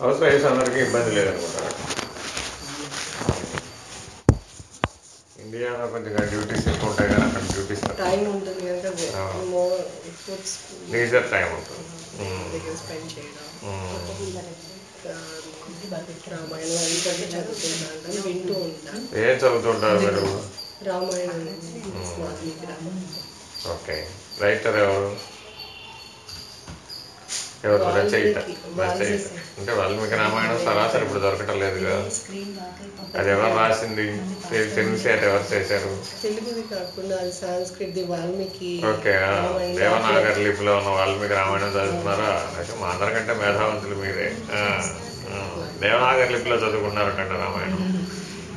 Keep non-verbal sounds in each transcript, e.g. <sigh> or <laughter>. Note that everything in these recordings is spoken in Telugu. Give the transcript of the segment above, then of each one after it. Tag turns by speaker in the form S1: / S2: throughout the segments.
S1: వైఫ్స్ అందరికీ ఇబ్బంది లేదనుకుంటా ఇండియాలో కొద్దిగా డ్యూటీస్ ఎక్కువ ఉంటాయి కానీ అక్కడ డ్యూటీస్
S2: టైం ఉంటుంది
S1: లీజర్ టైం ఉంటుంది. ఏం చదువుతుంటారు మీరు?
S2: రామాయణం
S1: ఓకే. రైటర్ ఎవరు? ఎవరు రచయిత
S2: వాల్మీకి.
S1: రచయిత అంటే వాల్మీకి రామాయణం సరాసరి ఇప్పుడు దొరకటం లేదుగా అది ఎవరు రాసింది? తె- తెలుగు సేట ఎవరు చేశారు? ఓకే. దేవనాగరి లిపిలో ఉన్న వాల్మీకి రామాయణం చదువుతున్నారా? అయితే మా అందరికంటే మేధావంతులు మీరే. దేవనాగరి లిపిలో చదువుకున్నారటండి రామాయణం.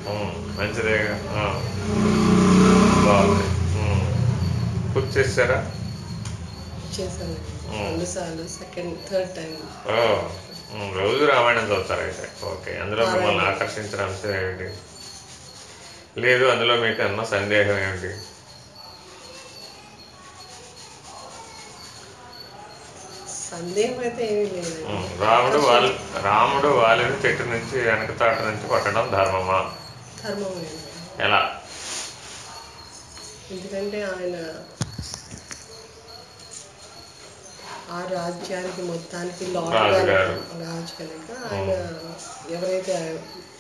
S1: <laughs> మంచిదేగా ఆ. బాగుంది. పూర్తి చేశారా
S2: చేశాను సెకండ్ థర్డ్ టైం
S1: రోజు రామాయణం చదువుతారు అయితే. ఓకే అందులో మిమ్మల్ని ఆకర్షించిన అంశం ఏమిటి? లేదు అందులో మీకు అన్న సందేహం ఏమిటి? రాముడు వాళ్ళ రాముడు వాళ్ళని చెట్టు నుంచి వెనక తాట నుంచి కొట్టడం ధర్మమా? ఎలా?
S2: ఎందుకంటే ఆయన ఆ రాజ్యానికి మొత్తానికి లార్డ్. రాజు కనుక ఆయన ఎవరైతే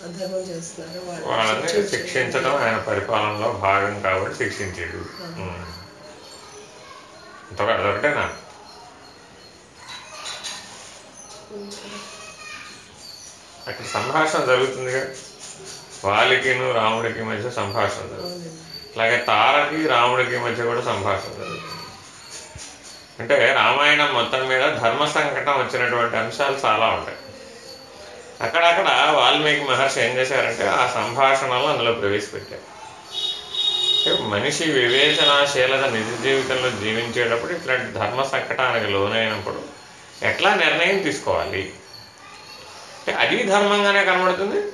S2: అధర్మం చేస్తున్నారో
S1: వాళ్ళని శిక్షించడం ఆయన పరిపాలనలో భాగం కాబట్టి శిక్షించాడు. అదొకటేనా అక్కడ సంభాషణ జరుగుతుందిగా. వాలికిను రాముడికి మధ్య సంభాషణ జరుగుతుంది. అలాగే తారకి రాముడికి మధ్య కూడా సంభాషణ జరుగుతుంది. అంటే రామాయణం మొత్తం మీద ధర్మ సంకటం వచ్చినటువంటి అంశాలు చాలా ఉంటాయి. అక్కడక్కడ వాల్మీకి మహర్షి ఏం చేశారంటే ఆ సంభాషణలు అందులో ప్రవేశపెట్టారు. మనిషి వివేచనాశీలత నిజ జీవితంలో జీవించేటప్పుడు ఇట్లాంటి ధర్మ సంకటానికి లోనైనప్పుడు ఎట్లా నిర్ణయం తీసుకోవాలి? అంటే అది ధర్మంగానే కనబడుతుంది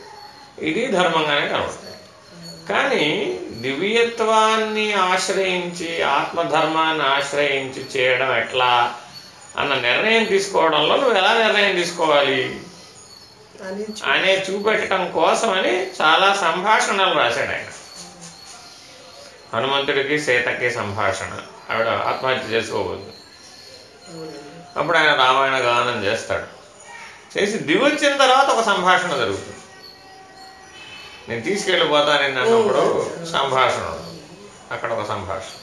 S1: ఇది ధర్మంగానే కనబడుతుంది. కానీ దివ్యత్వాన్ని ఆశ్రయించి ఆత్మధర్మాన్ని ఆశ్రయించి చేయడం ఎట్లా అన్న నిర్ణయం తీసుకోవడంలో నువ్వు ఎలా నిర్ణయం తీసుకోవాలి? అనే చూపెట్టడం కోసమని చాలా సంభాషణలు రాశాడు ఆయన. హనుమంతుడికి సీతకి సంభాషణ. ఆవిడ ఆత్మహత్య చేసుకోబోతుంది. అప్పుడు ఆయన రామాయణ గానం చేస్తాడు. చేసి దిగొచ్చిన తర్వాత ఒక సంభాషణ జరుగుతుంది. నేను తీసుకెళ్ళిపోతానని అన్నప్పుడు సంభాషణ. అక్కడ ఒక సంభాషణ.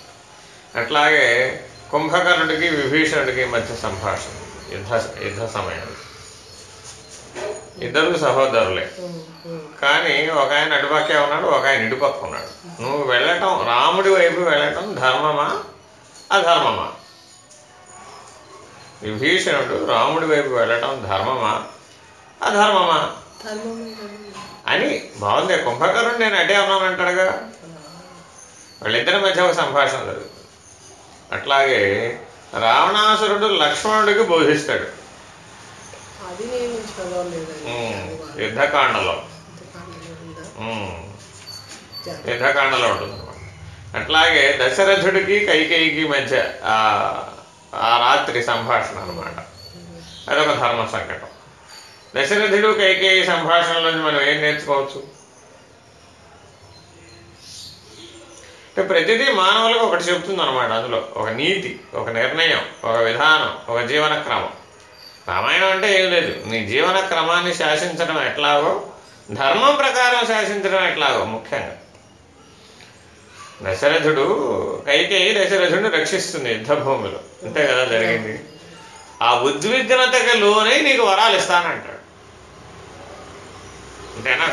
S1: అట్లాగే కుంభకర్ణుడికి విభీషణుడికి మధ్య సంభాషణ. యుద్ధ యుద్ధ సమయంలో. ఇద్దరు సహోదరులే. కానీ ఒక ఆయన అటుపక్కే ఉన్నాడు ఒక ఆయన ఇటుపక్క ఉన్నాడు. నువ్వు వెళ్ళటం రాముడి వైపు వెళ్ళటం ధర్మమా? అధర్మమా? విభీషణుడు రాముడి వైపు వెళ్ళటం ధర్మమా? అధర్మమా. అని బాగుంది. కుంభకర్ణుడు నేను అటే ఉన్నానంటాడుగా వాళ్ళిద్దరి మధ్య ఒక సంభాషణ జరుగుతుంది. అట్లాగే రావణాసురుడు లక్ష్మణుడికి బోధిస్తాడు. యుద్ధకాండలో. యుద్ధకాండలో ఉంటుంది. అట్లాగే దశరథుడికి కైకేయికి మధ్య ఆ ఆ రాత్రి సంభాషణ అన్నమాట. అదొక ధర్మ సంకటం దశరథుడు కైకేయి సంభాషణలో మనం ఏం నేర్చుకోవచ్చు? అంటే ప్రతిదీ మానవులకు ఒకటి చెప్తుంది అనమాట అందులో. ఒక నీతి ఒక నిర్ణయం ఒక విధానం ఒక జీవన క్రమం రామాయణం అంటే ఏం లేదు. నీ జీవన క్రమాన్ని శాసించడం ఎట్లాగో ధర్మం ప్రకారం శాసించడం ఎట్లాగో ముఖ్యంగా. దశరథుడు కైకేయి దశరథుడిని రక్షిస్తుంది యుద్ధభూమిలో. అంతే కదా జరిగింది. ఆ ఉద్విగ్నతకి లోనై నీకు వరాలు ఇస్తానంటాడు. అంతేనా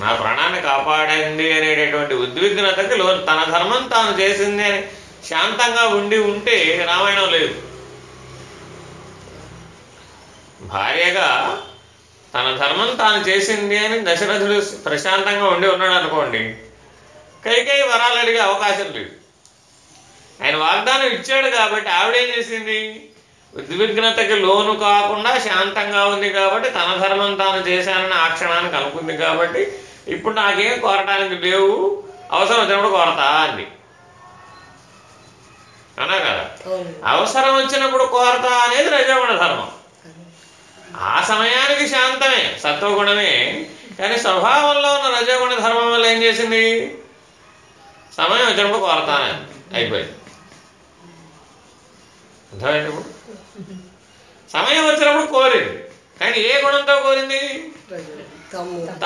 S1: నా ప్రాణాన్ని కాపాడండి అనేటటువంటి ఉద్విగ్నతకి లో తన ధర్మం తాను చేసింది అని శాంతంగా ఉండి ఉంటే రామాయణం లేదు. భార్యగా తన ధర్మం తాను చేసింది అని దశరథుడు ప్రశాంతంగా ఉండి ఉన్నాడు అనుకోండి కైకై వరాలు అడిగే అవకాశం లేదు. ఆయన వాగ్దానం ఇచ్చాడు కాబట్టి ఆవిడేం చేసింది? ఉద్విగ్నతకి లోను కాకుండా శాంతంగా ఉంది కాబట్టి తన ధర్మం తాను చేశానని ఆ క్షణానికి అనుకుంది కాబట్టి ఇప్పుడు నాకేం కోరటానికి లేవు. అవసరం వచ్చినప్పుడు కోరతా అంది. అనా కదా? అవసరం వచ్చినప్పుడు కోరతా అనేది రజోగుణ ధర్మం. ఆ సమయానికి శాంతమే సత్వగుణమే. కానీ స్వభావంలో ఉన్న రజోగుణ ధర్మం వల్ల ఏం చేసింది? సమయం వచ్చినప్పుడు కోరతానే. అయిపోయింది. అర్థమైంది ఇప్పుడు? సమయం వచ్చినప్పుడు కోరింది. కానీ ఏ గుణంతో కోరింది?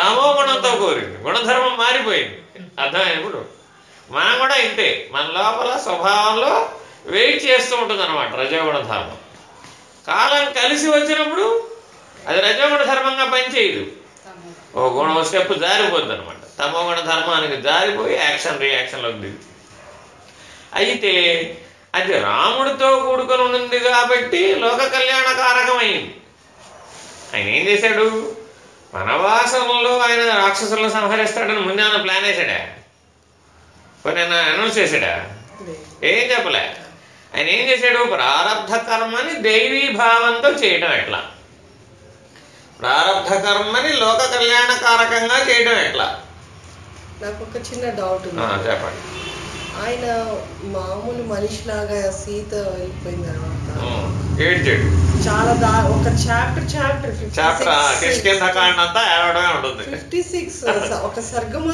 S1: తమో గుణంతో కోరింది. గుణధర్మం మారిపోయింది. అర్థమైంది? ఇప్పుడు మనం కూడా ఇంతే. మన లోపల స్వభావంలో వెయిట్ చేస్తూ ఉంటుంది అనమాట రజోగుణ ధర్మం కాలం కలిసి వచ్చినప్పుడు అది రజోగుణ ధర్మంగా పనిచేయదు. ఓ గుణం స్టెప్ జారిపోద్ది అనమాట తమో గుణ ధర్మానికి జారిపోయి యాక్షన్ రియాక్షన్లోకి దిగుతుంది. అయితే అది రాముడితో కూడుకొని ఉంది కాబట్టి లోక కళ్యాణకారకమైంది ఆయన ఏం చేశాడు? వనవాసంలో ఆయన రాక్షసులను సంహరిస్తాడని ముందే ఆయన ప్లాన్ వేసాడా కొన్ని ఆయన అనౌన్స్ చేశాడా. ఏం చెప్పలే. ఆయన ఏం చేశాడు? ప్రారంధ కర్మని దైవీ భావంతో చేయడం ఎట్లా? ప్రారంధ కర్మని లోక కళ్యాణకారకంగా చేయడం ఎట్లా?
S2: నాకు ఒక చిన్న డౌట్
S1: చెప్పండి.
S2: ఆయన మామూలు మనిషిలాగా సీత వెళ్ళిపోయిన తర్వాత
S1: ఏడ్చాడు
S2: చాలా దా ఒక చాప్టర్ చాప్టర్
S1: చాప్టర్ అంతా ఏడవడమే ఉంటుంది.
S2: ఫిఫ్టీ <laughs> సిక్స్ ఒక సర్గం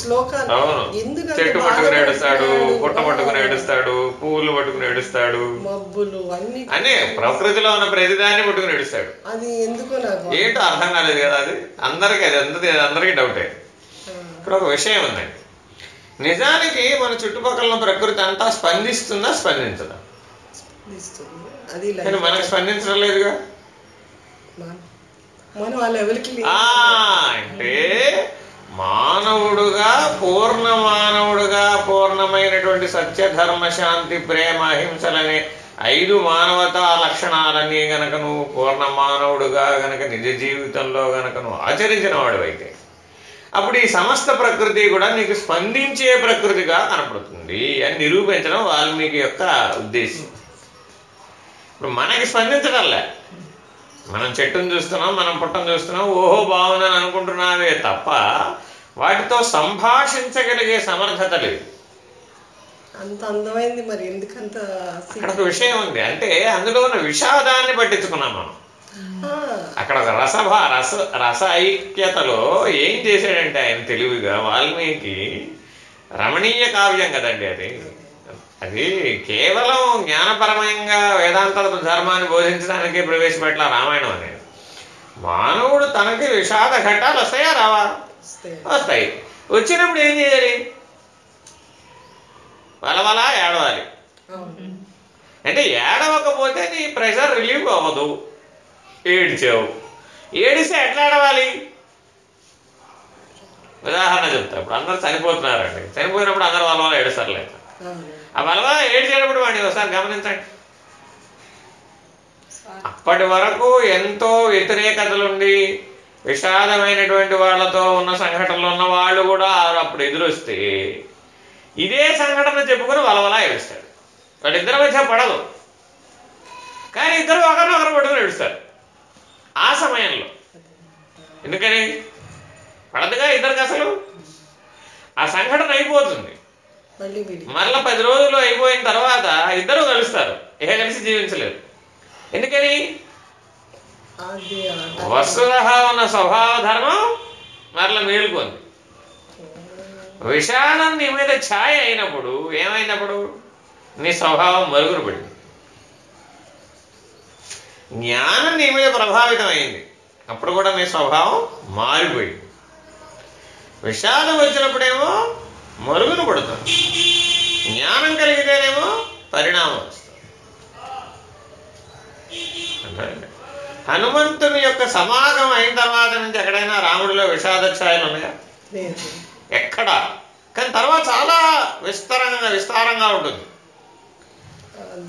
S2: శ్లోకాలు. ఎందుకంత
S1: చెట్టు పట్టుకుని ఏడుస్తాడు? పుట్ట పట్టుకుని ఏడుస్తాడు పువ్వులు పట్టుకుని ఏడుస్తాడు.
S2: మబ్బులు అన్ని
S1: అనే ప్రకృతిలో ఉన్న ప్రతిదాన్ని పట్టుకుని ఏడుస్తాడు.
S2: అది ఎందుకో నాకు
S1: ఏంటో అర్థం కాలేదు కదా అది. అందరికీ అది అందరి అందరికీ డౌటే ఇక్కడ ఒక విషయం ఉందండి. నిజానికి మన చుట్టుపక్కల ప్రకృతి అంతా స్పందిస్తుందా స్పందించదా? కానీ మనకు స్పందించడం లేదుగా. అంటే మానవుడుగా పూర్ణ మానవుడుగా పూర్ణమైనటువంటి సత్య ధర్మ శాంతి ప్రేమ అహింసలనే ఐదు మానవతా లక్షణాలన్నీ గనక నువ్వు పూర్ణ మానవుడుగా గనక నిజ జీవితంలో గనక నువ్వు ఆచరించిన వాడివైతే అప్పుడు ఈ సమస్త ప్రకృతి కూడా నీకు స్పందించే ప్రకృతిగా కనపడుతుంది అని నిరూపించడం వాల్మీకి యొక్క ఉద్దేశం. ఇప్పుడు మనకి స్పందించడంలే మనం చెట్టును చూస్తున్నాం మనం పుట్టను చూస్తున్నాం ఓహో బాగుందని అనుకుంటున్నావే తప్ప వాటితో సంభాషించగలిగే సమర్థత లేదు.
S2: అంత అందమైంది మరి ఎందుకంత
S1: అక్కడ ఒక విషయం ఉంది. అంటే అందులో ఉన్న విషాదాన్ని పట్టించుకున్నాం మనం. అక్కడ ఒక రసభ రస రస ఐక్యతలో ఏం చేశాడంటే ఆయన తెలివిగా వాల్మీకి రమణీయ కావ్యం కదండి అది. అది కేవలం జ్ఞానపరమంగా వేదాంత ధర్మాన్ని బోధించడానికే ప్రవేశపెట్ల రామాయణం అనేది మానవుడు తనకి విషాద ఘట్టాలు వస్తాయా రావా?
S2: వస్తాయి.
S1: వచ్చినప్పుడు ఏం చేయాలి? వలవలా ఏడవాలి. అంటే ఏడవకపోతే నీ ప్రెషర్ రిలీఫ్ అవ్వదు. ఏడిచావు? ఏడిస్తే ఎట్లా ఏడవాలి ఉదాహరణ చెప్తా. ఇప్పుడు అందరు చనిపోతున్నారండి. చనిపోయినప్పుడు అందరు వలవల ఏడుస్తారులే.
S2: అవును.
S1: ఆ వలవల ఏడ్చేటప్పుడు వాడిని ఒకసారి గమనించండి. అప్పటి వరకు ఎంతో వ్యతిరేకతలుండి విషాదమైనటువంటి వాళ్ళతో ఉన్న సంఘటనలు ఉన్న వాళ్ళు కూడా అప్పుడు ఎదురొస్తే ఇదే సంఘటన చెప్పుకొని వలవలా ఏడుస్తాడు. వాళ్ళిద్దరి మధ్య పడదు. కానీ ఇద్దరు ఒకరినొకరు పట్టుకుని ఏడుస్తారు. ఆ సమయంలో. ఎందుకని? పడదుగా ఇద్దరికి అసలు? ఆ సంఘటన అయిపోతుంది.
S2: మళ్ళీ
S1: మరల పది రోజులు అయిపోయిన తర్వాత ఇద్దరు కలుస్తారు. ఇక కలిసి జీవించలేరు ఎందుకని. వస్తుత ఉన్న స్వభావ ధర్మం మరల మేలుకుంది. విషాదం నీ మీద ఛాయ అయినప్పుడు ఏమైనప్పుడు? నీ స్వభావం మరుగున పడింది. జ్ఞానం నీ మీద ప్రభావితం అయింది అప్పుడు కూడా నీ స్వభావం మారిపోయింది. విషాదం వచ్చినప్పుడేమో మరుగున పడుతుంది. జ్ఞానం కలిగితేనేమో పరిణామం వస్తుంది? హనుమంతుని యొక్క సమాగం అయిన తర్వాత నుంచి ఎక్కడైనా రాముడిలో విషాద ఛాయలు ఉన్నాయా ఎక్కడ. కానీ తర్వాత చాలా విస్తారంగా విస్తారంగా ఉంటుంది.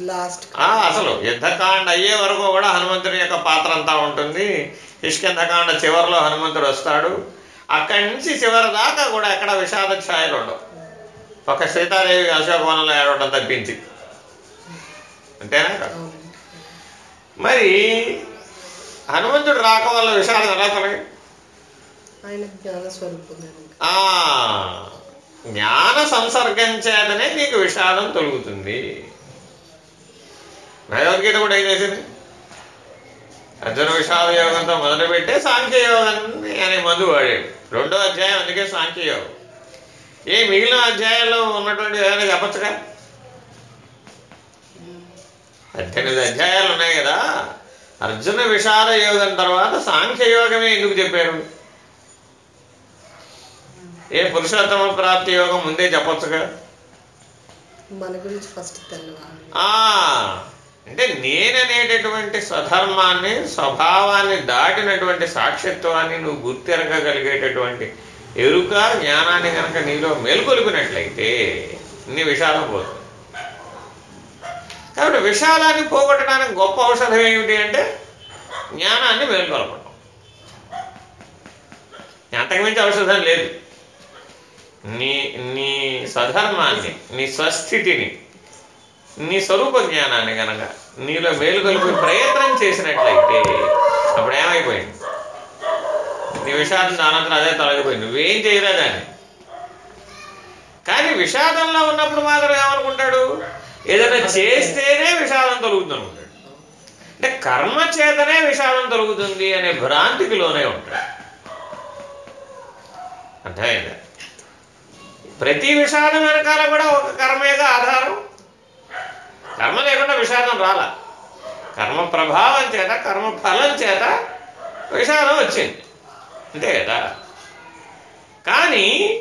S2: లాస్ట్
S1: ఆ, అసలు యుద్ధకాండ అయ్యే వరకు కూడా హనుమంతుడి యొక్క పాత్ర అంతా ఉంటుంది. కిష్కింధకాండ చివరిలో హనుమంతుడు వస్తాడు. అక్కడి నుంచి చివరి దాకా కూడా ఎక్కడ విషాద ఛాయలు ఉండవు. ఒక సీతాదేవి అశోకవనంలో ఏడవడం తప్పించి. అంతేనా? మరి హనుమంతుడు రాక వల్ల విషాదం ఎలా తొలగి?
S2: జ్ఞాన
S1: సంసర్గం చేతనే నీకు విషాదం తొలుగుతుంది. భగవద్గీత కూడా ఏం చేసింది అర్జున విషాద యోగంతో మొదలుపెట్టే సాంఖ్యయోగం అనే మందు వాడాడు రెండో అధ్యాయం అందుకే సాంఖ్యయోగం. ఏ మిగిలిన అధ్యాయాల్లో ఉన్నటువంటి ఏదైనా చెప్పచ్చుగా? పద్దెనిమిది అధ్యాయాలు ఉన్నాయి కదా. అర్జున విషాద యోగం తర్వాత సాంఖ్యయోగమే ఎందుకు చెప్పారు? ఏ పురుషోత్తమ ప్రాప్తి యోగం ముందే చెప్పొచ్చుగా?
S2: మన గురించి ఫస్ట్
S1: అంటే నేననేటటువంటి స్వధర్మాన్ని స్వభావాన్ని దాటినటువంటి సాక్షిత్వాన్ని నువ్వు గుర్తెరగగలిగేటటువంటి ఎరుక జ్ఞానాన్ని కనుక నీలో మేల్కొలిపినట్లయితే నీ విషాదం పోతుంది కాబట్టి విషాదాన్ని పోగొట్టడానికి గొప్ప ఔషధం ఏమిటి అంటే జ్ఞానాన్ని మేల్కొలపడం అంతకుమించి ఔషధం లేదు. నీ నీ స్వధర్మాన్ని నీ స్వస్థితిని నీ స్వరూప జ్ఞానాన్ని గనక నీలో మేలుకొలిపి ప్రయత్నం చేసినట్లయితే అప్పుడు ఏమైపోయింది? నీ విషాదం దానంతరం అదే తొలగిపోయింది నువ్వేం చేయరా దాన్ని? కానీ విషాదంలో ఉన్నప్పుడు మాత్రం ఏమనుకుంటాడు? ఏదైనా చేస్తేనే విషాదం తొలుగుతుంది అనుకుంటాడు అంటే కర్మ చేతనే విషాదం తొలుగుతుంది అనే భ్రాంతికి లోనే ఉంటాడు. అర్థమైందా? ప్రతి విషాదం వెనకాల కూడా ఒక కర్మేగా ఆధారం. కర్మ లేకుండా విషాదం రాలా. కర్మ ప్రభావం చేత కర్మ ఫలం చేత విషాదం వచ్చింది. అంతే కదా? కానీ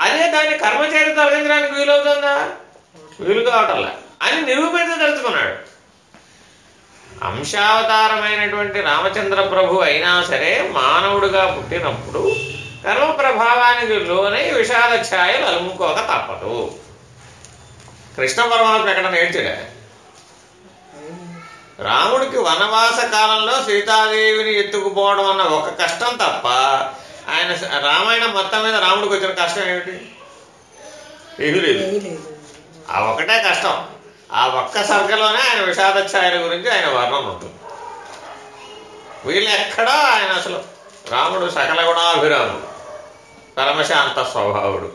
S1: అదే దాన్ని కర్మ చేత తొలగించడానికి వీలవుతుందా? వీలు కావటంలా అని నిరూపించదలుచుకున్నాడు అంశావతారమైనటువంటి రామచంద్ర ప్రభు అయినా సరే మానవుడిగా పుట్టినప్పుడు కర్మ ప్రభావానికి లోనై విషాద ఛాయలు అలుముకోక తప్పదు. కృష్ణ పరమాత్మ ఎక్కడ నేర్చుడే రాముడికి వనవాస కాలంలో సీతాదేవిని ఎత్తుకుపోవడం అన్న ఒక కష్టం తప్ప ఆయన రామాయణం మొత్తం మీద రాముడికి వచ్చిన కష్టం ఏమిటి? ఏమీ లేదు. ఆ ఒకటే కష్టం. ఆ ఒక్క సర్గలోనే ఆయన విషాద ఛాయల గురించి ఆయన వర్ణన ఉంటుంది. వీళ్ళు ఎక్కడా ఆయన అసలు? రాముడు సకల గుణాభిరాముడు. పరమశాంత స్వభావుడు.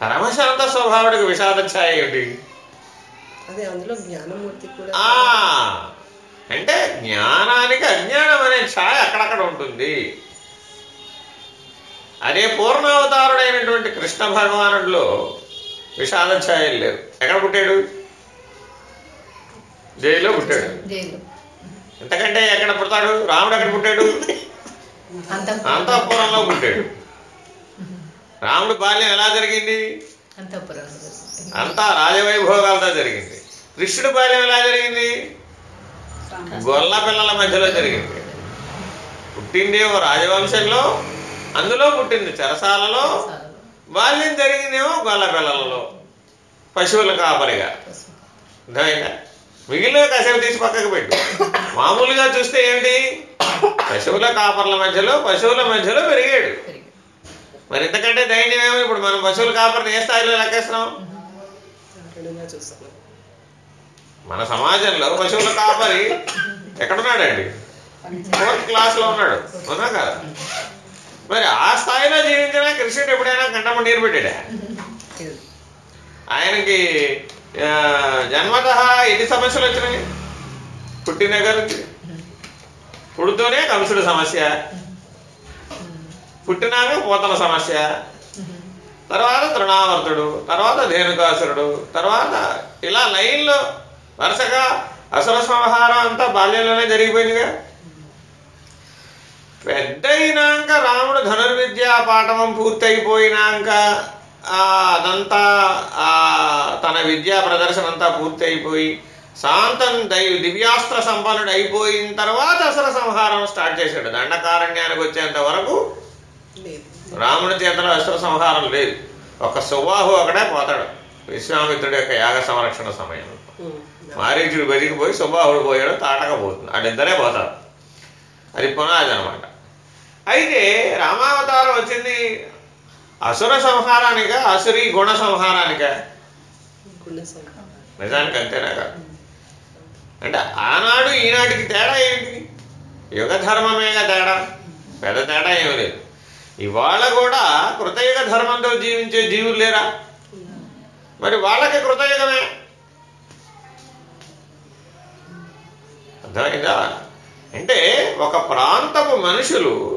S1: పరమశాంత స్వభావుడికి విషాద ఛాయ ఏమిటి?
S2: అదే అందులో జ్ఞానమూర్తి కూడా
S1: ఆ అంటే జ్ఞానానికి అజ్ఞానం అనే ఛాయ అక్కడక్కడ ఉంటుంది. అదే పూర్ణావతారుడైనటువంటి కృష్ణ భగవానుడిలో విషాద ఛాయలు లేవు. ఎక్కడ పుట్టాడు? జైల్లో పుట్టాడు. ఎంతకంటే ఎక్కడ పుడతాడు? రాముడు ఎక్కడ పుట్టాడు?
S3: అంతఃపురం
S1: అంతఃపురంలో పుట్టాడు. రాముడు బాల్యం ఎలా జరిగింది? అంతా రాజవైభోగాలతో జరిగింది. కృష్ణుడి బాల్యం ఎలా జరిగింది? గొల్ల పిల్లల మధ్యలో జరిగింది. పుట్టింది ఓ రాజవంశంలో అందులో పుట్టింది చెరసాలలో. బాల్యం జరిగిందేమో గొల్ల పిల్లలలో. పశువుల కాపరిగా. అర్థమైందా? మిగిలిన కాసేపు తీసి పక్కకు పెట్టు. మామూలుగా చూస్తే ఏమిటి పశువుల కాపర్ల మధ్యలో పశువుల మధ్యలో పెరిగాడు. మరి ఇంతకంటే దైన్యమేమో ఇప్పుడు మనం పశువుల కాపరిని ఏ స్థాయిలో లెక్కేస్తున్నాం? మన సమాజంలో పశువుల కాపరి ఎక్కడున్నాడండి? ఫోర్త్ క్లాస్లో ఉన్నాడు. అవునా కదా? మరి ఆ స్థాయిలో జీవించిన కృష్ణుడు ఎప్పుడైనా కంటమ నీరు పెట్టాడా? ఆయనకి జన్మత ఎన్ని సమస్యలు వచ్చినాయి? పుట్టిన దగ్గర నుంచి. పుడుతూనే కంసుడు సమస్య. పుట్టినాక పోతల సమస్య. తర్వాత తృణావర్తుడు తర్వాత ధేనుకాసురుడు తర్వాత ఇలా లైన్లో వరుసగా అసుర సంహారం అంతా బాల్యంలోనే జరిగిపోయిందిగా. పెద్ద అయినాక రాముడు ధనుర్విద్యా పాఠవం పూర్తయిపోయినాక అదంతా తన విద్యా ప్రదర్శన అంతా పూర్తి అయిపోయి శాంతం దై దివ్యాస్త్ర సంపన్నుడు అయిపోయిన తర్వాత అసుర సంహారం స్టార్ట్ చేశాడు. దండకారణ్యానికి వచ్చేంత వరకు
S2: లేదు.
S1: రాముడి చేతిలో అసుర సంహారం లేదు. ఒక సుబాహు ఒకడే పోతాడు. విశ్వామిత్రుడి యొక్క యాగ సంరక్షణ సమయంలో. మారీచుడు బతికిపోయి సుబాహుడు పోయాడు తాటక పోతుంది. అడిద్దరే పోతారు. అది పునాది అనమాట అయితే రామావతారం వచ్చింది అసుర సంహారానిక అసురి గుణ సంహారానిక?
S2: గుణ సంహారం.
S1: నిజానికి అంతేనా కాదు. అంటే ఆనాడు ఈనాటికి తేడా ఏంటి? యుగ ధర్మమేగా తేడా? పెద్ద తేడా ఏమీ లేదు. ఇవాళ కూడా కృతయుగ ధర్మంతో జీవించే జీవులు లేరా? మరి వాళ్ళకి కృతయుగమే. అర్థమైందా? అంటే ఒక ప్రాంతపు మనుషులు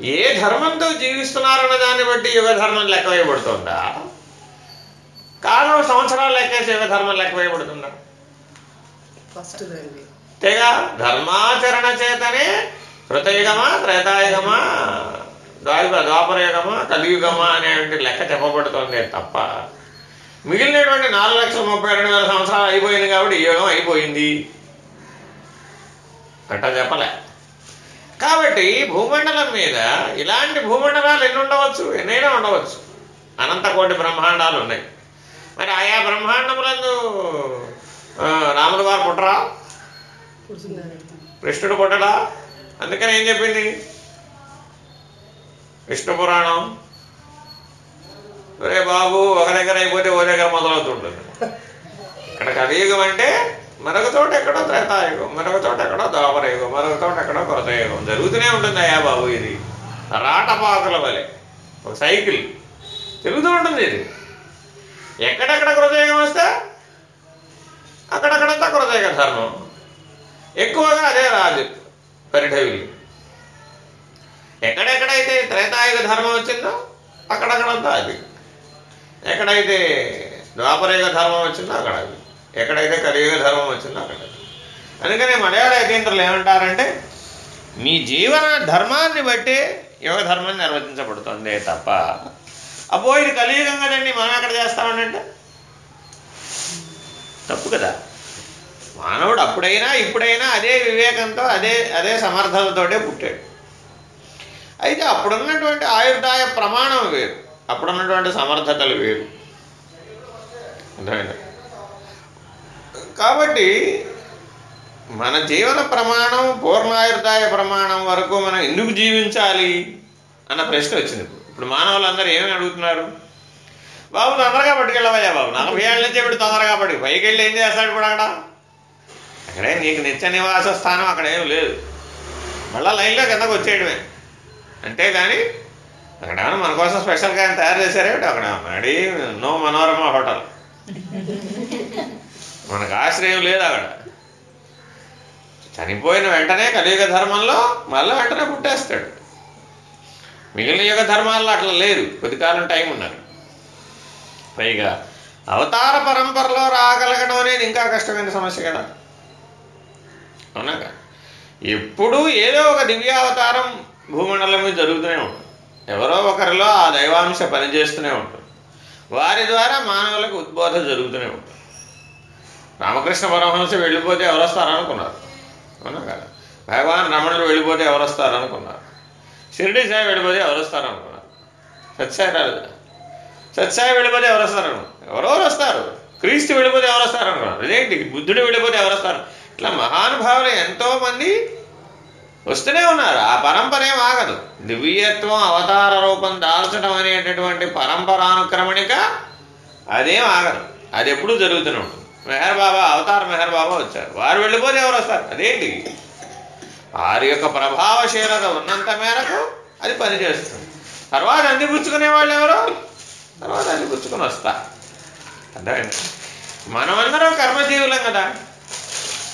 S1: ఏ ధర్మంతో జీవిస్తున్నారన్న దాన్ని బట్టి యుగ ధర్మం లెక్క వేయబడుతుందా? కాలం సంవత్సరాలు లెక్కేసి యుగ ధర్మం లెక్క వేయబడుతుందా? తెగ ధర్మాచరణ చేతనే కృతయుగమా త్రేతాయుగమా? ద్వాపర ద్వాపరయుగమా కలియుగమా అనేటువంటి లెక్క చెప్పబడుతుంది తప్ప మిగిలినటువంటి నాలుగు లక్షల ముప్పై రెండు వేల సంవత్సరాలు అయిపోయింది కాబట్టి ఈ యుగం అయిపోయింది. అట్లా చెప్పలే. కాబట్టి భూమండలం మీద ఇలాంటి భూమండలాలు ఎన్ని ఉండవచ్చు? ఎన్నైనా ఉండవచ్చు. అనంత కోటి బ్రహ్మాండాలు ఉన్నాయి. మరి ఆయా బ్రహ్మాండములందు ఆ, రాముల వారు పుట్టరా? కృష్ణుడు పుట్టడా? అందుకని ఏం చెప్పింది? విష్ణు పురాణం రే బాబు ఒక దగ్గర అయిపోతే ఓ దగ్గర మొదలవుతుంటుంది. ఇక్కడ కలియుగం అంటే మరొక చోట ఎక్కడో త్రేతాయుగం మరొక చోట ఎక్కడో దోపరయుగం మరొక చోట ఎక్కడో కొరతయుగం జరుగుతూనే ఉంటుంది అయ్యా బాబు ఇది. రాటపాకుల వలె ఒక సైకిల్. తిరుగుతూ ఉంటుంది ఇది. ఎక్కడెక్కడ కృతయుగం వస్తే అక్కడక్కడంతా కృతయుగ ధర్మం. ఎక్కువగా అదే రాజు పరిఢవిలు ఎక్కడెక్కడైతే త్రేతాయుగ ధర్మం వచ్చిందో అక్కడక్కడంతా అది. ఎక్కడైతే ద్వాపరయుగ ధర్మం వచ్చిందో అక్కడ అది. ఎక్కడైతే కలియుగ ధర్మం వచ్చిందో అక్కడ అది. అందుకని మలయాళ యతీంద్రులు ఏమంటారంటే మీ జీవన ధర్మాన్ని బట్టి యుగ ధర్మం నిర్వచించబడుతుంది తప్ప. అబ్బో ఇది కలియుగం కదండి మనం ఎక్కడ చేస్తామంటే తప్పు కదా. మానవుడు అప్పుడైనా ఇప్పుడైనా అదే వివేకంతో అదే అదే సమర్థతతోటే పుట్టాడు. అయితే అప్పుడున్నటువంటి ఆయుర్దాయ ప్రమాణం వేరు. అప్పుడున్నటువంటి సమర్థతలు వేరు. అర్థమైందా? కాబట్టి మన జీవన ప్రమాణం పూర్ణాయుర్దాయ ప్రమాణం వరకు మనం ఎందుకు జీవించాలి అన్న ప్రశ్న వచ్చింది ఇప్పుడు. ఇప్పుడు మానవులందరూ ఏమని అడుగుతున్నారు? బాబు తొందరగా పట్టుకెళ్ళవయ్యా బాబు. నలభై <laughs> ఏళ్ళ నుంచి ఇప్పుడు తొందరగా పట్టుకు పైకి వెళ్ళి ఏం చేస్తాడు ఇప్పుడు అక్కడ? అక్కడే నీకు నిత్య నివాస స్థానం అక్కడ లేదు. మళ్ళా లైన్లో కిందకు వచ్చేయడమే? అంతేగాని అక్కడ ఏమైనా మన కోసం స్పెషల్గా ఆయన తయారు చేశారేమిటి అక్కడ అడి నో మనోరమ హోటల్. మనకు ఆశ్రయం లేదు అక్కడ. చనిపోయిన వెంటనే కలియుగ ధర్మంలో మళ్ళీ వెంటనే పుట్టేస్తాడు. మిగిలిన యుగ ధర్మాల్లో అట్లా లేదు. కొద్ది కాలం టైం ఉన్నారు పైగా అవతార పరంపరలో రాగలగడం అనేది ఇంకా కష్టమైన సమస్య కదా. అవునా? ఎప్పుడూ ఏదో ఒక దివ్యావతారం భూమండలం మీద జరుగుతూనే ఉంటుంది ఎవరో ఒకరిలో ఆ దైవాంశ పనిచేస్తూనే ఉంటుంది వారి ద్వారా మానవులకు ఉద్బోధ జరుగుతూనే ఉంటుంది రామకృష్ణ పరమహంస వెళ్ళిపోతే ఎవరు వస్తారనుకున్నారు అవునా కదా? భగవాన్ రమణులు వెళ్ళిపోతే ఎవరు వస్తారనుకున్నారు షిరిడి సాయి వెళ్ళిపోతే ఎవరు వస్తారనుకున్నారు సత్సాయి రాలేదు. సత్సాయి వెళ్ళిపోతే ఎవరు వస్తారు. ఎవరెవరు వస్తారు క్రీస్తు వెళ్ళిపోతే ఎవరు వస్తారు అనుకున్నారు బుద్ధుడు వెళ్ళిపోతే ఎవరు వస్తారు ఇట్లా మహానుభావులు ఎంతో మంది వస్తూనే ఉన్నారు. ఆ పరంపర ఏం ఆగదు. దివ్యత్వం అవతార రూపం దాల్చడం అనేటటువంటి పరంపరానుక్రమణిక అదేం ఆగదు. అది ఎప్పుడూ జరుగుతూనే ఉంటుంది. మెహర్ బాబా అవతార మెహర్ బాబా వచ్చారు. వారు వెళ్ళిపోతే ఎవరు వస్తారు? అదేంటి? వారి యొక్క ప్రభావశీలత ఉన్నంత మేరకు అది పనిచేస్తుంది. తర్వాత అందిపుచ్చుకునే వాళ్ళు ఎవరు? తర్వాత అందిపుచ్చుకుని వస్తా అర్థమైంది? మనమందరం కర్మజీవులం కదా.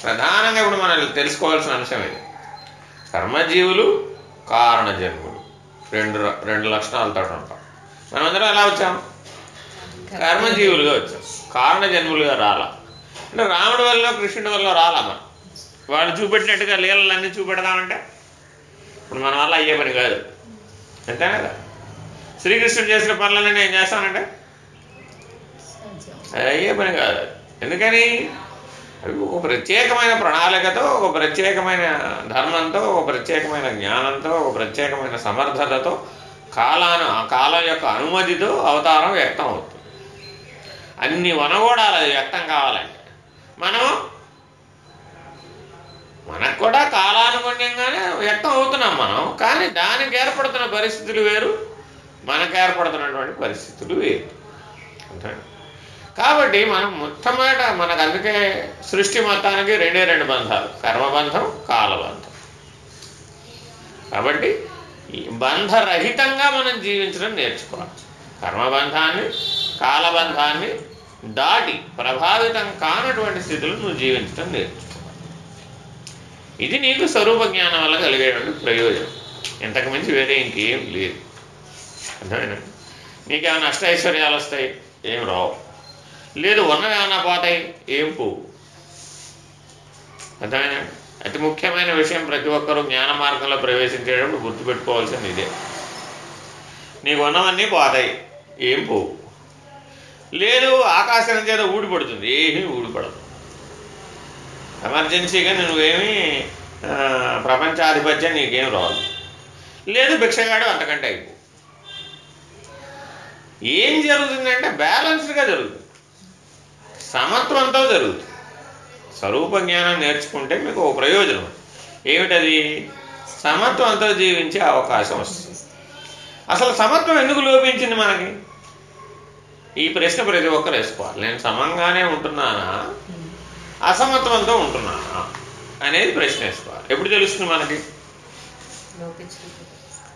S1: ప్రధానంగా ఇప్పుడు మనం తెలుసుకోవాల్సిన అంశం ఇది. కర్మజీవులు కారణజన్ములు రెండు రెండు రెండు లక్షణాలతో ఉంటాం మనమందరం ఎలా వచ్చాం? కర్మజీవులుగా వచ్చాం. కారణ జన్ములుగా రాలా. అంటే రాముడి వల్ల కృష్ణుడి వల్ల రాలా మనం. వాళ్ళు చూపెట్టినట్టుగా లీలలన్నీ చూపెడదామంటే ఇప్పుడు మన వల్ల అయ్యే పని కాదు. అంతేనా కదా? శ్రీకృష్ణుడు చేసిన పనులన్నీ నేను చేస్తానంటే? అది అయ్యే పని కాదు. ఎందుకని? అవి ఒక ప్రత్యేకమైన ప్రణాళికతో ఒక ప్రత్యేకమైన ధర్మంతో ఒక ప్రత్యేకమైన జ్ఞానంతో ఒక ప్రత్యేకమైన సమర్థతతో కాలాను ఆ కాలం యొక్క అనుమతితో అవతారం వ్యక్తం అవుతుంది. అన్ని వనగూడాలి అది వ్యక్తం కావాలంటే మనం మనకు కూడా కాలానుగుణ్యంగానే వ్యక్తం అవుతున్నాం మనం కానీ దానికి ఏర్పడుతున్న పరిస్థితులు వేరు మనకు ఏర్పడుతున్నటువంటి పరిస్థితులు వేరు. అంటే కాబట్టి మనం మొట్టమొదట మనకు అందుకే సృష్టి మొత్తానికి రెండే రెండు బంధాలు. కర్మబంధం కాలబంధం. కాబట్టి ఈ బంధరహితంగా మనం జీవించడం నేర్చుకోవాలి. కర్మబంధాన్ని కాలబంధాన్ని దాటి ప్రభావితం కానటువంటి స్థితిలో నువ్వు జీవించడం నేర్చుకోవాలి. ఇది నీకు స్వరూప జ్ఞానం వల్ల కలిగేటువంటి ప్రయోజనం. ఇంతకు మించి వేరే ఇంకేం లేదు. అర్థమైనా నీకేమైనా అష్ట ఐశ్వర్యాలు వస్తాయి? ఏం రావు. లేదు ఉన్నవి ఏమైనా పోతాయి? ఏం పోవు. అర్థమైనా అతి ముఖ్యమైన విషయం ప్రతి ఒక్కరూ జ్ఞాన మార్గంలో ప్రవేశించేటప్పుడు గుర్తుపెట్టుకోవాల్సింది ఇదే. నీకు ఉన్నవన్నీ పోతాయి. ఏం పోవు. లేదు ఆకాశం చేత ఊడిపడుతుంది ఏమీ ఊడిపడదు ఎమర్జెన్సీగా నువ్వేమీ ప్రపంచాధిపత్యం నీకేం రాదు. లేదు భిక్షగాడు అంతకంటే అయిపో ఏం జరుగుతుందంటే బ్యాలెన్స్డ్గా జరుగుతుంది. సమత్వంతో జరుగుతుంది. స్వరూప జ్ఞానం నేర్చుకుంటే మీకు ఒక ప్రయోజనం. ఏమిటది? సమత్వంతో జీవించే అవకాశం వస్తుంది. అసలు సమత్వం ఎందుకు లోపించింది మనకి? ఈ ప్రశ్న ప్రతి ఒక్కరు వేసుకోవాలి. నేను సమంగానే ఉంటున్నానా? అసమత్వంతో ఉంటున్నానా? అనేది ప్రశ్న వేసుకోవాలి. ఎప్పుడు తెలుస్తుంది మనకి?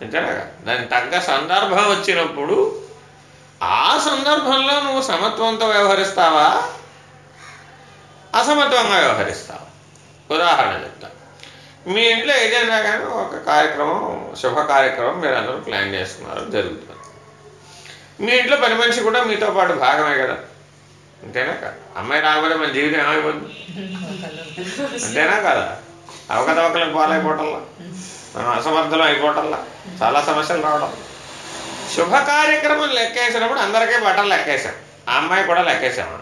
S1: అంతేనా దానికి తగ్గ సందర్భం వచ్చినప్పుడు ఆ సందర్భంలో నువ్వు సమత్వంతో వ్యవహరిస్తావా? అసమత్వంగా వ్యవహరిస్తాం ఉదాహరణ చెప్తా మీ ఇంట్లో ఏదైనా కానీ ఒక కార్యక్రమం శుభ కార్యక్రమం మీరు అందరూ ప్లాన్ చేస్తున్నారు జరుగుతుంది. మీ ఇంట్లో పని మనిషి కూడా మీతో పాటు భాగమే కదా. అంతేనా కదా అమ్మాయి రాకపోతే మన జీవితం ఏమైపోతుంది? అంతేనా కదా? అవకతవకలకు పాలైపోవటంలా? మనం అసమర్థులం అయిపోవటంలా? చాలా సమస్యలు రావడం శుభ కార్యక్రమం లెక్కేసినప్పుడు అందరికీ బట్టలు లెక్కేసాం ఆ అమ్మాయి కూడా లెక్కేసామా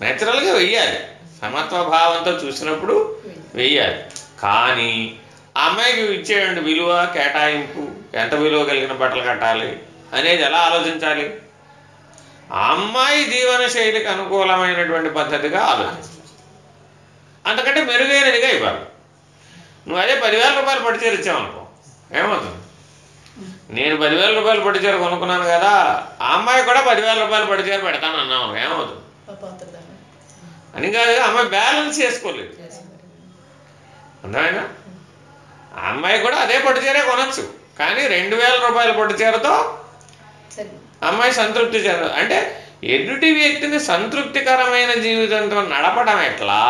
S1: నేచురల్గా వెయ్యాలి. సమత్వ భావంతో చూసినప్పుడు వెయ్యాలి. కానీ ఆ అమ్మాయికి ఇచ్చేయండి విలువ కేటాయింపు ఎంత విలువ కలిగిన బట్టలు కట్టాలి అనేది ఎలా ఆలోచించాలి? ఆ అమ్మాయి జీవన శైలికి అనుకూలమైనటువంటి పద్ధతిగా ఆలోచించాలి. అంతకంటే మెరుగైనదిగా ఇవ్వాలి. నువ్వు అదే పదివేల రూపాయలు పట్టుచీర ఇచ్చావనుకో. ఏమవుతుంది? నేను పదివేల రూపాయలు పట్టుచేరు కొనుక్కున్నాను కదా ఆ అమ్మాయి కూడా పదివేల రూపాయలు పట్టుచీర పెడతాను అన్నావు ఏమవుతుంది అని కాదు అమ్మాయి బ్యాలెన్స్ చేసుకోలేదు. అర్థమైనా ఆ అమ్మాయి కూడా అదే పట్టుచీరే కొనొచ్చు. కానీ రెండు వేల రూపాయల పట్టుచీరతో అమ్మాయి సంతృప్తి చెందదు అంటే ఎదుటి వ్యక్తిని సంతృప్తికరమైన జీవితంతో నడపడం ఎట్లా?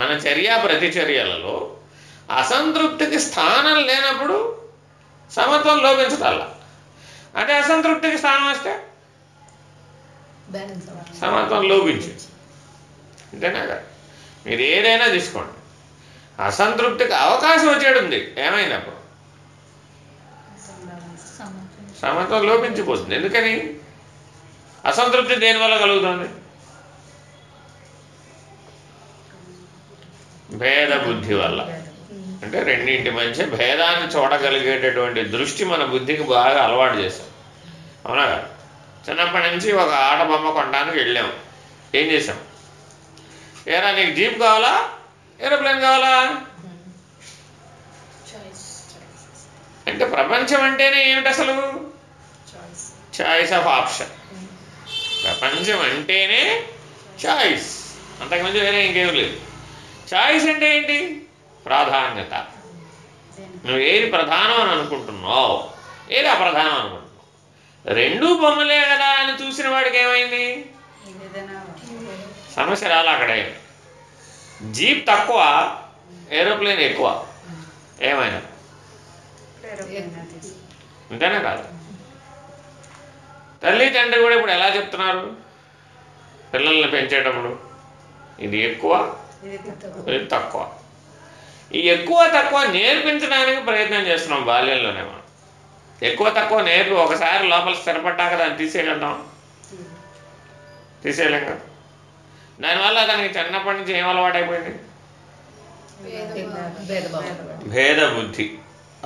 S1: మన చర్య ప్రతిచర్యలలో అసంతృప్తికి స్థానం లేనప్పుడు సమత్వం లోపించటల్లా అంటే అసంతృప్తికి స్థానం వస్తే సమత్వం లోపించింది. అంతేనా? కదా మీరు ఏదైనా తీసుకోండి. అసంతృప్తికి అవకాశం వచ్చేటుంది ఏమైనప్పుడు? సమత్వం లోపించిపోతుంది. ఎందుకని? అసంతృప్తి దేనివల్ల కలుగుతుంది? భేద బుద్ధి వల్ల. అంటే రెండింటి మధ్య భేదాన్ని చూడగలిగేటటువంటి దృష్టి మన బుద్ధికి బాగా అలవాటు చేస్తాం అవునా చిన్నప్పటి నుంచి ఒక ఆట బొమ్మ కొనడానికి వెళ్ళాం. ఏం చేసాం ఏరా నీకు జీప్ కావాలా? ఏరోప్లేన్ కావాలా? అంటే ప్రపంచం అంటేనే ఏమిటి అసలు? చాయిస్ ఆఫ్ ఆప్షన్ ప్రపంచం అంటేనే చాయిస్ అంతకుమించి వేరే ఇంకేం లేదు. చాయిస్ అంటే ఏంటి? ప్రాధాన్యత. నువ్వు ఏది ప్రధానం అని అనుకుంటున్నావు ఏది అప్రధానం అనుకుంటున్నావు? రెండూ బొమ్మలే కదా అని చూసిన వాడికి ఏమైంది? సమస్య రాలే అక్కడే జీప్ తక్కువ ఏరోప్లేన్ ఎక్కువ. ఏమైనా? అంతేనా కాదు. తల్లి తండ్రి కూడా ఇప్పుడు ఎలా చెప్తున్నారు? పిల్లల్ని పెంచేటప్పుడు ఇది ఎక్కువ ఇది తక్కువ. ఈ ఎక్కువ తక్కువ నేర్పించడానికి ప్రయత్నం చేస్తున్నాం బాల్యంలోనే మనం. ఎక్కువ తక్కువ నేర్పి ఒకసారి లోపల స్థిరపడ్డాక దాన్ని తీసేయగలుగుతాం. తీసేయలేం కదా? దానివల్ల అతనికి చిన్నప్పటి నుంచి ఏం అలవాటైపోయింది భేద బుద్ధి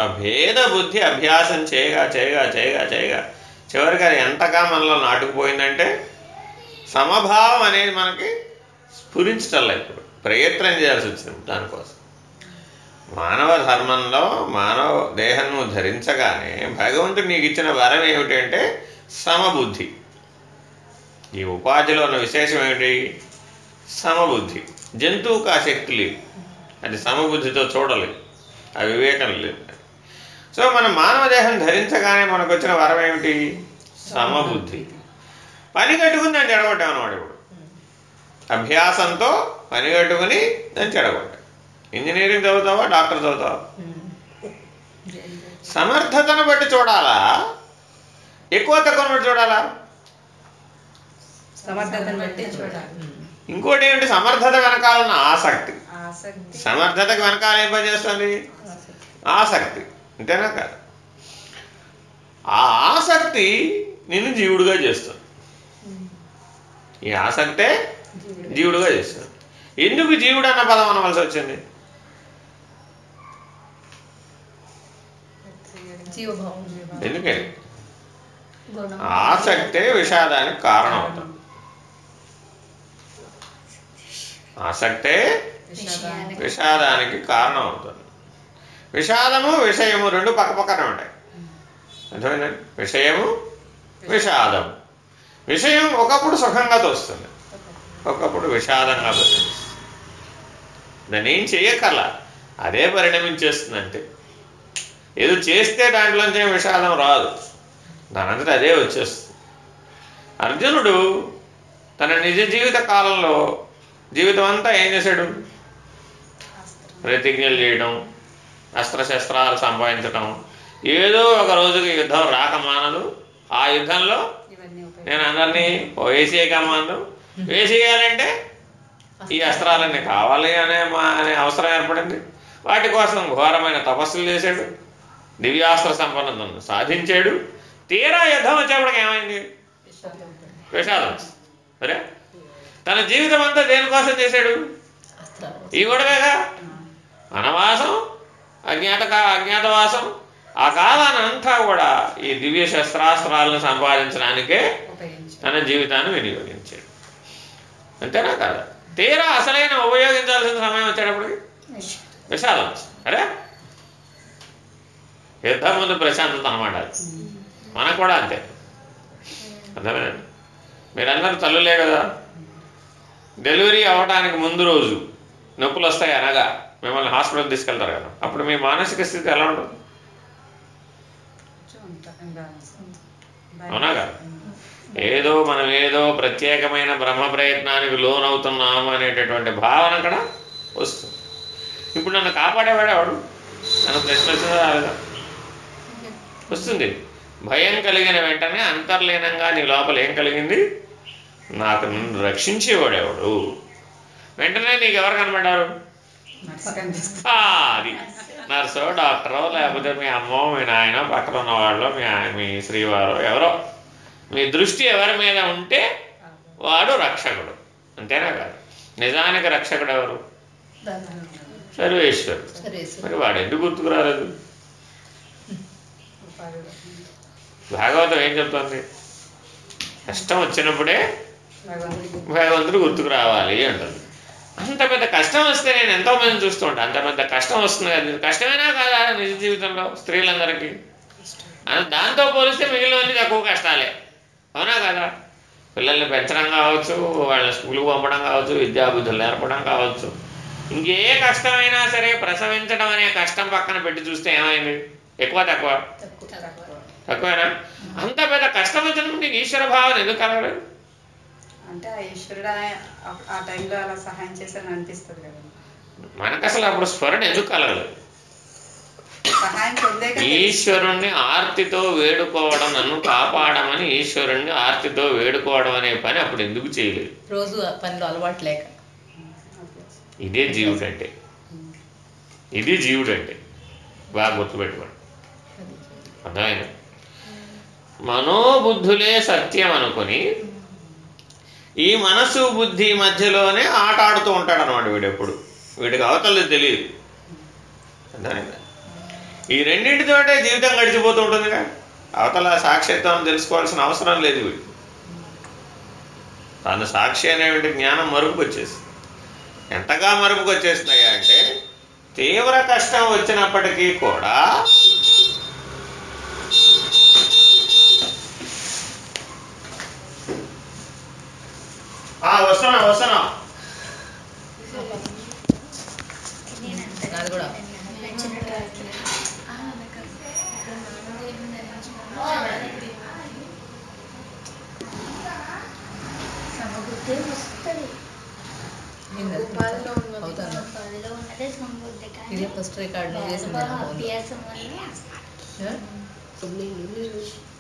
S1: ఆ భేద బుద్ధి అభ్యాసం చేయగా చేయగా చేయగా చేయగా చివరికి అది ఎంతగా మనలో నాటుకుపోయిందంటే సమభావం అనేది మనకి స్ఫురించటల్లా ఇప్పుడు. ప్రయత్నం చేయాల్సి వచ్చింది దానికోసం. మానవ ధర్మంలో మానవ దేహంను ధరించగానే భగవంతుడు నీకు ఇచ్చిన వరం ఏమిటంటే సమబుద్ధి. ఈ ఉపాధిలో ఉన్న విశేషం ఏమిటి? సమబుద్ధి. జంతువుకు ఆ శక్తి లేదు. అది సమబుద్ధితో చూడలేదు. ఆ వివేకం లేదు. సో మన మానవ దేహం ధరించగానే మనకు వచ్చిన వరం ఏమిటి? సమబుద్ధి. పని కట్టుకుని దాన్ని జడగొట్టామన్నమాట ఇప్పుడు. అభ్యాసంతో పని కట్టుకుని దాన్ని చెడగొట్టాం. ఇంజనీరింగ్ చదువుతావా? డాక్టర్ చదువుతావా? సమర్థతను బట్టి చూడాలా? ఎక్కువ తక్కువను బట్టి చూడాలా?
S2: సమర్థతను బట్టి
S3: చూడాలి.
S1: ఇంకోటి ఏంటి సమర్థత వెనకాలన్న ఆసక్తి. సమర్థతకు వెనకాల ఏం పని చేస్తుంది ఆసక్తి. అంతేనా కాదు? ఆ ఆసక్తి నిన్ను జీవుడుగా చేస్తుంది. ఈ ఆసక్తే జీవుడుగా చేస్తుంది. ఎందుకు జీవుడు అన్న పదం అనవలసి వచ్చింది? ఎందుకని? ఆసక్తే విషాదానికి కారణం అవుతుంది ఆసక్తే
S2: విషాదానికి
S1: కారణం అవుతుంది విషాదము విషయము రెండు పక్కపక్కనే ఉంటాయి. అర్థమైందండి విషయము విషాదము. విషయం ఒకప్పుడు సుఖంగా తోస్తుంది. ఒకప్పుడు విషాదంగా పరిణమిస్తుంది దాన్ని ఏం చెయ్యకర్లా అదే పరిణమించేస్తుంది అంతే ఏదో చేస్తే దాంట్లోంచి ఏం విషాదం రాదు. దానంతట అదే వచ్చేస్తుంది. అర్జునుడు తన నిజ జీవిత కాలంలో జీవితం అంతా ఏం చేశాడు ప్రతిజ్ఞలు చేయడం అస్త్రశస్త్రాలు సంపాదించడం ఏదో ఒక రోజుకి యుద్ధం రాక మానదు. ఆ యుద్ధంలో నేను అందరినీ వేసేయకమాను వేసేయాలంటే ఈ అస్త్రాలన్నీ కావాలి అనే మా అనే అవసరం ఏర్పడింది. వాటి కోసం ఘోరమైన తపస్సులు చేశాడు దివ్యాస్త్ర సంపన్నతను సాధించాడు. తీరా యుద్ధం వచ్చేప్పటికి ఏమైంది? విషాదం. సరే? తన జీవితం అంతా దేనికోసం చేశాడు? ఈ గొడవేగా? వనవాసం అజ్ఞాత అజ్ఞాతవాసం. ఆ కాలానంతా కూడా ఈ దివ్య శస్త్రాస్త్రాలను సంపాదించడానికే తన జీవితాన్ని వినియోగించాడు. అంతేనా కాదా? తీరా అసలైన ఉపయోగించాల్సిన సమయం వచ్చేటప్పటికి విషాదం. అరే? యుద్ధం ముందు ప్రశాంతత అనమాట అది. మనకు కూడా అంతే. అర్థమేనండి మీరందరూ తల్లులే కదా? డెలివరీ అవ్వడానికి ముందు రోజు నొప్పులు వస్తాయి అనగా మిమ్మల్ని హాస్పిటల్ తీసుకెళ్తారు కదా. అప్పుడు మీ మానసిక స్థితి ఎలా ఉంటుంది. అవునా కదా? ఏదో మనం ఏదో ప్రత్యేకమైన బ్రహ్మ ప్రయత్నానికి లోనవుతున్నాము అనేటటువంటి భావన అక్కడ వస్తుంది. ఇప్పుడు నన్ను కాపాడేవాడు ఎవడు? నన్ను ప్రశ్న వచ్చిందా వస్తుంది. భయం కలిగిన వెంటనే అంతర్లీనంగా నీ లోపల ఏం కలిగింది? నాకు నన్ను రక్షించేవాడెవడు వెంటనే నీకు ఎవరు కనబడ్డారు అది. నర్సో డాక్టరో లేకపోతే మీ అమ్మో మీ నాయనో పక్కన ఉన్న వాళ్ళు మీ మీ శ్రీవారో ఎవరో. మీ దృష్టి ఎవరి మీద ఉంటే వాడు రక్షకుడు. అంతేనా కాదు. నిజానికి రక్షకుడు ఎవరు? సర్వేశ్వరుడు.
S3: సరే
S1: మరి వాడు ఎందుకు గుర్తుకు రాలేదు?
S2: ఉపాధుడు.
S1: భాగవతం ఏం చెప్తుంది? కష్టం వచ్చినప్పుడే భగవంతుడు గుర్తుకు రావాలి అంటుంది. అంత పెద్ద కష్టం వస్తే నేను ఎంతో మంది చూస్తూ ఉంటాను అంత పెద్ద కష్టం వస్తుంది కదా. కష్టమేనా కాదా నిజ జీవితంలో స్త్రీలందరికీ? అని దాంతో పోలిస్తే మిగిలినవన్నీ తక్కువ కష్టాలే. అవునా కదా? పిల్లల్ని పెంచడం కావచ్చు వాళ్ళని స్కూల్కి పంపడం కావచ్చు విద్యాబుద్ధులు నేర్పడం కావచ్చు. ఇంకే కష్టమైనా సరే ప్రసవించడం అనే కష్టం పక్కన పెట్టి చూస్తే ఏమైంది? ఎక్కువ తక్కువ. తక్కువేనా? అంత పెద్ద కష్టం వచ్చినప్పుడు నీకు ఈశ్వర భావన ఎందుకు కలగలేదు?
S2: అంటే ఆ ఈశ్వరుడు ఆ- టైంలో అలా సహాయం చేశారని అనిపిస్తుంది కదా.
S1: మనకు అసలు అప్పుడు స్మరణ ఎందుకు కలగలేదు?
S2: సహాయం పొందే కదా.
S1: ఈశ్వరుణ్ణి ఆర్తితో వేడుకోవడం నన్ను కాపాడమని ఈశ్వరుణ్ణి ఆర్తితో వేడుకోవడం అనే పని అప్పుడు ఎందుకు చేయలేదు?
S3: రోజు ఆ పనిలో అలవాటు లేక.
S1: ఇదే జీవుడు అంటే ఇది జీవుడు అంటే బాగా గుర్తుపెట్టుకోండి. అర్థమైంది? మనోబుద్ధులే సత్యం అనుకుని ఈ మనసు బుద్ధి మధ్యలోనే ఆట ఆడుతూ ఉంటాడు అనమాట వీడెప్పుడు వీడికి అవతలు తెలియదు ఈ రెండింటితోటే జీవితం గడిచిపోతూ ఉంటుందిగా అవతల సాక్షిత్వం తెలుసుకోవాల్సిన అవసరం లేదు వీడు తను సాక్షి అనేటువంటి జ్ఞానం మరుపుకు వచ్చేసింది ఎంతగా మరుపుకు వచ్చేస్తున్నాయా అంటే తీవ్ర కష్టం వచ్చినప్పటికీ కూడా
S3: వస్తానా వస్తానా ఇది ఫస్ట్ రికార్డు చేసింది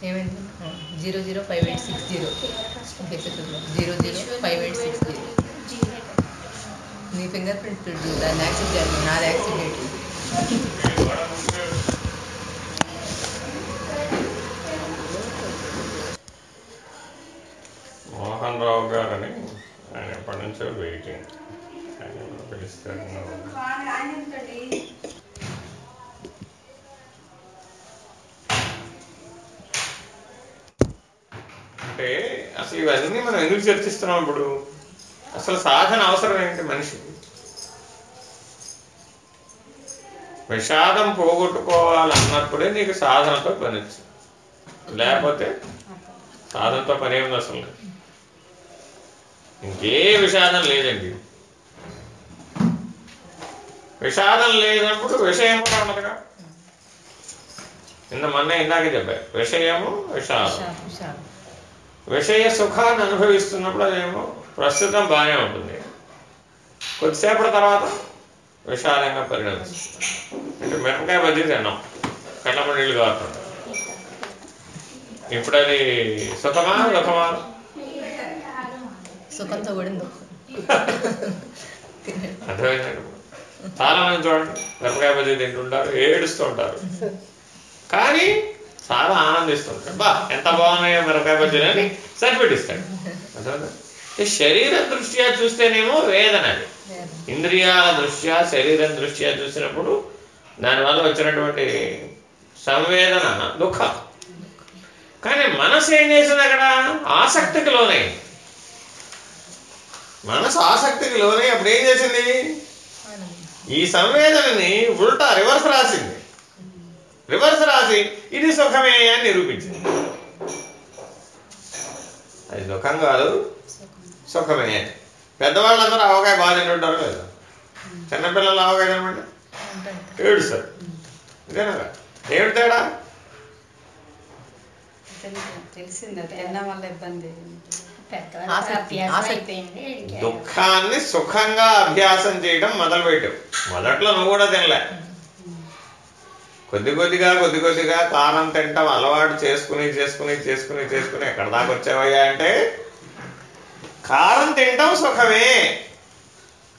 S3: నా ఫోన్ ఏమైంది zero zero five eight six zero. Zero zero five eight six zero. నీ ఫింగర్ ప్రింట్ చూడు దాన్ని యాక్సెప్ట్ చేయాలి. నాది యాక్సెప్ట్ చేయట్లేదు.
S1: మోహన్ రావు గారని ఆయన ఎప్పటి నుంచో వెయిటింగ్. ఆయన పిలుస్తారు. అంటే అసలు ఇవన్నీ మనం ఎందుకు చర్చిస్తున్నాం ఇప్పుడు? అసలు సాధన అవసరం ఏంటి మనిషికి? విషాదం పోగొట్టుకోవాలన్నప్పుడే నీకు సాధనతో పని లేకపోతే సాధనతో పని ఏముంది అసలు? ఇంకే విషాదం లేదండి. విషాదం లేనప్పుడు విషయం కూడా ఉండదుగా. నిన్న మొన్న ఇందాక చెప్పారు విషయము విషాదం. విషయ సుఖాన్ని అనుభవిస్తున్నప్పుడు అదేమో ప్రస్తుతం బాగానే ఉంటుంది. కొద్దిసేపటి తర్వాత విషాదంగా పరిణమిస్తుంది. అంటే మిరపకాయ బజ్జీ తిన్నాం. కళ్ళమ్మ నీళ్ళు కారుతుంటాం ఇప్పుడు అది సుఖమా దుఃఖమా?
S3: సుఖంతో కూడింది.
S1: అర్థమైందండి? చాలా మంది చూడండి మిరపకాయ బజ్జీ తింటుంటారు ఏడుస్తూ ఉంటారు. కానీ చాలా ఆనందిస్తుంటాడు బా ఎంత బాగున్నాయో మిరపకాయ బజ్జీలు అని ఈ శరీర దృష్ట్యా చూస్తేనేమో వేదన అది. ఇంద్రియాల దృష్ట్యా శరీరం దృష్ట్యా చూసినప్పుడు దానివల్ల వచ్చినటువంటి సంవేదన దుఃఖం. కానీ మనసు ఏం చేసింది అక్కడ? ఆసక్తికి లోనై. మనసు ఆసక్తికి లోనై అప్పుడు ఏం చేసింది? ఈ సంవేదనని ఉల్టా రివర్స్ రాసింది. రివర్స్ రాసి ఇది సుఖమే అని నిరూపించింది. అది దుఃఖం కాదు. సుఖమే అని. పెద్దవాళ్ళందరూ ఆవకాయ బాగా తింటుంటారు లేదా చిన్నపిల్లలు ఆవకాయ తినమంటే? ఏడుస్తారు. ఇదేనా ఏడు తేడా. దుఃఖాన్ని సుఖంగా అభ్యాసం చేయడం మొదలుపెట్టావు. మొదట్లో నువ్వు కూడా తినలే. కొద్ది కొద్దిగా కొద్ది కొద్దిగా కారం తింటాం అలవాటు చేసుకుని చేసుకుని చేసుకుని చేసుకుని ఎక్కడ దాకా వచ్చావయ్యా అంటే కారం తింటాం సుఖమే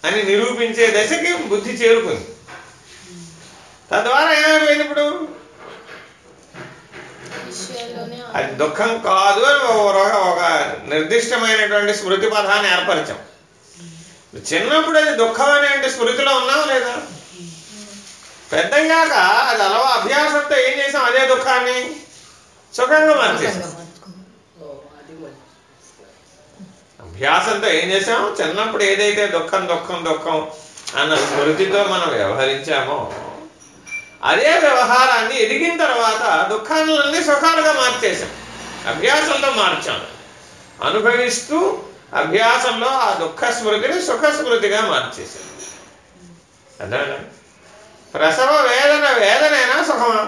S1: అని నిరూపించే దశకి బుద్ధి చేరుకుంది. తద్వారా ఏమైపోయింది ఇప్పుడు? అది దుఃఖం కాదు అని ఒక నిర్దిష్టమైనటువంటి స్మృతి పదాన్ని ఏర్పరిచాం. చిన్నప్పుడు అది దుఃఖం అనే స్మృతిలో ఉన్నావా లేదా? పెద్దయ్యాక అది అలవా అభ్యాసంతో ఏం చేసాం? అదే దుఃఖాన్ని సుఖంగా మార్చేసాం. అభ్యాసంతో ఏం చేసాం? చిన్నప్పుడు ఏదైతే దుఃఖం దుఃఖం దుఃఖం అన్న స్మృతితో మనం వ్యవహరించామో అదే వ్యవహారాన్ని ఎదిగిన తర్వాత దుఃఖాలన్నీ సుఖాలుగా మార్చేసాం. అభ్యాసంలో మార్చాం. అనుభవిస్తూ అభ్యాసంలో ఆ దుఃఖ స్మృతిని సుఖ స్మృతిగా మార్చేసాం. అదేనా ప్రసవ వేదన వేదనైనా సుఖమా?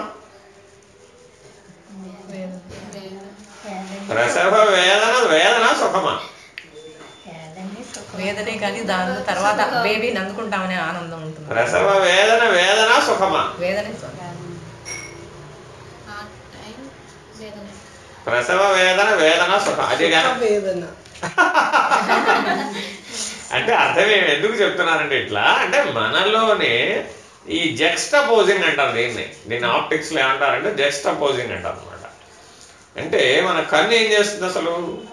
S1: ప్రసవ వేదన వేదన సుఖమా?
S3: వేదనే కానీ దాని తర్వాత బేబీని అందుకుంటామనే ఆనందం ఉంటుంది.
S1: ప్రసవ వేదన వేదన సుఖమా?
S3: వేదనే సుఖం.
S1: ప్రసవ వేదన వేదన సుఖం. అదే కానీ
S4: వేదన.
S1: అంటే అర్థం ఏమి ఎందుకు చెప్తున్నానంటే ఇట్లా? అంటే మనలోనే ఈ జెక్స్టపోజింగ్ అంటారు దీన్ని. దీన్ని ఆప్టిక్స్లో ఏమంటారంటే జెక్స్టపోజింగ్ అంటారు అనమాట అంటే మన కన్ను ఏం చేస్తుంది అసలు?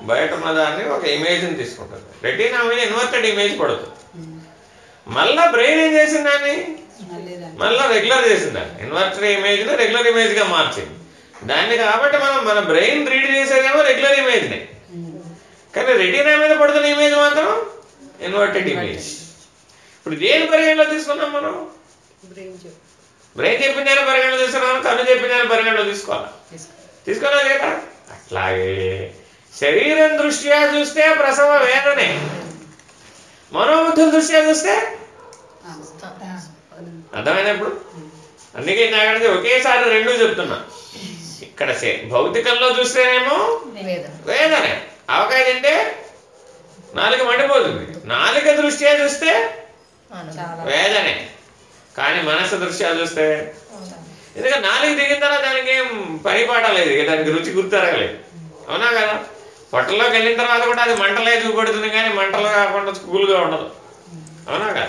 S1: బయట ఉన్న దాన్ని ఒక ఇమేజ్ని తీసుకుంటుంది. రెటీనా మీద ఇన్వర్టెడ్ ఇమేజ్ పడుతుంది. మళ్ళా బ్రెయిన్ ఏం చేసింది దాన్ని?
S2: మళ్ళీ
S1: రెగ్యులర్ చేసింది దాన్ని. ఇన్వర్టెడ్ ఇమేజ్ని రెగ్యులర్ ఇమేజ్గా మార్చింది. దాన్ని కాబట్టి మనం మన బ్రెయిన్ రీడ్ చేసేదేమో రెగ్యులర్ ఇమేజ్ని కానీ రెటీనా మీద పడుతున్న ఇమేజ్ మాత్రం ఇన్వర్టెడ్ ఇమేజ్ ఇప్పుడు దేని పరిగణలో తీసుకున్నాం మనం?
S4: బ్రెయిన్ చెప్పు
S1: బ్రెయిన్ చెప్పిన దాన్ని పరిగణలో తీసుకున్నాం కన్ను చెప్పిన దాన్ని పరిగణలో తీసుకోవాలి? తీసుకోవాలి లేదా అట్లాగే శరీరం దృష్ట్యా చూస్తే ప్రసవ వేదనే. మనోబుద్ధుల దృష్ట్యా చూస్తే? అర్థమైనప్పుడు అందుకే ఇందాక ఒకేసారి రెండు చెప్తున్నా. ఇక్కడ భౌతికంలో చూస్తేనేమో
S3: వేదన
S1: వేదనే. ఆవకాయ తింటే నాలుక మండిపోతుంది. నాలుక దృష్ట్యా చూస్తే వేదనే. కానీ మనస్సు దృశ్యాలు చూస్తే ఎందుకంటే నాలుగు దిగిన తర్వాత దానికి ఏం పని పాట లేదు. ఇక దానికి రుచి గుర్తరగలేదు. అవునా కదా? పొట్టలోకి వెళ్ళిన తర్వాత కూడా అది మంటలే చూపెడుతుంది కానీ మంటలు కాకుండా కూల్గా ఉండదు. అవునా కదా?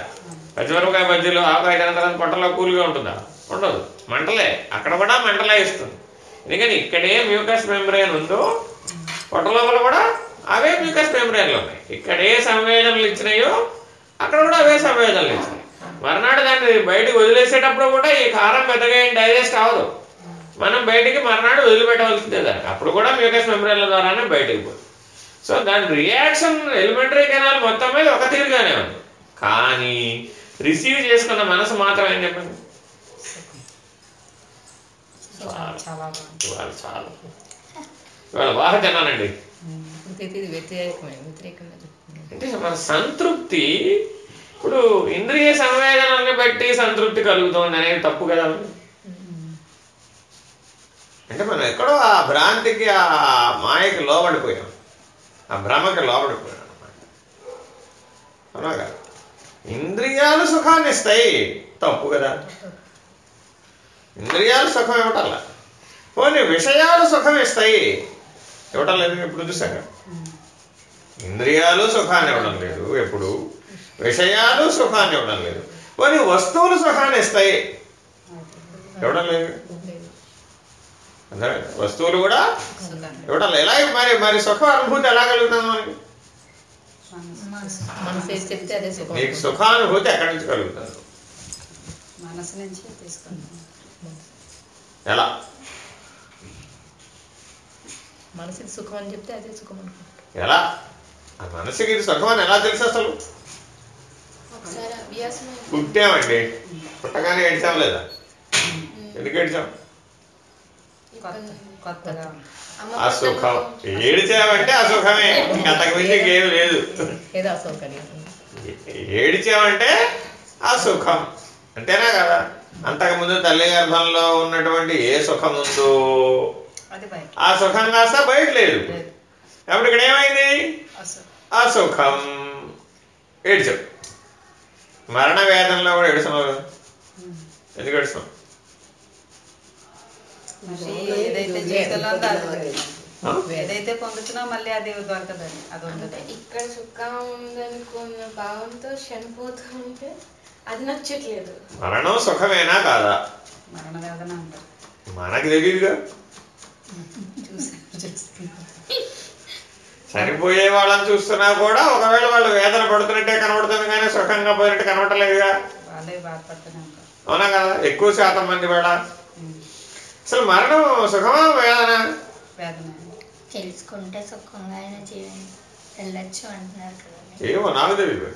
S1: పచ్చిమిరపకాయ మధ్యలో ఆవకాయ తర్వాత పొట్టలో కూల్గా ఉంటుందా? ఉండదు. మంటలే. అక్కడ కూడా మంటలే ఇస్తుంది. ఎందుకని? ఇక్కడే మ్యూకస్ మెమ్రేన్ ఉందో పొట్ట లోపల కూడా అవే మ్యూకస్ మెమ్రేన్లు ఉన్నాయి. ఇక్కడ ఏ సంవేదనలు ఇచ్చినాయో అక్కడ కూడా అవే సంవేదనలు ఇచ్చినాయి. మర్నాడు దాన్ని బయటకు వదిలేసేటప్పుడు కూడా ఈ కారం పెద్దగా ఏం డైజెస్ట్ అవ్వదు. మనం బయటికి మర్నాడు వదిలిపెట్టవలసిందే దానికి అప్పుడు కూడా మ్యూకస్ మెంబ్రేన్ల ద్వారానే బయటికి పోతుంది సో దాని రియాక్షన్ ఎలిమెంటరీ కెనాల్ మొత్తం మీద ఒక తీరుగానే ఉంది. కానీ రిసీవ్ చేసుకున్న మనసు మాత్రం ఏం చెప్పండి?
S2: చాలా బాగుంది.
S1: ఇవాళ చాలా. ఇవాళ బాగా తిన్నానండి. అంటే మన సంతృప్తి ఇప్పుడు ఇంద్రియ సంవేదనల్ని బట్టి సంతృప్తి కలుగుతోంది అనేది తప్పు కదా. అంటే మనం ఎక్కడో ఆ భ్రాంతికి ఆ మాయకి లోబడిపోయాం. ఆ భ్రమకి లోబడిపోయాం అవునా కదా ఇంద్రియాలు సుఖాన్ని ఇస్తాయి. తప్పు కదా. ఇంద్రియాలు సుఖం ఇవ్వటల్లా పోనీ విషయాలు సుఖం ఇస్తాయి. ఇవ్వటం లేదు ఇప్పుడు చూసాక ఇంద్రియాలు సుఖాన్ని ఇవ్వడం లేదు ఎప్పుడు? విషయాలు సుఖాన్ని ఇవ్వడం లేదు. పోనీ వస్తువులు సుఖాన్ని ఇస్తాయి. ఇవ్వడం లేదు? వస్తువులు కూడా. ఇవ్వడం లేదు. ఎలా మరి మరి సుఖం అనుభూతి ఎలా కలుగుతుంది మనకి?
S2: మనసు
S3: మనసు ఏది చెప్తే అదే సుఖం
S1: నీకు సుఖానుభూతి ఎక్కడి నుంచి కలుగుతుంది?
S2: మనసు నుంచి తీసుకుంటాం.
S1: ఎలా?
S3: మనసుకి సుఖం అని చెప్తే అదే సుఖం
S1: ఎలా? ఆ మనసుకి ఇది సుఖం అని ఎలా తెలుసు అసలు? పుట్టామండి. పుట్టగానే ఏడ్చాం లేదా? ఎందుకు ఏడ్చాం?
S2: కొత్త కొత్తగా.
S4: అమ్మ
S1: ఆ సుఖం. ఏడిచామంటే ఆ సుఖమే. అంతకు మించి ఇంకేం లేదు. ఏడిచామంటే ఆ సుఖం. అంతేనా కదా? అంతకుముందు తల్లి గర్భంలో ఉన్నటువంటి ఏ సుఖం ఉందో ఆ సుఖం కాస్త బయట లేదు. అప్పుడు ఇక్కడ ఏమైంది
S2: అసలు
S1: ఆ సుఖం. ఏడ్చాం. మరణ వేదనలో కూడా ఏడుస్తున్నావు కదా? ఎందుకు
S2: ఏదైతే జీవితంలో మళ్ళీ అది దొరకదని అది ఉండదు.
S4: ఇక్కడ సుఖం ఉందనుకున్న భావంతో చనిపోతూ ఉంటే అది నచ్చట్లేదు.
S1: మరణం సుఖమేనా కాదా?
S2: మరణ వేదన అంటారు.
S1: మనకి తెలియదుగా
S2: చూసి చూస్తున్నాం
S1: చనిపోయే వాళ్ళని చూస్తున్నా కూడా ఒకవేళ వాళ్ళు వేదన పడుతున్నట్టే కనబడుతుంది కానీ సుఖంగా పోయినట్టు కనబడలేదుగా
S2: వాళ్ళే
S1: అవునా కదా? ఎక్కువ శాతం మంది వేళ.
S2: ఉమ్.
S1: అసలు మరణం సుఖమా వేదన?
S2: వేదన?
S5: తెలుసుకుంటే సుఖంగా అయినా జీవనం వెళ్ళొచ్చు అంటున్నారు కదా.
S1: ఏమో నాకు తెలియదు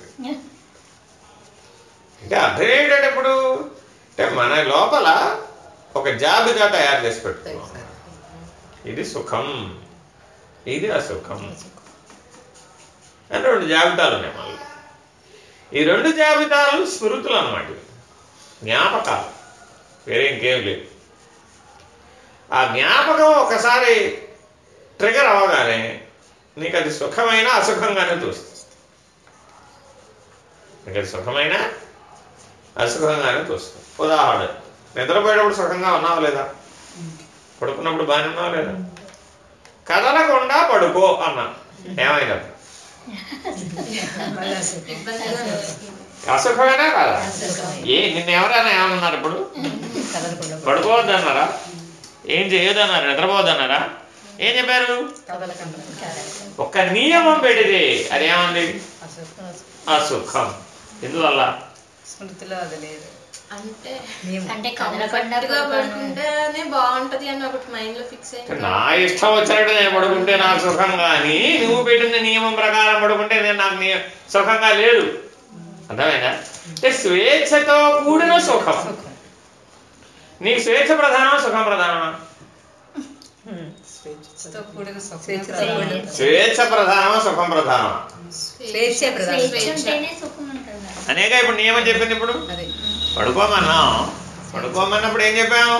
S1: అంటే అర్థం ఏంటంటే ఇప్పుడు అంటే మన లోపల ఒక జాబితా తయారు చేసి పెట్టుకున్నాం. ఇది సుఖం. ఇది అసుఖం అని రెండు జాబితాలు ఉన్నాయి మళ్ళీ. ఈ రెండు జాబితాలు స్మృతులు అన్నమాట. జ్ఞాపకాలు. వేరే ఇంకేం లేదు. ఆ జ్ఞాపకం ఒకసారి ట్రిగర్ అవ్వగానే నీకు అది సుఖమైన అసుఖంగానే చూస్తుంది నీకు అది సుఖమైన అసుఖంగానే చూస్తుంది ఉదాహరణ నిద్రపోయేటప్పుడు సుఖంగా ఉన్నావా లేదా? పడుకున్నప్పుడు బాగానే ఉన్నావా లేదా? కదలకుండా పడుకో అన్నా. ఏమైనా అసుఖమేనా కదా? ఏ నిన్న ఎవరైనా ఏమన్నారు ఇప్పుడు? పడుకోవద్దన్నారా? ఏం చేయొద్దన్నారు? నిద్రపోవద్దన్నారా? ఏం చెప్పారు? ఒక నియమం పెడితే అదేమంది?
S2: అసలు
S1: అసుఖం ఎందువల్ల?
S2: స్మృతిలో అది లేదు.
S4: అంటే
S5: అంటే.
S4: పడుకుంటేనే బాగుంటది అని ఒకటి మైండ్లో ఫిక్స్
S1: నా ఇష్టం వచ్చినట్టు నేను పడుకుంటే నాకు సుఖం కానీ నువ్వు పెట్టిన నియమం ప్రకారం పడుకుంటే నేను నాకు సుఖంగా లేదు. అర్థమైందా? అంటే స్వేచ్ఛతో కూడిన సుఖం. నీకు స్వేచ్ఛ ప్రధానమా సుఖం ప్రధానమా? స్వేచ్ఛ ప్రధానమా సుఖం ప్రధానమా? అనేక ఇప్పుడు నియమం చెప్పింది ఇప్పుడు?
S2: అది.
S1: పడుకోమన్నాం. పడుకోమన్నప్పుడు ఏం చెప్పాము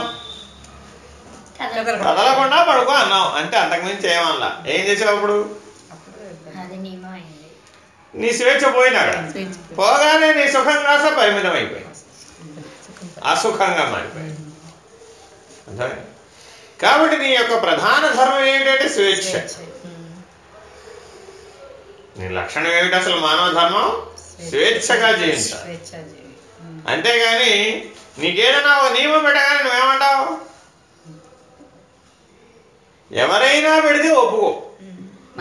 S5: కదలకుండా
S1: పడుకో అన్నాం అంటే అంతకుమించి ఏమన్నా ఏం చేసావు అప్పుడు? నీ స్వేచ్ఛ
S3: స్వేచ్ఛ
S1: పోగానే నీ సుఖం కాస్త పరిమితం అయిపోయింది అసుఖంగా మారిపోయింది? కాబట్టి నీ యొక్క ప్రధాన ధర్మం ఏంటంటే స్వేచ్ఛ. నీ లక్షణం ఏమిటి అసలు మానవ ధర్మం? స్వేచ్ఛగా జీవించాలి. అంతేగాని నీకేదైనా ఒక నియమం పెట్టగానే నువ్వేమంటావు? ఎవరైనా పెడితే ఒప్పుకో.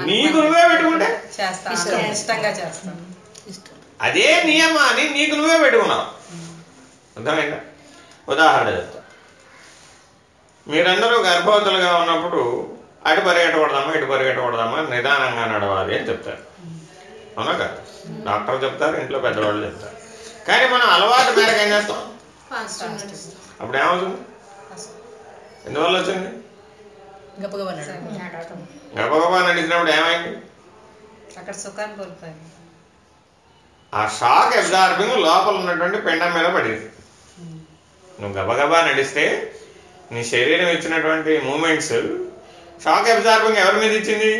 S1: నీకు నువ్వే పెట్టుకుంటే.
S2: ఇష్టంగా చేస్తాం.
S3: ఇష్టం.
S1: అదే నియమాన్ని నీకు నువ్వే పెట్టుకున్నావు. అర్థమైందా? ఉదాహరణ చెప్తా. మీరందరూ గర్భవతులుగా ఉన్నప్పుడు అటు పరిగెట్టకూడదమ్మా ఇటు పరిగెట్టకూడదమ్మా నిదానంగా నడవాలి అని చెప్తారు. అవునా కదా? డాక్టర్ చెప్తారు ఇంట్లో పెద్దవాళ్ళు చెప్తారు. కానీ మనం అలవాటు మేరకు ఏం చేస్తాం? అప్పుడు ఏమవుతుంది? ఎందువల్ల వచ్చింది?
S3: గబగబా
S1: నడిచినప్పుడు ఏమైంది?
S2: అక్కడ సుఖాన్ని కోల్పోయాం
S1: ఆ షాక్ అబ్జార్బింగ్ లోపల ఉన్నటువంటి పిండం మీద పడింది. నువ్వు గబగబా నడిస్తే నీ శరీరం ఇచ్చినటువంటి మూమెంట్స్ షాక్ అబ్జార్బింగ్ ఎవరి మీద ఇచ్చింది?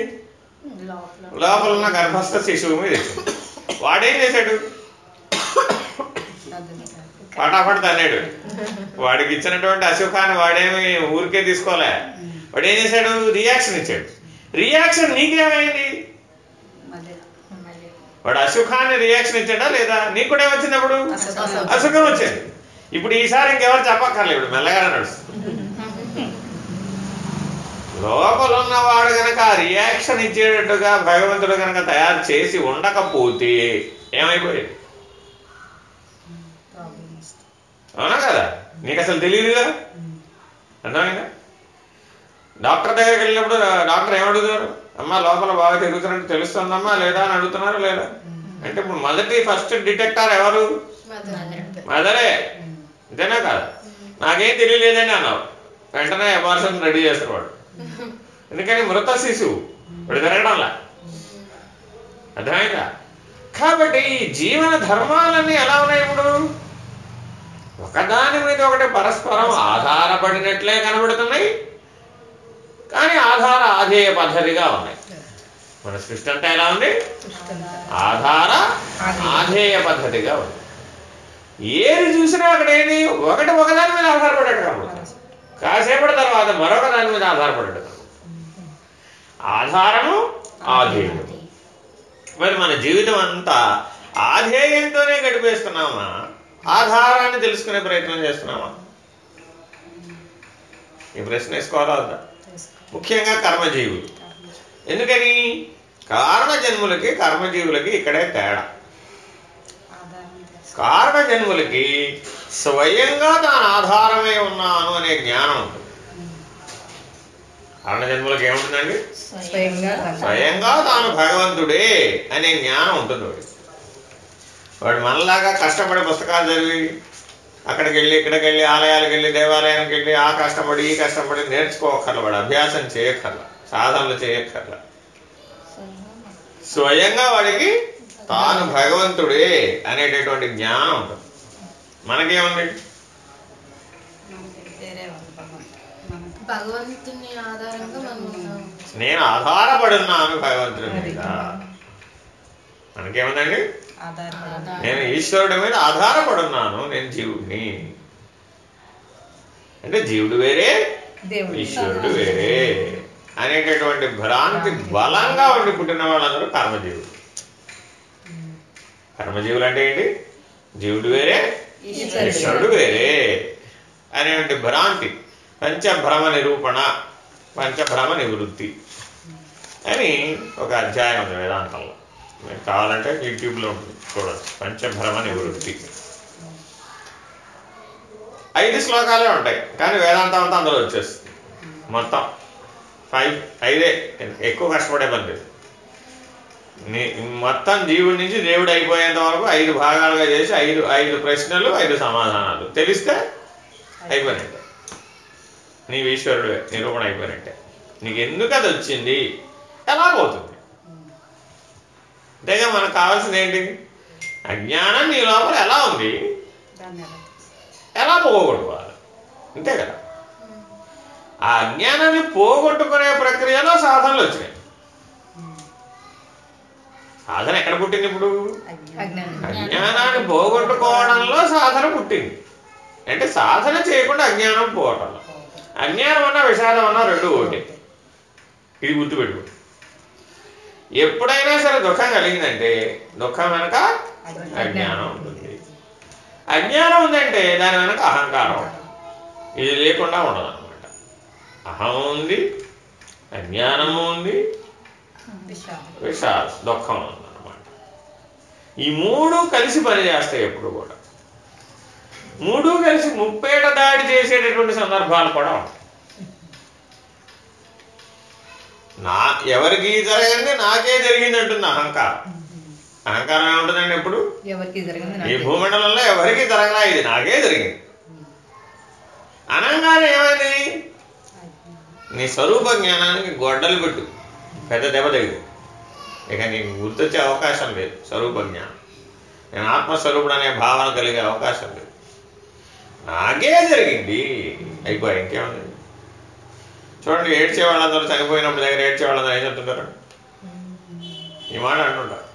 S5: లోపల.
S1: లోపల ఉన్న గర్భస్థ శిశువు మీద ఇచ్చింది. వాడేం చేశాడు? పటాపట్ తన్నాడు వాడికి ఇచ్చినటువంటి అసుఖాన్ని వాడేమి ఊరికే తీసుకోలే. వాడు ఏం చేశాడు? రియాక్షన్ ఇచ్చాడు. రియాక్షన్ నీకేమైంది? వాడు అసుఖాన్ని రియాక్షన్ ఇచ్చాడా లేదా? నీకు కూడా ఏమొచ్చింది అప్పుడు
S2: అసుఖం.
S1: వచ్చింది. ఇప్పుడు ఈసారి ఇంకెవరు చెప్పక్కర్లేదు. ఇప్పుడు మెల్లగానే నడుస్తుంది. లోపల ఉన్నవాడు గనక ఆ రియాక్షన్ ఇచ్చేటట్టుగా భగవంతుడు గనక తయారు చేసి ఉండకపోతే ఏమైపోయేది
S2: ప్రాబ్లం వస్తుంది
S1: అవునా కదా? నీకు అసలు తెలియదుగా అర్థమైందా? డాక్టర్ దగ్గరికి వెళ్ళినప్పుడు డాక్టర్ ఏమడుగుతారు? అమ్మా లోపల బాగా తిరుగుతున్నట్టు తెలుస్తుందమ్మా లేదా అని అడుగుతున్నారు లేదా? అంటే ఇప్పుడు మొదటి ఫస్ట్ డిటెక్టర్ ఎవరు?
S4: మదర్.
S1: మదరే. అంతేనా కాదు? నాకేం తెలియలేదని అన్నావు. వెంటనే అబార్షన్ రెడీ చేస్తారు వాడు. <laughs> ఎందుకని? మృత శిశువు. వాడు తిరగడంలా. అర్థమైందా? కాబట్టి ఈ జీవన ధర్మాలన్నీ ఎలా ఉన్నాయి ఇప్పుడు? ఒకదాని మీద ఒకటి పరస్పరం ఆధారపడినట్లే కనబడుతున్నాయి. కానీ ఆధార ఆధేయ పద్ధతిగా ఉన్నాయి. మన సృష్టి అంటే ఎలా ఉంది? ఆధార ఆధేయ పద్ధతిగా ఉంది. ఏది చూసినా అక్కడ ఏది ఒకటి ఒకదాని మీద ఆధారపడేట కనబడుతుంది కాసేపటి తర్వాత మరొక దాని మీద ఆధారపడేట ఆధారము ఆధేయము మరి మన జీవితం అంతా ఆధేయంతోనే గడిపేస్తున్నామా? ఆధారాన్ని తెలుసుకునే ప్రయత్నం చేస్తున్నామా ఈ ప్రశ్న వేసుకోవాలా వద్దా? ముఖ్యంగా కర్మజీవులు. ఎందుకని? కారణ జన్ములకి కర్మజీవులకి ఇక్కడే తేడా.
S2: ఆధారం తెలుసు.
S1: కారణ జన్ములకి స్వయంగా తాను ఆధారమే ఉన్నాను అనే జ్ఞానం ఉంటుంది. కారణ జన్ములకి ఏముంటుందండి?
S3: స్వయంగా.
S1: స్వయంగా తాను భగవంతుడే అనే జ్ఞానం ఉంటుంది వాడు మనలాగా కష్టపడి పుస్తకాలు చదివి అక్కడికి వెళ్ళి ఇక్కడికి వెళ్ళి ఆలయాలకు వెళ్ళి దేవాలయానికి వెళ్ళి ఆ కష్టపడి ఈ కష్టపడి నేర్చుకోకర్ల వాడు అభ్యాసం చేయక్కర్ల సాధనలు చేయక్కర్ల. స్వయంగా వాడికి తాను భగవంతుడే అనేటటువంటి జ్ఞానం ఉంటుంది. మనకేముంది? నేను ఆధారపడున్నాను భగవంతుడి మీద. మనకేముందండి? నేను ఈశ్వరుడి మీద ఆధారపడున్నాను నేను జీవుడిని. అంటే జీవుడు వేరే ఈశ్వరుడు వేరే అనేటటువంటి భ్రాంతి బలంగా ఉండి పుట్టిన వాళ్ళందరూ కర్మజీవులు. కర్మజీవులు అంటే ఏంటి? జీవుడు వేరే ఈశ్వరుడు వేరే అనేటువంటి భ్రాంతి. పంచభ్రమ నిరూపణ పంచభ్రమ నివృత్తి అని ఒక అధ్యాయం ఉంది వేదాంతంలో. మీకు కావాలంటే యూట్యూబ్లో ఉంటుంది. చూడొచ్చు పంచభ్రమ నివృత్తి. ఐదు శ్లోకాలే ఉంటాయి. కానీ వేదాంతం అంతా అందులో వచ్చేస్తుంది. మొత్తం. ఫైవ్ ఐదే. ఎక్కువ కష్టపడే పని లేదు. నీ మొత్తం జీవుడి నుంచి దేవుడు అయిపోయేంత వరకు ఐదు భాగాలుగా చేసి ఐదు ఐదు ప్రశ్నలు ఐదు సమాధానాలు. తెలిస్తే అయిపోయినట్టే. నీవు ఈశ్వరుడు నిరూపణ అయిపోయినట్టే. నీకు ఎందుకు అది వచ్చింది? ఎలా పోతుంది అంతేగా మనకు కావాల్సింది ఏంటి? అజ్ఞానం నీ లోపల ఎలా ఉంది?
S2: ఎలా?
S1: పోగొట్టుకోవాలి? అంతే కదా? ఆ అజ్ఞానాన్ని పోగొట్టుకునే ప్రక్రియలో సాధనలు వచ్చినాయి. సాధన ఎక్కడ పుట్టింది ఇప్పుడు?
S3: అజ్ఞానం
S1: అజ్ఞానాన్ని పోగొట్టుకోవడంలో సాధన పుట్టింది. అంటే సాధన చేయకుండా అజ్ఞానం పోవటం అజ్ఞానం అన్నా విషాదం అన్నా రెండు ఒకటి ఇది గుర్తుపెట్టుకో. ఎప్పుడైనా సరే దుఃఖం కలిగిందంటే దుఃఖం వెనక అజ్ఞానం. ఉంటుంది. అజ్ఞానం ఉందంటే దాని వెనక అహంకారం. ఇది లేకుండా ఉండదు అనమాట అహం ఉంది అజ్ఞానము ఉంది
S2: విషాదం.
S1: విషాదం దుఃఖం ఉంది అనమాట ఈ మూడు కలిసి పనిచేస్తాయి ఎప్పుడు కూడా. మూడు కలిసి ముప్పేట దాడి చేసేటటువంటి సందర్భాలు కూడా ఉంటాయి. నా ఎవరికి జరగంది నాకే జరిగింది అంటుంది అహంకారం అహంకారం ఏముంటుందండి ఎప్పుడు? ఈ. భూమండలంలో ఎవరికి జరగలా ఇది నాకే జరిగింది. అనంగానే ఏమైంది? నీ స్వరూప జ్ఞానానికి గొడ్డలు పెట్టు. పెద్ద దెబ్బ తగిలి ఇక నీకు గుర్తొచ్చే అవకాశం లేదు స్వరూప జ్ఞానం. నేను ఆత్మస్వరూపుడు అనే భావన కలిగే అవకాశం లేదు. నాకే జరిగింది. అయిపోయి ఇంకేముంది? చూడండి ఏడ్చే వాళ్ళందరూ చనిపోయినప్పుడు దగ్గర ఏడ్చే వాళ్ళందరూ ఏం చెప్తుంటారు? ఈ మాట అంటుంటారు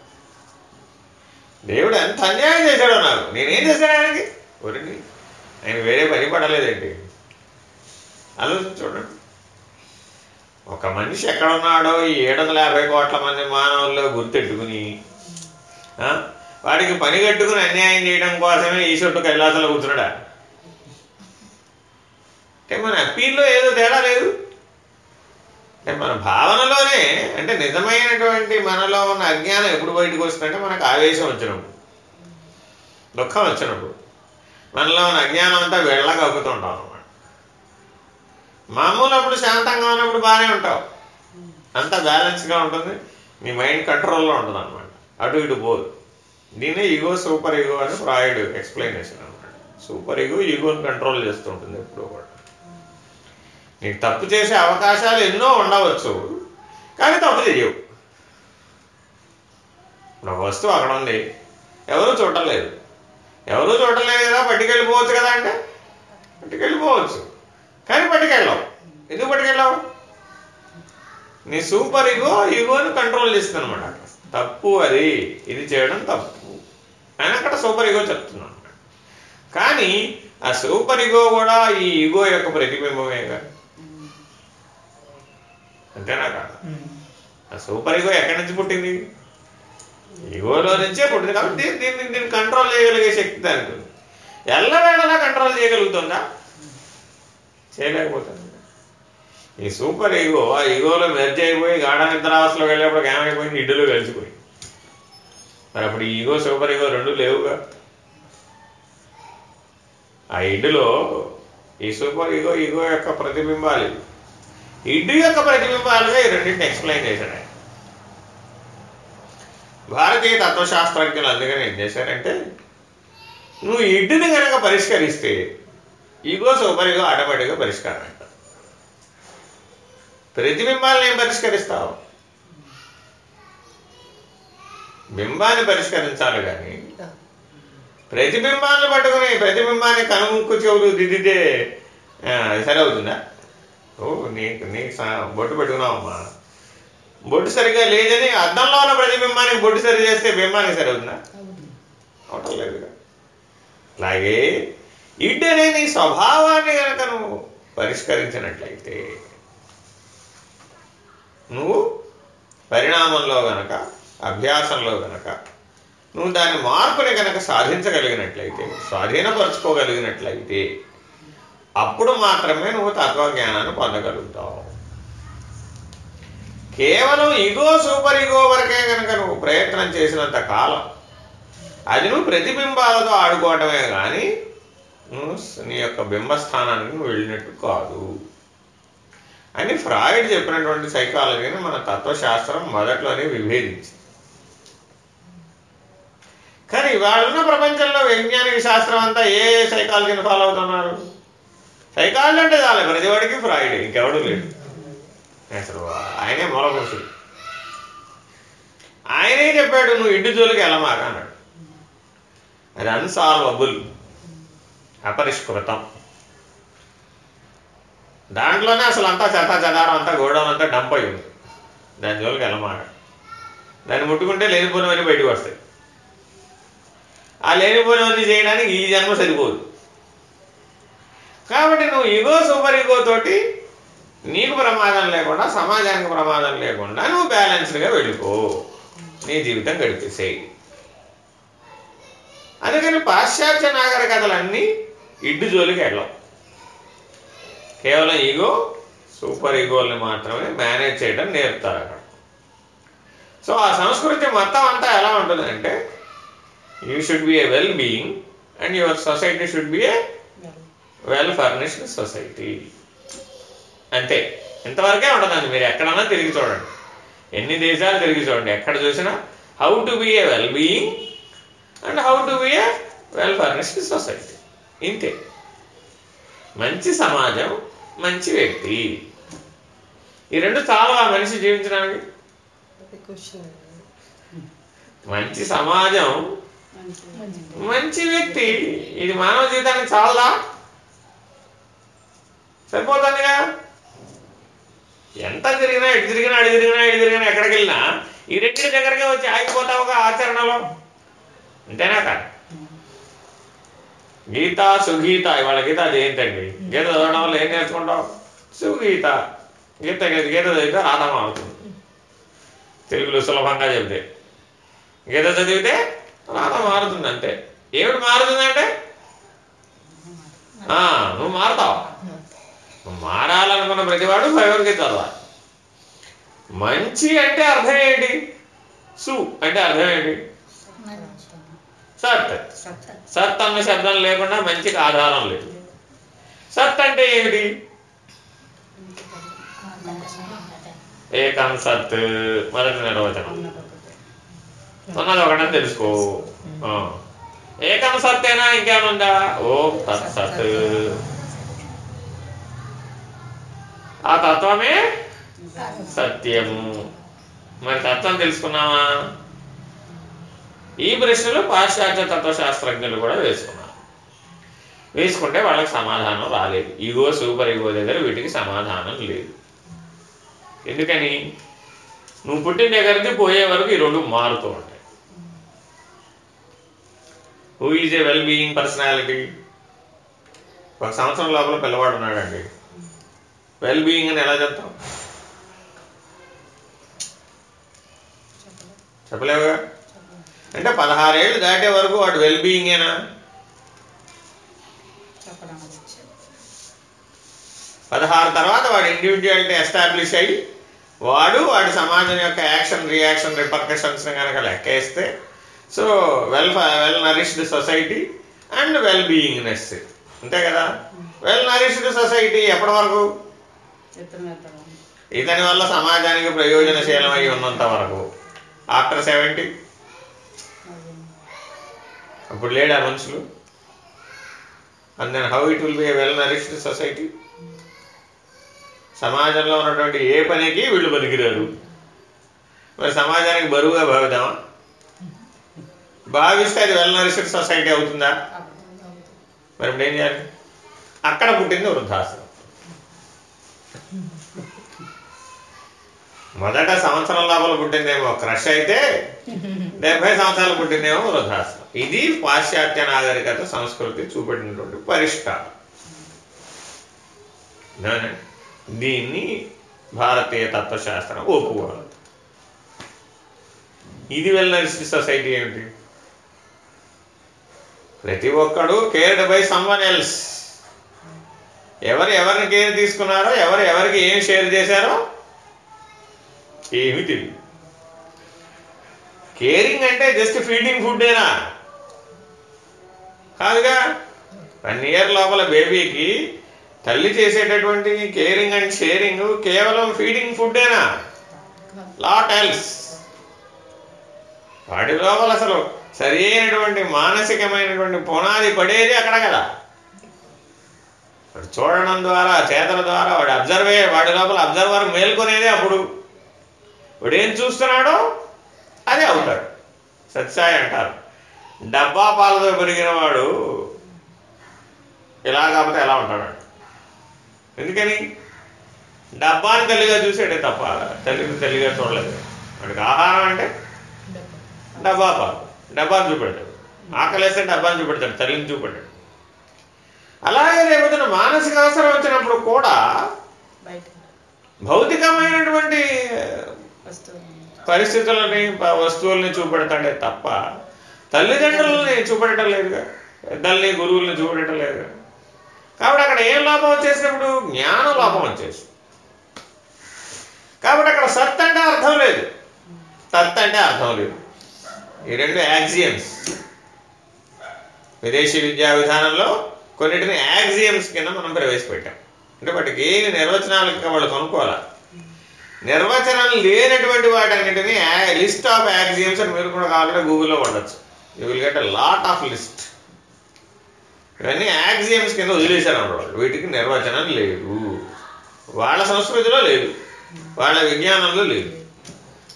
S1: దేవుడు ఎంత అన్యాయం చేశాడో నాకు. నేనేం చేశాను ఆయనకి? ఒరండి ఆయన వేరే పని పడలేదండి ఆలోచన చూడండి. ఒక మనిషి ఎక్కడ ఉన్నాడో ఈ ఏడు వందల యాభై కోట్ల మంది మానవుల్లో గుర్తెట్టుకుని వాడికి పని కట్టుకుని అన్యాయం చేయడం కోసమే ఈశ్వరుడు కైలాసంలో కూర్చున్నాడా? అంటే మన అప్పీల్లో ఏదో తేడా లేదు. అంటే మన భావనలోనే అంటే నిజమైనటువంటి మనలో ఉన్న అజ్ఞానం ఎప్పుడు బయటకు వస్తుందంటే మనకు ఆవేశం వచ్చినప్పుడు. దుఃఖం వచ్చినప్పుడు. మనలో ఉన్న అజ్ఞానం అంతా వెళ్ళగక్కుతుంటాం అనమాట మామూలు అప్పుడు శాంతంగా ఉన్నప్పుడు బాగానే ఉంటావు. అంతా బ్యాలెన్స్గా ఉంటుంది. మీ మైండ్ కంట్రోల్లో ఉంటుంది అనమాట అటు ఇటు పోదు. దీన్నే ఈగో సూపర్ ఈగో అని ఫ్రాయిడ్ ఎక్స్ప్లెయినేషన్ అనమాట సూపర్ ఈగో ఈగోని కంట్రోల్ చేస్తూ ఉంటుంది ఎప్పుడు కూడా. నీకు తప్పు చేసే అవకాశాలు ఎన్నో ఉండవచ్చు. కానీ తప్పు చేయవు ఇప్పుడు ఒక వస్తువు అక్కడ ఉంది. ఎవరూ చూడలేదు ఎవరూ చూడలేదు కదా పట్టుకెళ్ళిపోవచ్చు కదా అంటే? పట్టుకెళ్ళిపోవచ్చు. కానీ పట్టుకెళ్ళావు. ఎందుకు పట్టుకెళ్ళావు? నీ సూపర్ ఇగో ఈగోని కంట్రోల్ చేస్తుంది అనమాట తప్పు అది. ఇది చేయడం తప్పు. అని అక్కడ సూపర్ ఇగో చెప్తున్నాను కానీ ఆ సూపర్ ఇగో కూడా ఈ ఇగో యొక్క ప్రతిబింబమేగా. అంతేనా కాదు. ఆ సూపర్ ఈగో ఎక్కడి నుంచి పుట్టింది? ఈగోలో నుంచే పుట్టింది కాబట్టి దీన్ని దీన్ని కంట్రోల్ చేయగలిగే శక్తి దానికి ఎల్లవేళలా కంట్రోల్ చేయగలుగుతుందా? చేయలేకపోతుంది. ఈ సూపర్ ఈగో ఆ ఈగోలో మెర్జ్ అయిపోయి గాఢ నిద్రావస్థలో వెళ్ళేప్పుడు ఏమైపోయింది ఇడ్డులో కలిసిపోయి. మరి అప్పుడు ఈగో సూపర్ ఈగో రెండు లేవుగా? ఆ ఇడ్డులో ఈ సూపర్ ఈగో ఈగో యొక్క ప్రతిబింబాలు. ఇడ్డు యొక్క ప్రతిబింబాలుగా ఈ రెండింటిని ఎక్స్ప్లెయిన్ చేశాడు ఆయన భారతీయ తత్వశాస్త్రజ్ఞులు అందుకని ఏం చేశారంటే నువ్వు ఇడ్డుని కనుక పరిష్కరిస్తే ఈగో సూపర్ ఈగో ఆటోమేటిక్గా పరిష్కారం అంట. ప్రతిబింబాలను ఏం పరిష్కరిస్తావు? బింబాన్ని పరిష్కరించాలి కానీ ప్రతిబింబాలను పట్టుకుని ప్రతిబింబాన్ని కనుముక్కు చెవులు దిద్దితే సరే అవుతుందా? నీకు నీ స- బొట్టు పెట్టుకున్నావమ్మా. బొట్టు సరిగా లేదని అద్దంలో ఉన్న ప్రతిబింబానికి బొట్టు సరి చేస్తే బింబానికి సరి అవుతుందా? అవటం లేదుగా అలాగే ఇడ్డనే నీ స్వభావాన్ని కనుక నువ్వు పరిష్కరించినట్లయితే నువ్వు పరిణామంలో గనక అభ్యాసంలో గనక నువ్వు దాని మార్పుని గనక సాధించగలిగినట్లయితే స్వాధీనపరచుకోగలిగినట్లయితే అప్పుడు మాత్రమే నువ్వు తత్వజ్ఞానాన్ని పొందగలుగుతావు. కేవలం ఇగో సూపర్ ఇగో వరకే కనుక నువ్వు ప్రయత్నం చేసినంత కాలం అది నువ్వు ప్రతిబింబాలతో ఆడుకోవటమే కానీ నువ్వు నీ యొక్క బింబస్థానానికి నువ్వు వెళ్ళినట్టు కాదు. అని ఫ్రాయిడ్ చెప్పినటువంటి సైకాలజీని మన తత్వశాస్త్రం మొదట్లోనే విభేదించింది. కానీ ఇవాళ ఉన్న ప్రపంచంలో వైజ్ఞానిక శాస్త్రం అంతా ఏ సైకాలజీని ఫాలో అవుతున్నారు? సైకాలజీ అంటే చాలే ప్రతివాడికి ఫ్రాయిడ్ ఇంకెవడు లేడు. అసలు ఆయనే మూలపురుషుడు ఆయనే చెప్పాడు నువ్వు ఇంటి జోలికి వెళ్ళమాక అన్నాడు. అది అన్సాల్వబుల్. అపరిష్కృతం. దాంట్లోనే అసలు అంతా చెత్త చెదారం అంతా గోడౌన్ అంతా డంప్ అయి ఉంది. దాని జోలికి వెళ్ళమాక. దాన్ని ముట్టుకుంటే లేనిపోయినవన్నీ బయటకు వస్తాయి. ఆ లేనిపోయినవన్నీ చేయడానికి ఈ జన్మ సరిపోదు. కాబట్టి నువ్వు ఇగో సూపర్ ఇగో తోటి నీకు ప్రమాదం లేకుండా సమాజానికి ప్రమాదం లేకుండా నువ్వు బ్యాలెన్స్డ్గా వెళ్ళిపో. నీ జీవితం గడిపేసేయి. అందుకని పాశ్చాత్య నాగరికతలన్నీ ఇడ్డు జోలికి వెళ్ళవు. కేవలం ఈగో సూపర్ ఈగోల్ని మాత్రమే మేనేజ్ చేయడం నేర్పుతారు అక్కడ. సో ఆ సంస్కృతి మొత్తం అంతా ఎలా ఉంటుందంటే you should be a well being and your society should be a well furnished society అంతే ఇంతవరకే ఉంటుందండి మీరు ఎక్కడన్నా తిరిగి చూడండి. ఎన్ని దేశాలు తిరిగి చూడండి. ఎక్కడ చూసినా how to be a well being and how to be a well furnished society ఇంతే. మంచి సమాజం మంచి వ్యక్తి. ఈ రెండు చాలా మనిషి జీవించడానికి. మంచి సమాజం
S2: మంచి
S1: మంచి వ్యక్తి. ఇది మానవ జీవితానికి చాలదా? సరిపోతుందిగా? ఎంత తిరిగినా ఇటు తిరిగినా అడి తిరిగినా ఇటు తిరిగినా ఎక్కడికి వెళ్ళినా ఈ రెండింటి దగ్గరకే వచ్చి ఆగిపోతావుగా ఆచరణలో. అంతేనా కాదు గీత సుగీత ఇవాళ గీత జయంతండి. గీత చదవడం వల్ల ఏం నేర్చుకుంటావు? సుగీత. గీత గీత చదివితే రాధం అవుతుంది. తెలుగులో సులభంగా చెబితే. గీత చదివితే రాధ మారుతుంది అంతే ఏమిటి మారుతుందంటే? ఆ, నువ్వు మారుతావు? మారాలనుకున్న ప్రతివాడు భగవద్గీత చదవాలి. మంచి అంటే అర్థం ఏంటి? సు అంటే అర్థం ఏంటి? సత్.
S2: సత్
S1: అన్న శబ్దం లేకుండా మంచికి ఆధారం లేదు. సత్ అంటే ఏమిటి? ఏకం సత్. మొదటి నిర్వచనం ఉన్నది ఒకటని తెలుసుకో. ఏకం సత్తేనా అయినా ఉందా? ఓ తత్ సత్. ఆ తత్వమే సత్యము. మరి తత్వం తెలుసుకున్నావా ఈ ప్రశ్నలు పాశ్చాత్య తత్వశాస్త్రజ్ఞులు కూడా వేసుకున్నారు. వేసుకుంటే వాళ్ళకి సమాధానం రాలేదు. ఈగో సూపర్ ఇగో దగ్గర వీటికి సమాధానం లేదు. ఎందుకని? నువ్వు పుట్టిన దగ్గరికి పోయే వరకు ఈ రెండు మారుతూ ఉంటాయి. Who is a well being personality ఒక సంవత్సరం లోపల పిల్లవాడు ఉన్నాడండి. వెల్ బీయింగ్ అని ఎలా చెప్తాం? చెప్పలేవుగా అంటే పదహారేళ్ళు దాటే వరకు వాడు వెల్ బీయింగేనా పదహారు తర్వాత వాడు ఇండివిజువాలిటీ ఎస్టాబ్లిష్ అయ్యి వాడు వాడి సమాజం యొక్క యాక్షన్ రియాక్షన్ రిపర్కషన్స్ కనుక లెక్కేస్తే so well well nourished society and well beingness అంతే కదా? వెల్ నరిష్డ్ సొసైటీ ఎప్పటి వరకు? ఇతని వల్ల సమాజానికి ప్రయోజనశీలమై ఉన్నంత వరకు. After seventy? అప్పుడు లేడా మనుషులు? And then how it will be well nourished society సమాజంలో ఉన్నటువంటి ఏ పనికి వీళ్ళు పనికిరారు. మరి సమాజానికి బరువుగా భావిద్దామా? భావిస్తే అది వెల్ నరిష్డ్ సొసైటీ అవుతుందా. మరి ఇప్పుడు ఏం చేయాలి? అక్కడ పుట్టింది వృద్ధాశ్రమం. మొదట సంవత్సరం లోపల పుట్టిందేమో క్రష్ అయితే డెబ్బై సంవత్సరాలు పుట్టిందేమో వృద్ధాశ్రమం. ఇది పాశ్చాత్య నాగరికత సంస్కృతి చూపెట్టినటువంటి పరిష్కారం. దీన్ని భారతీయ తత్వశాస్త్రం ఒప్పుకోవాలి. ఇది వెళ్ళిన సొసైటీ ఏమిటి? ప్రతి ఒక్కడు కేర్డ్ బై సమ్వన్ ఎల్స్ ఎవరు ఎవరిని కేర్ తీసుకున్నారో ఎవరు ఎవరికి ఏం షేర్ చేశారో ఏమీ తెలియదు కేరింగ్ అంటే జస్ట్ ఫీడింగ్ ఫుడ్డేనా కాదుగా? వన్ ఇయర్ లోపల బేబీకి తల్లి చేసేటటువంటి కేరింగ్ అండ్ షేరింగ్ కేవలం ఫీడింగ్ ఫుడ్డేనా లాట్ ఎల్స్ వాడి లోపల అసలు సరి అయినటువంటి మానసికమైనటువంటి పునాది పడేది అక్కడ కదా. చూడడం ద్వారా చేతల ద్వారా వాడు అబ్జర్వ్ అయ్యే వాడి లోపల అబ్జర్వర్ మేల్కొనేది అప్పుడు. వాడు ఏం చూస్తున్నాడో అదే అవుతాడు. సత్సాయి అంటారు. డబ్బా పాలతో పెరిగిన వాడు ఇలా కాకపోతే ఎలా ఉంటాడు? ఎందుకని? డబ్బాని తల్లిగా చూసాడే తప్ప తల్లిని తల్లిగా చూడలేదు. వాడికి ఆహారం అంటే డబ్బా పాలు. డబ్బాని చూపెడతాడు. ఆకలేస్తే డబ్బాని చూపెడతాడు తల్లిని చూపెట్టాడు అలాగే రేపు రేపొద్దున మానసిక అవసరం వచ్చినప్పుడు కూడా భౌతికమైనటువంటి పరిస్థితులని వస్తువుల్ని చూపెడతాడే తప్ప తల్లిదండ్రులని చూపెట్టడం లేదుగా. పెద్దల్ని గురువుల్ని చూపెట్టడం లేదుగా. కాబట్టి అక్కడ ఏం లోపం వచ్చేసినప్పుడు? జ్ఞాన లోపం వచ్చేసి. కాబట్టి అక్కడ సత్ అంటే అర్థం లేదు. తత్ అంటే అర్థం లేదు. ఈ రెండు యాక్సియమ్స్ విదేశీ విద్యా విధానంలో కొన్నిటిని యాక్సియమ్స్ కింద మనం ప్రవేశపెట్టాం. అంటే వాటికి ఏ నిర్వచనాలకి వాళ్ళు కొనుక్కోవాలి? నిర్వచనం లేనటువంటి వాటన్నిటిని లిస్ట్ ఆఫ్ యాక్సియమ్స్ అని మీరు కూడా కావాలంటే గూగుల్లో పడవచ్చు you will get lot of list ఇవన్నీ యాక్సియమ్స్ కింద వదిలేశారు అన్నమాట వీటికి నిర్వచనం లేదు. వాళ్ళ సంస్కృతిలో లేదు. వాళ్ళ విజ్ఞానంలో లేదు.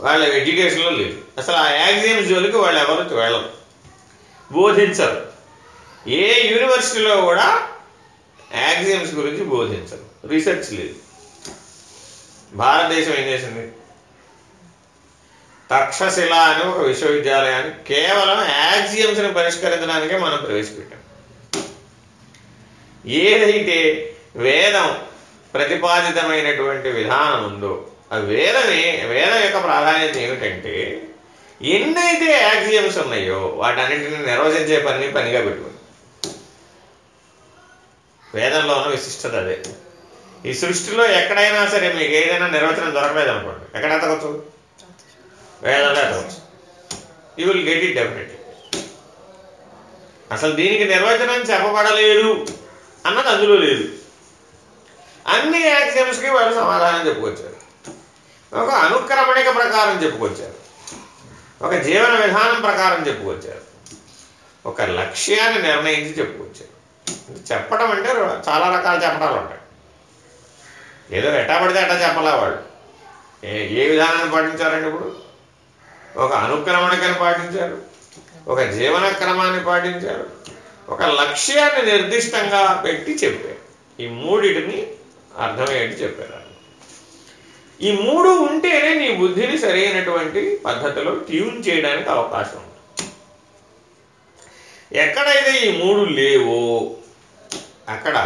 S1: వాళ్ళ ఎడ్యుకేషన్లో లేదు. అసలు ఆ యాక్సియమ్స్ జోలికి వాళ్ళు ఎవరు వెళ్ళరు. బోధించరు. ఏ యూనివర్సిటీలో కూడా యాక్సియమ్స్ గురించి బోధించరు. రీసెర్చ్ లేదు. భారతదేశం ఏం చేసింది? తక్షశిల అని ఒక విశ్వవిద్యాలయాన్ని కేవలం యాక్సియమ్స్ని పరిష్కరించడానికే మనం ప్రవేశపెట్టాం. ఏదైతే వేదం ప్రతిపాదితమైనటువంటి విధానం ఉందో ఆ వేదమే వేదం యొక్క ప్రాధాన్యత ఏమిటంటే ఎన్నైతే యాక్సియమ్స్ ఉన్నాయో వాటన్నింటిని నిర్వచించే పని పనిగా పెట్టుకుంది. వేదంలో ఉన్న విశిష్టత అదే. ఈ సృష్టిలో ఎక్కడైనా సరే మీకు ఏదైనా నిర్వచనం దొరకలేదు అనుకోండి ఎక్కడ ఎతకొచ్చు వేదంలో ఎతకొచ్చు you will get it definitely అసలు దీనికి నిర్వచనం చెప్పబడలేదు అన్నది అందులో లేదు. అన్ని యాక్సియమ్స్కి వాళ్ళు సమాధానం చెప్పుకొచ్చారు ఒక అనుక్రమణిక ప్రకారం చెప్పుకొచ్చారు ఒక జీవన విధానం ప్రకారం చెప్పుకొచ్చారు ఒక లక్ష్యాన్ని నిర్ణయించి చెప్పుకొచ్చారు చెప్పడం అంటే చాలా రకాల చెప్పడాలు ఉంటాయి. ఏదో ఎట్టా పడితే ఎట్టా చెప్పాలా వాళ్ళు ఏ ఏ విధానాన్ని పాటించారండి ఇప్పుడు? ఒక అనుక్రమణికని పాటించారు ఒక జీవన క్రమాన్ని పాటించారు ఒక లక్ష్యాన్ని నిర్దిష్టంగా పెట్టి చెప్పారు. ఈ మూడిటిని అర్థమయ్యేటి చెప్పారు ఈ మూడు ఉంటేనే నీ బుద్ధిని సరైనటువంటి పద్ధతిలో ట్యూన్ చేయడానికి అవకాశం ఉంటుంది. ఎక్కడైతే ఈ మూడు లేవో అక్కడ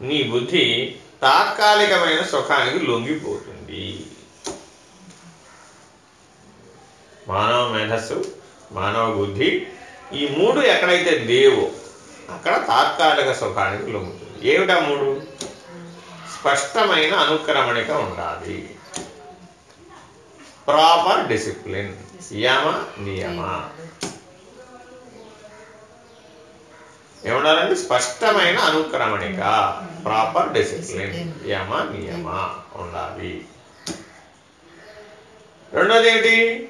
S1: నీ బుద్ధి తాత్కాలికమైన సుఖానికి లొంగిపోతుంది. మానవ మేధస్సు మానవ బుద్ధి ఈ మూడు ఎక్కడైతే లేవో అక్కడ తాత్కాలిక సుఖానికి లొంగుతుంది. ఏమిటా మూడు? స్పష్టమైన అనుక్రమణిక ఉండాలి. ప్రాపర్ డిసిప్లిన్ యమ నియమ. ఏముండాలండి స్పష్టమైన అనుక్రమణిక ప్రాపర్ డిసిప్లిన్ యమ నియమ ఉండాలి. రెండోది ఏంటి?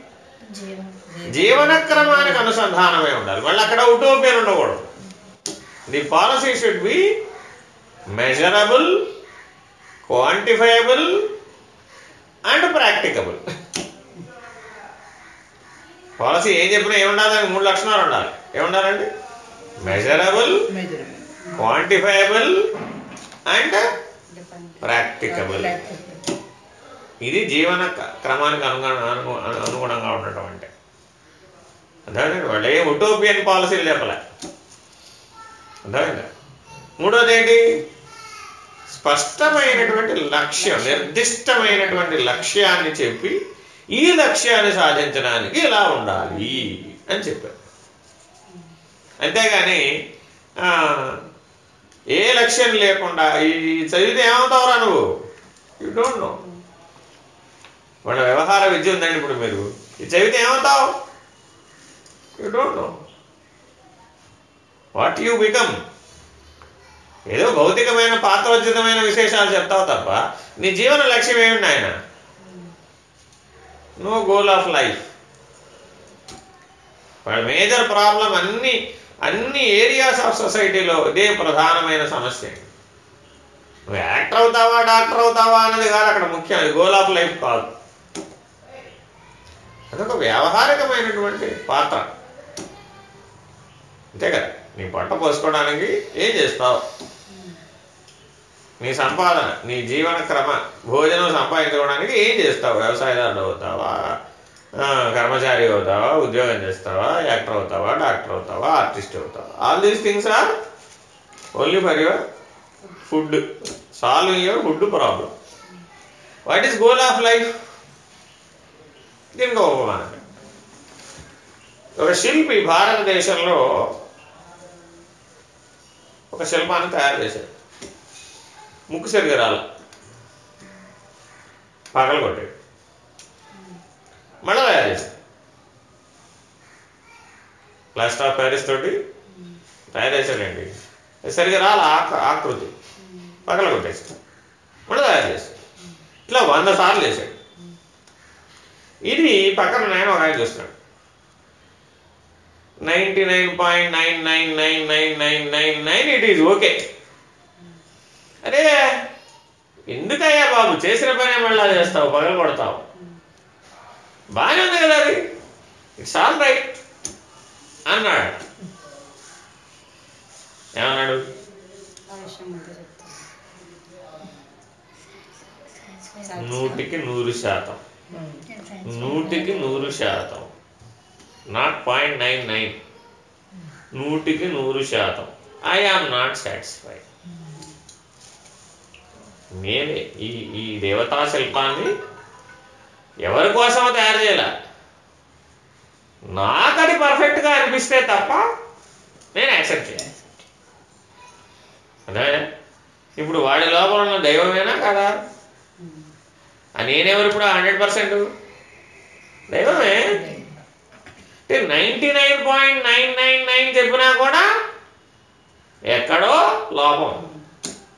S5: జీవం
S1: జీవన క్రమానికి అనుసంధానమై ఉండాలి. మళ్ళీ అక్కడ ఉటోపియన్ ఉండకూడదు. The policy should be measurable quantifiable and practicable policy ఏం చెప్పినా ఏముండాలి? దానికి మూడు లక్షణాలు ఉండాలి. ఏముండాలండి?
S2: Measurable
S1: measurement quantifiable
S2: and
S1: practicable ఇది జీవన క్రమానికి అనుగుణ అను- అను- అనుగుణంగా ఉండటం అంటే అర్థమైంది వాళ్ళు ఏ ఉటోపియన్ పాలసీలు చెప్పలే. అర్థమైందా? మూడోది ఏంటి స్పష్టమైనటువంటి లక్ష్యం నిర్దిష్టమైనటువంటి లక్ష్యాన్ని చెప్పి ఈ లక్ష్యాన్ని సాధించడానికి ఇలా ఉండాలి అని చెప్పారు. అంతేగాని ఏ లక్ష్యం లేకుండా ఈ చదివితే ఏమవుతావురా నువ్వు? యూ డోంట్ నో వాళ్ళ వ్యవహార విద్య ఉందండి ఇప్పుడు మీరు. ఇది చదివితే ఏమవుతావు? You don't know what you become ఏదో భౌతికమైన పాత్రోచితమైన విశేషాలు చెప్తావు తప్ప నీ జీవన లక్ష్యం ఏమిటి ఆయన నో గోల్ ఆఫ్ లైఫ్ వాళ్ళ మేజర్ ప్రాబ్లం అన్నీ అన్ని ఏరియాస్ ఆఫ్ సొసైటీలో ఇదే ప్రధానమైన సమస్య. నువ్వు యాక్టర్ అవుతావా డాక్టర్ అవుతావా అన్నది కాదు అక్కడ ముఖ్యం. గోల్ ఆఫ్ లైఫ్ కాదు. అదొక వ్యావహారికమైనటువంటి పాత్ర. అంతే కదా? నీ పంట పోసుకోవడానికి ఏం చేస్తావు? నీ సంపాదన నీ జీవన క్రమ భోజనం సంపాదించుకోవడానికి ఏం చేస్తావు? వ్యవసాయదారుడు అవుతావా? కర్మచారి అవుతావా ఉద్యోగం చేస్తావా యాక్టర్ అవుతావా డాక్టర్ అవుతావా ఆర్టిస్ట్ అవుతావా? All these things are only for your food solving your food problem what is goal of life దీనికి ఒక ఉపమానం. ఒక శిల్పి భారతదేశంలో ఒక శిల్పాన్ని తయారు చేశాడు. ముక్కు సరిగా రాల పగలు కొట్టాడు. మళ్ళీ తయారు ప్లాస్టర్ ఆఫ్ ప్యారిస్ తోటి తయారు చేశాడండి సరిగా రాలి? ఆకృతి. పగల కొట్టేస్తాం మళ్ళీ తయారు చేశాడు ఇట్లా వంద సార్లు చేశాడు ఇది పక్కన నేను ఒక ఆయన చూస్తున్నాడు. Ninety nine point nine nine nine nine nine nine nine it is okay. అరే ఎందుకయ్యా బాబు? చేసిన పనే మళ్ళా చేస్తావు పగల కొడతావు బాగానే ఉంది కదా అది? ఇట్స్ ఆల్ రైట్ అన్నాడు. ఏమన్నాడు? నూటికి నూరు శాతం. నూటికి నూరు శాతం. నాట్ పాయింట్ నైన్ నైన్ నూటికి నూరు శాతం. ఐ ఆమ్ నాట్ సాటిస్ఫైడ్ నేనే ఈ ఈ దేవతా శిల్పాన్ని ఎవరి కోసమో తయారు చేయాల? నాకది పర్ఫెక్ట్గా అనిపిస్తే తప్ప నేను యాక్సెప్ట్ చేయాలి అదే ఇప్పుడు వాడి లోపల ఉన్న దైవమేనా కదా? నేనెవరు ఇప్పుడు హండ్రెడ్ పర్సెంట్ దైవమే? Ninety nine point nine nine nine చెప్పినా కూడా ఎక్కడో లోపం.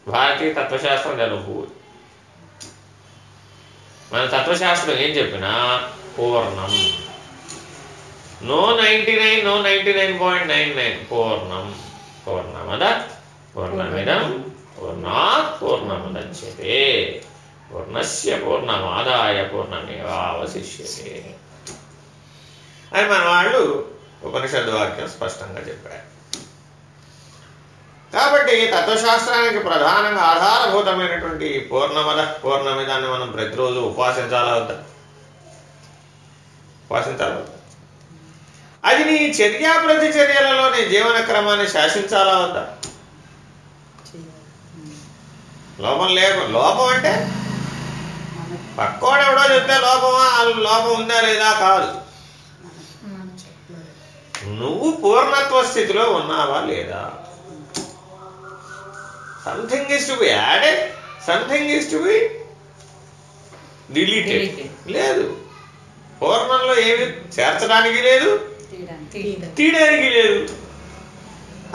S1: భారతీయ తత్వశాస్త్రం తెలుపు మన తత్వశాస్త్రం ఏం చెప్పినా పూర్ణం. No ninety nine no ninety nine point nine nine. పూర్ణం పూర్ణమద పూర్ణమిదం పూర్ణాత్ పూర్ణముదచ్యతే పూర్ణస్య పూర్ణమాదాయ పూర్ణమేవావశిష్యతే. అని మన వాళ్ళు ఉపనిషద్ వాక్యం స్పష్టంగా చెప్పారు. కాబట్టి తత్వశాస్త్రానికి ప్రధానంగా ఆధారభూతమైనటువంటి పూర్ణమద పూర్ణమిదాన్ని మనం ప్రతిరోజు ఉపాసించాలా వద్దా? ఉపాసించాలా అది నీ చర్యా ప్రతిచర్యలలో నీ జీవన క్రమాన్ని శాసించాలా వద్దా? లోపం లేక లోపం అంటే? పక్కోడు ఎవడో చెప్తే లోపమా? లోపం ఉందా లేదా కాదు. నువ్వు పూర్ణత్వ స్థితిలో ఉన్నావా లేదా? Something is to be added something is to be
S3: deleted.
S1: లేదు. పూర్ణంలో ఏమి చేర్చడానికి లేదు.
S2: తీయడానికి.
S1: తీయడానికి. లేదు.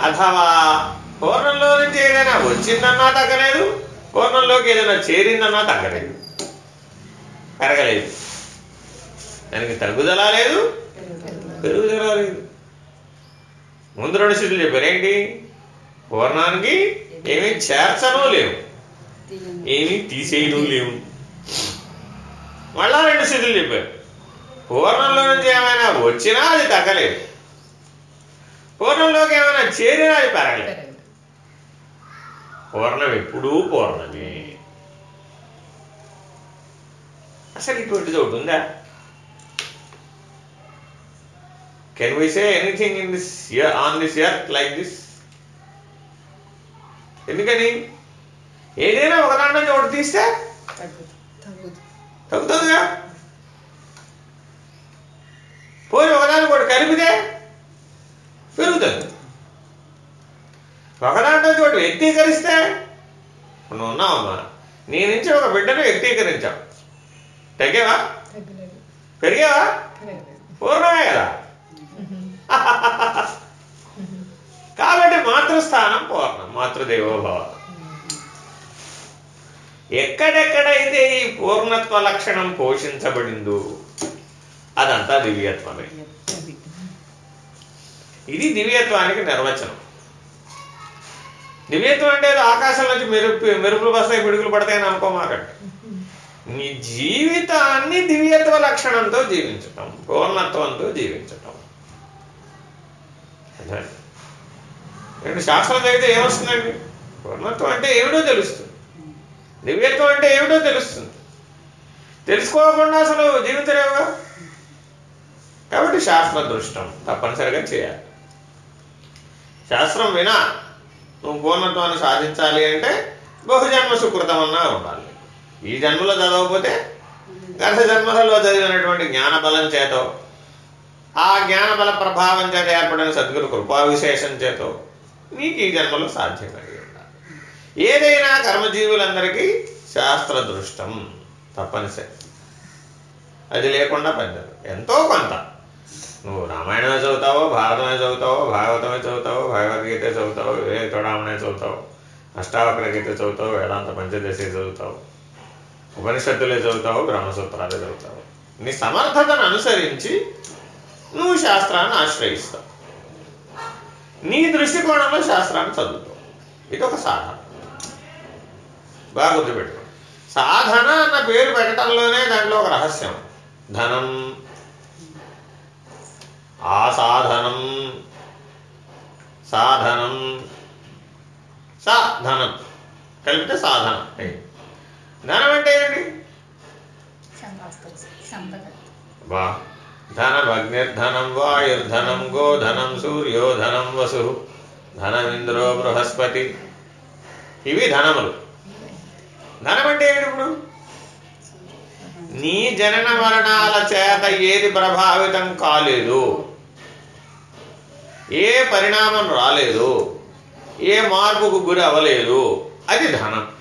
S1: అథవా పూర్ణంలో నుంచి ఏదైనా వచ్చిందన్నా తగ్గలేదు. పూర్ణంలోకి ఏదైనా చేరిందన్నా తగ్గలేదు. పెరగలేదు. దానికి తగ్గుదల లేదు. పెరుగుదల లేదు. ముందు రెండు స్థితులు చెప్పారు. ఏంటి? పూర్ణానికి ఏమీ చేర్చను లేవు. ఏమీ తీసేయడం లేవు. మళ్ళా రెండు స్థితులు చెప్పారు. పూర్ణంలో నుంచి ఏమైనా వచ్చినా అది తగ్గలేదు. పూర్ణంలోకి ఏమైనా చేరినా అది పెరగలేదు. పూర్ణం ఎప్పుడూ పూర్ణమే. అసలు ఇటువంటిది ఒకటి ఉందా? Can we say anything in this year on this year like this ఎందుకని? ఏదైనా ఒక దాంట్లో నుంచి ఒకటి తీస్తే తగ్గుతుందిగా? పోయి ఒకదానికి ఒకటి కలిపితే పెరుగుతుంది. ఒకదాంట్లో ఒకటి వ్యక్తీకరిస్తే నువ్వు ఉన్నావమ్మా నీ నుంచి ఒక బిడ్డను వ్యక్తీకరించావు తగ్గావా? పెరిగావా? పూర్ణమే కదా? <laughs> కాబట్టి మాతృస్థానం పూర్ణం మాతృదేవోభవ ఎక్కడెక్కడైతే ఈ పూర్ణత్వ లక్షణం పోషించబడిందో అదంతా దివ్యత్వమే. ఇది దివ్యత్వానికి నిర్వచనం. దివ్యత్వం అంటే ఆకాశం నుంచి మెరుపు మెరుపులు వస్తాయి పిడుగులు పడతాయని అనుకోమాకండి. నీ జీవితాన్ని దివ్యత్వ లక్షణంతో జీవించటం పూర్ణత్వంతో జీవించటం. అదే. రెండు శాస్త్రం చదివితే ఏమొస్తుందండి? పూర్ణత్వం అంటే ఏమిటో తెలుస్తుంది. దివ్యత్వం అంటే ఏమిటో తెలుస్తుంది. తెలుసుకోకుండా అసలు జీవితలేవుగా కాబట్టి శాస్త్ర దృష్టం తప్పనిసరిగా చేయాలి. శాస్త్రం వినా నువ్వు పూర్ణత్వాన్ని సాధించాలి అంటే బహుజన్మ సుకృతమన్నా ఉండాలి. ఈ జన్మలో చదవకపోతే గత జన్మలలో చదివినటువంటి జ్ఞానబలం చేతో ఆ జ్ఞానబల ప్రభావం చేత ఏర్పడిన సద్గురు కృపా విశేషం చేతో నీకు ఈ జన్మలో సాధ్యం కలిగి ఉండాలి. ఏదైనా కర్మజీవులందరికీ శాస్త్ర దృష్టం తప్పనిసరి. అది లేకుండా పెద్దది ఎంతో కొంత. నువ్వు రామాయణమే చదువుతావో భారతమే చదువుతావో భాగవతమే చదువుతావో భగవద్గీత చదువుతావు వివేక చూడమనే చదువుతావు అష్టావక్ర గీత చదువుతావు వేదాంత పంచదశి చదువుతావు ఉపనిషత్తులే చదువుతావు బ్రహ్మసూత్రాలే చదువుతావు. నీ సమర్థతను అనుసరించి నువ్వు శాస్త్రాన్ని ఆశ్రయిస్తావు. నీ దృష్టికోణంలో శాస్త్రాన్ని చదువుతావు ఇది ఒక సాధన. బాగా గుర్తుపెట్టుకో. సాధన అన్న పేరు పెట్టడంలోనే దాంట్లో ఒక రహస్యం. ధనం. ఆ సాధనం. సాధనం. సాధనం కలిపితే సాధన. ధనం అంటే ఏంటి?
S5: సంపద. ధనమగ్నిర్ధనం
S1: వా ధనం వాయుర్ధనం గోధనం సూర్యోధనం వసు ధనమింద్రో బృహస్పతి. ఇవి ధనములు. ధనం అంటే ఏమిటి ఇప్పుడు? నీ జనన మరణాల చేత ఏది ప్రభావితం కాలేదు ఏ పరిణామం రాలేదు ఏ మార్పుకు గురి అవ్వలేదు అది ధనం.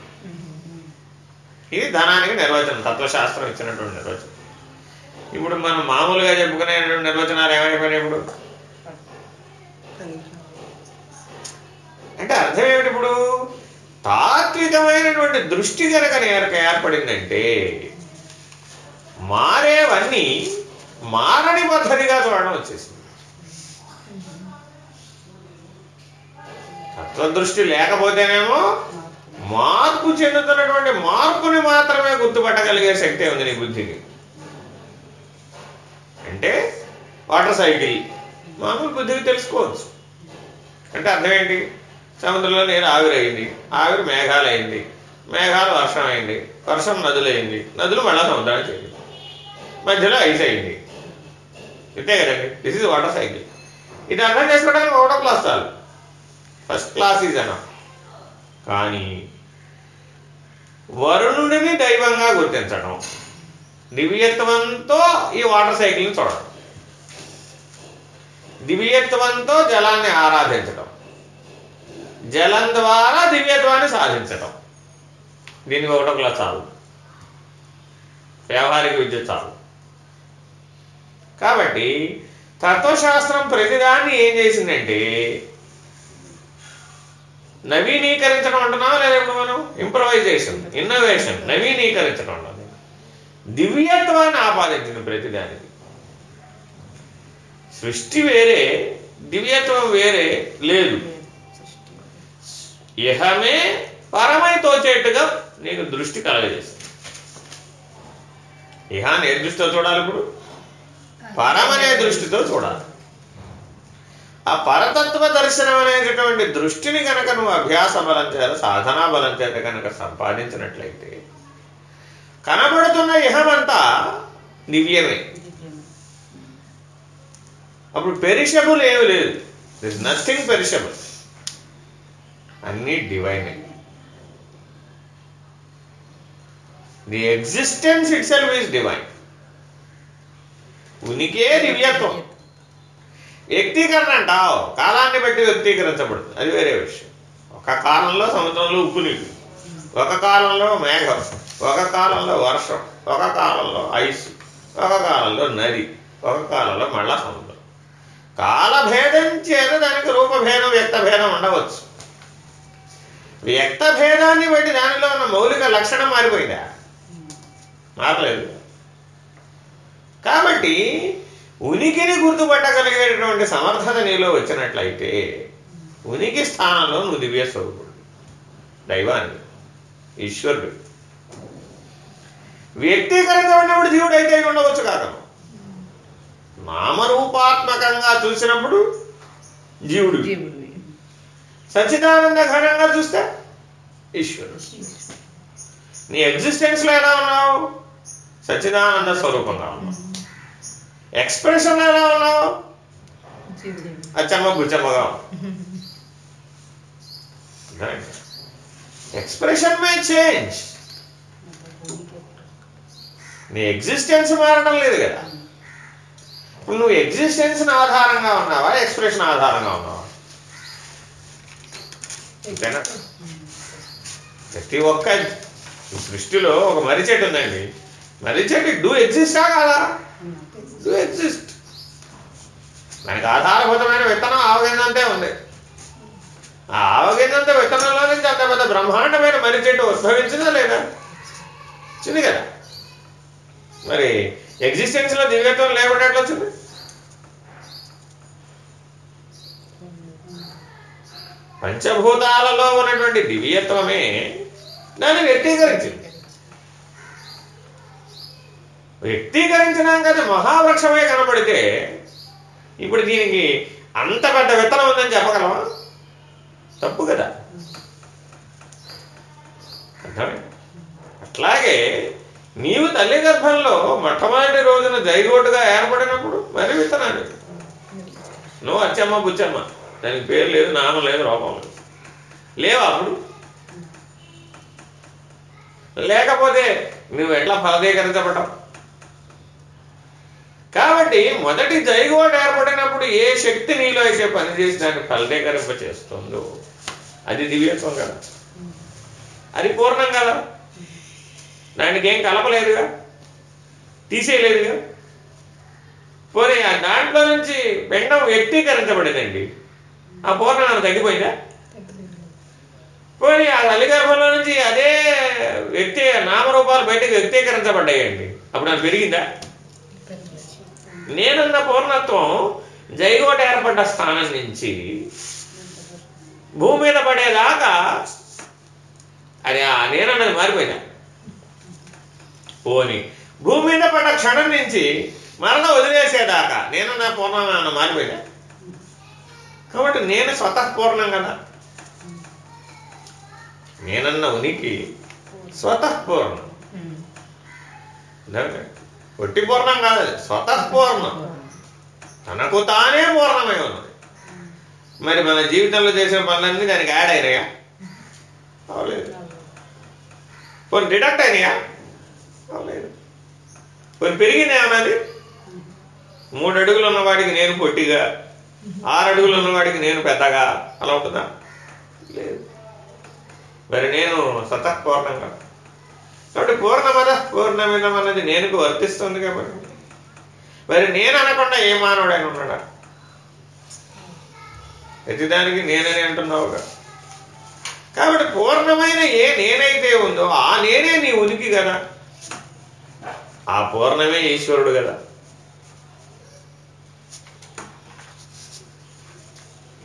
S1: ఇది ధనానికి నిర్వచనం తత్వశాస్త్రం ఇచ్చినటువంటి నిర్వచనం. ఇప్పుడు మనం మామూలుగా చెప్పుకునే నిర్వచనాలు ఏమైపోయినాయి ఇప్పుడు? అంటే అర్థం ఏమిటి ఇప్పుడు? తాత్వికమైనటువంటి దృష్టి కనుక ఏర్పడిందంటే మారేవన్నీ మారని పద్ధతిగా చూడడం వచ్చేసింది. తత్వదృష్టి లేకపోతేనేమో మార్పు చెందుతున్నటువంటి మార్పుని మాత్రమే గుర్తుపట్టగలిగే శక్తి ఉంది నీ బుద్ధికి. అంటే వాటర్ సైకిల్. మామూలు బుద్ధికి తెలుసుకోవచ్చు. అంటే అర్థం ఏంటి సముద్రంలో నీరు ఆవిరయింది ఆవిరి మేఘాలు అయింది మేఘాలు వర్షం అయింది వర్షం నదులైంది. నదులు మళ్ళా సముద్రాన్ని చేరింది. మధ్యలో ఐస్ అయింది. ఇంతే కదండి? దిస్ ఇస్ వాటర్ సైకిల్ ఇది అర్థం చేసుకోవడానికి ఒకటో క్లాస్ చాలు. ఫస్ట్ క్లాస్ ఈజ్ అన్న కానీ వరుణుడిని దైవంగా గుర్తించడం దివ్యత్వంతో ఈ వాటర్ సైకిల్ని చూడడం దివ్యత్వంతో జలాన్ని ఆరాధించడం జలం ద్వారా దివ్యత్వాన్ని సాధించడం దీనికి ఒకటో చాలు. వ్యావహారిక విద్య చాలు. కాబట్టి తత్వశాస్త్రం ప్రతిదాన్ని ఏం చేసిందంటే నవీనీకరించడం అంటున్నావా లేదా ఇప్పుడు మనం? ఇంప్రవైజేషన్ ఇన్నోవేషన్ నవీనీకరించడం అంటున్నాం దివ్యత్వాన్ని ఆపాదించింది ప్రతిదానికి. సృష్టి వేరే దివ్యత్వం వేరే లేదు. ఇహమే పరమై తోచేట్టుగా నీకు దృష్టి కలగజేస్తుంది. ఇహాన్ని ఏ దృష్టితో చూడాలి ఇప్పుడు. పరమనే దృష్టితో చూడాలి. ఆ పరతత్వ దర్శనం అనేటటువంటి దృష్టిని కనుక నువ్వు అభ్యాస బలం చేత సాధనా బలం చేత కనుక సంపాదించినట్లయితే కనబడుతున్న ఇహమంతా దివ్యమే. అప్పుడు పెరిషబుల్ ఏమి లేదు. దిస్ నథింగ్ పెరిషబుల్ అన్నీ divine the existence itself is divine ఉనికే దివ్యత్వం. వ్యక్తీకరణ అంటావు. కాలాన్ని బట్టి వ్యక్తీకరించబడుతుంది. అది వేరే విషయం. ఒక కాలంలో సముద్రంలో ఉప్పు నీళ్ళు. ఒక కాలంలో మేఘం. ఒక కాలంలో వర్షం ఒక కాలంలో ఐస్ ఒక కాలంలో నది ఒక కాలంలో మళ్ళా సముద్రం కాలభేదం చేత దానికి రూపభేదం వ్యక్తభేదం ఉండవచ్చు. వ్యక్త భేదాన్ని బట్టి దానిలో ఉన్న మౌలిక లక్షణం మారిపోయిందా? మారలేదు. కాబట్టి ఉనికిని గుర్తుపట్టగలిగేటటువంటి సమర్థత నీలో వచ్చినట్లయితే ఉనికి స్థానంలో నువ్వు దివ్య స్వరూపుడు దైవాన్ని ఈశ్వరుడు. వ్యక్తీకరించబడినప్పుడు జీవుడు అయితే అయి ఉండవచ్చు కాక నామరూపాత్మకంగా చూసినప్పుడు జీవుడు. సచ్చిదానంద ఘనంగా చూస్తే ఈశ్వరుడు. నీ ఎగ్జిస్టెన్స్లో ఎలా ఉన్నావు? సచ్చిదానంద స్వరూపంగా ఉన్నావు. ఎక్స్ప్రెషన్ ఎలా ఉన్నావు? అచ్చమ్మ బుచ్చమ్మగా ఉన్నావు. ఎక్స్ప్రెషన్ మే చేంజ్ నీ ఎగ్జిస్టెన్స్ మారడం లేదు కదా. ఇప్పుడు నువ్వు ఎగ్జిస్టెన్స్ ఆధారంగా ఉన్నావా? ఎక్స్ప్రెషన్ ఆధారంగా ఉన్నావా? అంతేనా ప్రతి ఒక్క సృష్టిలో ఒక మర్రి చెట్టు ఉందండి. మర్రి చెట్టు డూ ఎగ్జిస్టా కాదా? డూ ఎగ్జిస్ట్ దానికి ఆధారభూతమైన విత్తనం ఆవగిందంతే ఉంది. ఆ ఆవగిందంత విత్తనంలో నుంచి అంత పెద్ద బ్రహ్మాండమైన మర్రి చెట్టు ఉద్భవించిందా లేదా? చిన్న కదా. మరి ఎగ్జిస్టెన్స్లో దివ్యత్వం లేకుండా ఎట్లా వచ్చింది? పంచభూతాలలో ఉన్నటువంటి దివ్యత్వమే దాన్ని వ్యక్తీకరించింది. వ్యక్తీకరించినాక అది మహావృక్షమే కనబడితే ఇప్పుడు దీనికి అంత పెద్ద విత్తనం ఉందని చెప్పగలమా? తప్పు కదా. అర్థమే అట్లాగే నీవు తల్లి గర్భంలో మొట్టమొదటి రోజున జైగోటుగా ఏర్పడినప్పుడు మరి విత్తనాన్ని నువ్వు అచ్చమ్మ బుచ్చమ్మ. దానికి పేరు లేదు నామం లేదు రూపం లేదు. లేవా అప్పుడు? లేకపోతే నువ్వు ఎట్లా ఫలదీకరించబడ్డావు? కాబట్టి మొదటి జైగోట్ ఏర్పడినప్పుడు ఏ శక్తి నీలో అయితే పనిచేసి దాన్ని ఫలదీకరింప చేస్తుందో అది దివ్యత్వం కదా. అది పూర్ణం కదా. దానికి ఏం కలపలేదుగా. తీసేయలేదుగా. పోనీ ఆ దాంట్లో నుంచి పిండం వ్యక్తీకరించబడిందండి. ఆ పూర్ణం తగ్గిపోయిందా? పోనీ ఆ తల్లిగర్భంలో నుంచి అదే వ్యక్తి నామరూపాలు బయటకు వ్యక్తీకరించబడ్డాయండి. అప్పుడు అది పెరిగిందా? నేనున్న పూర్ణత్వం జైగోట ఏర్పడ్డ స్థానం నుంచి భూమి మీద పడేదాకా అది ఆ నేనన్నది మారిపోయిందా? పోని. భూమి మీద పడ్డ క్షణం నుంచి మరణ వదిలేసేదాకా నేను నా పూర్ణ మారిపోయా కాబట్టి నేను స్వతఃపూర్ణం కదా. నేనన్న ఉనికి స్వతఃపూర్ణం అర్థమైందా? ఒట్టి పూర్ణం కాదు స్వతఃపూర్ణం తనకు తానే పూర్ణమై ఉన్నది. మరి మన జీవితంలో చేసిన పనులన్నీ దానికి యాడ్ అయినాయా? అవలేదు కొన్ని డిడక్ట్ అయినాయా? అవలేదు కొన్ని పెరిగింది అన్నది మూడు అడుగులు ఉన్నవాడికి నేను పొట్టిగా ఆరు అడుగులు ఉన్నవాడికి నేను పెద్దగా అలా ఉంటుందా? లేదు. మరి నేను స్వతఃపూర్ణంగా కాబట్టి పూర్ణమద పూర్ణమిదం అన్నది నేనుకు వర్తిస్తుంది కాబట్టి. మరి నేను అనకుండా ఏ మానవుడైనా ఉన్నాడా? ప్రతిదానికి నేనని అంటున్నావుగా. కాబట్టి పూర్ణమైన ఏ నేనైతే ఉందో ఆ నేనే నీ ఉనికి కదా. ఆ పూర్ణమే ఈశ్వరుడు కదా.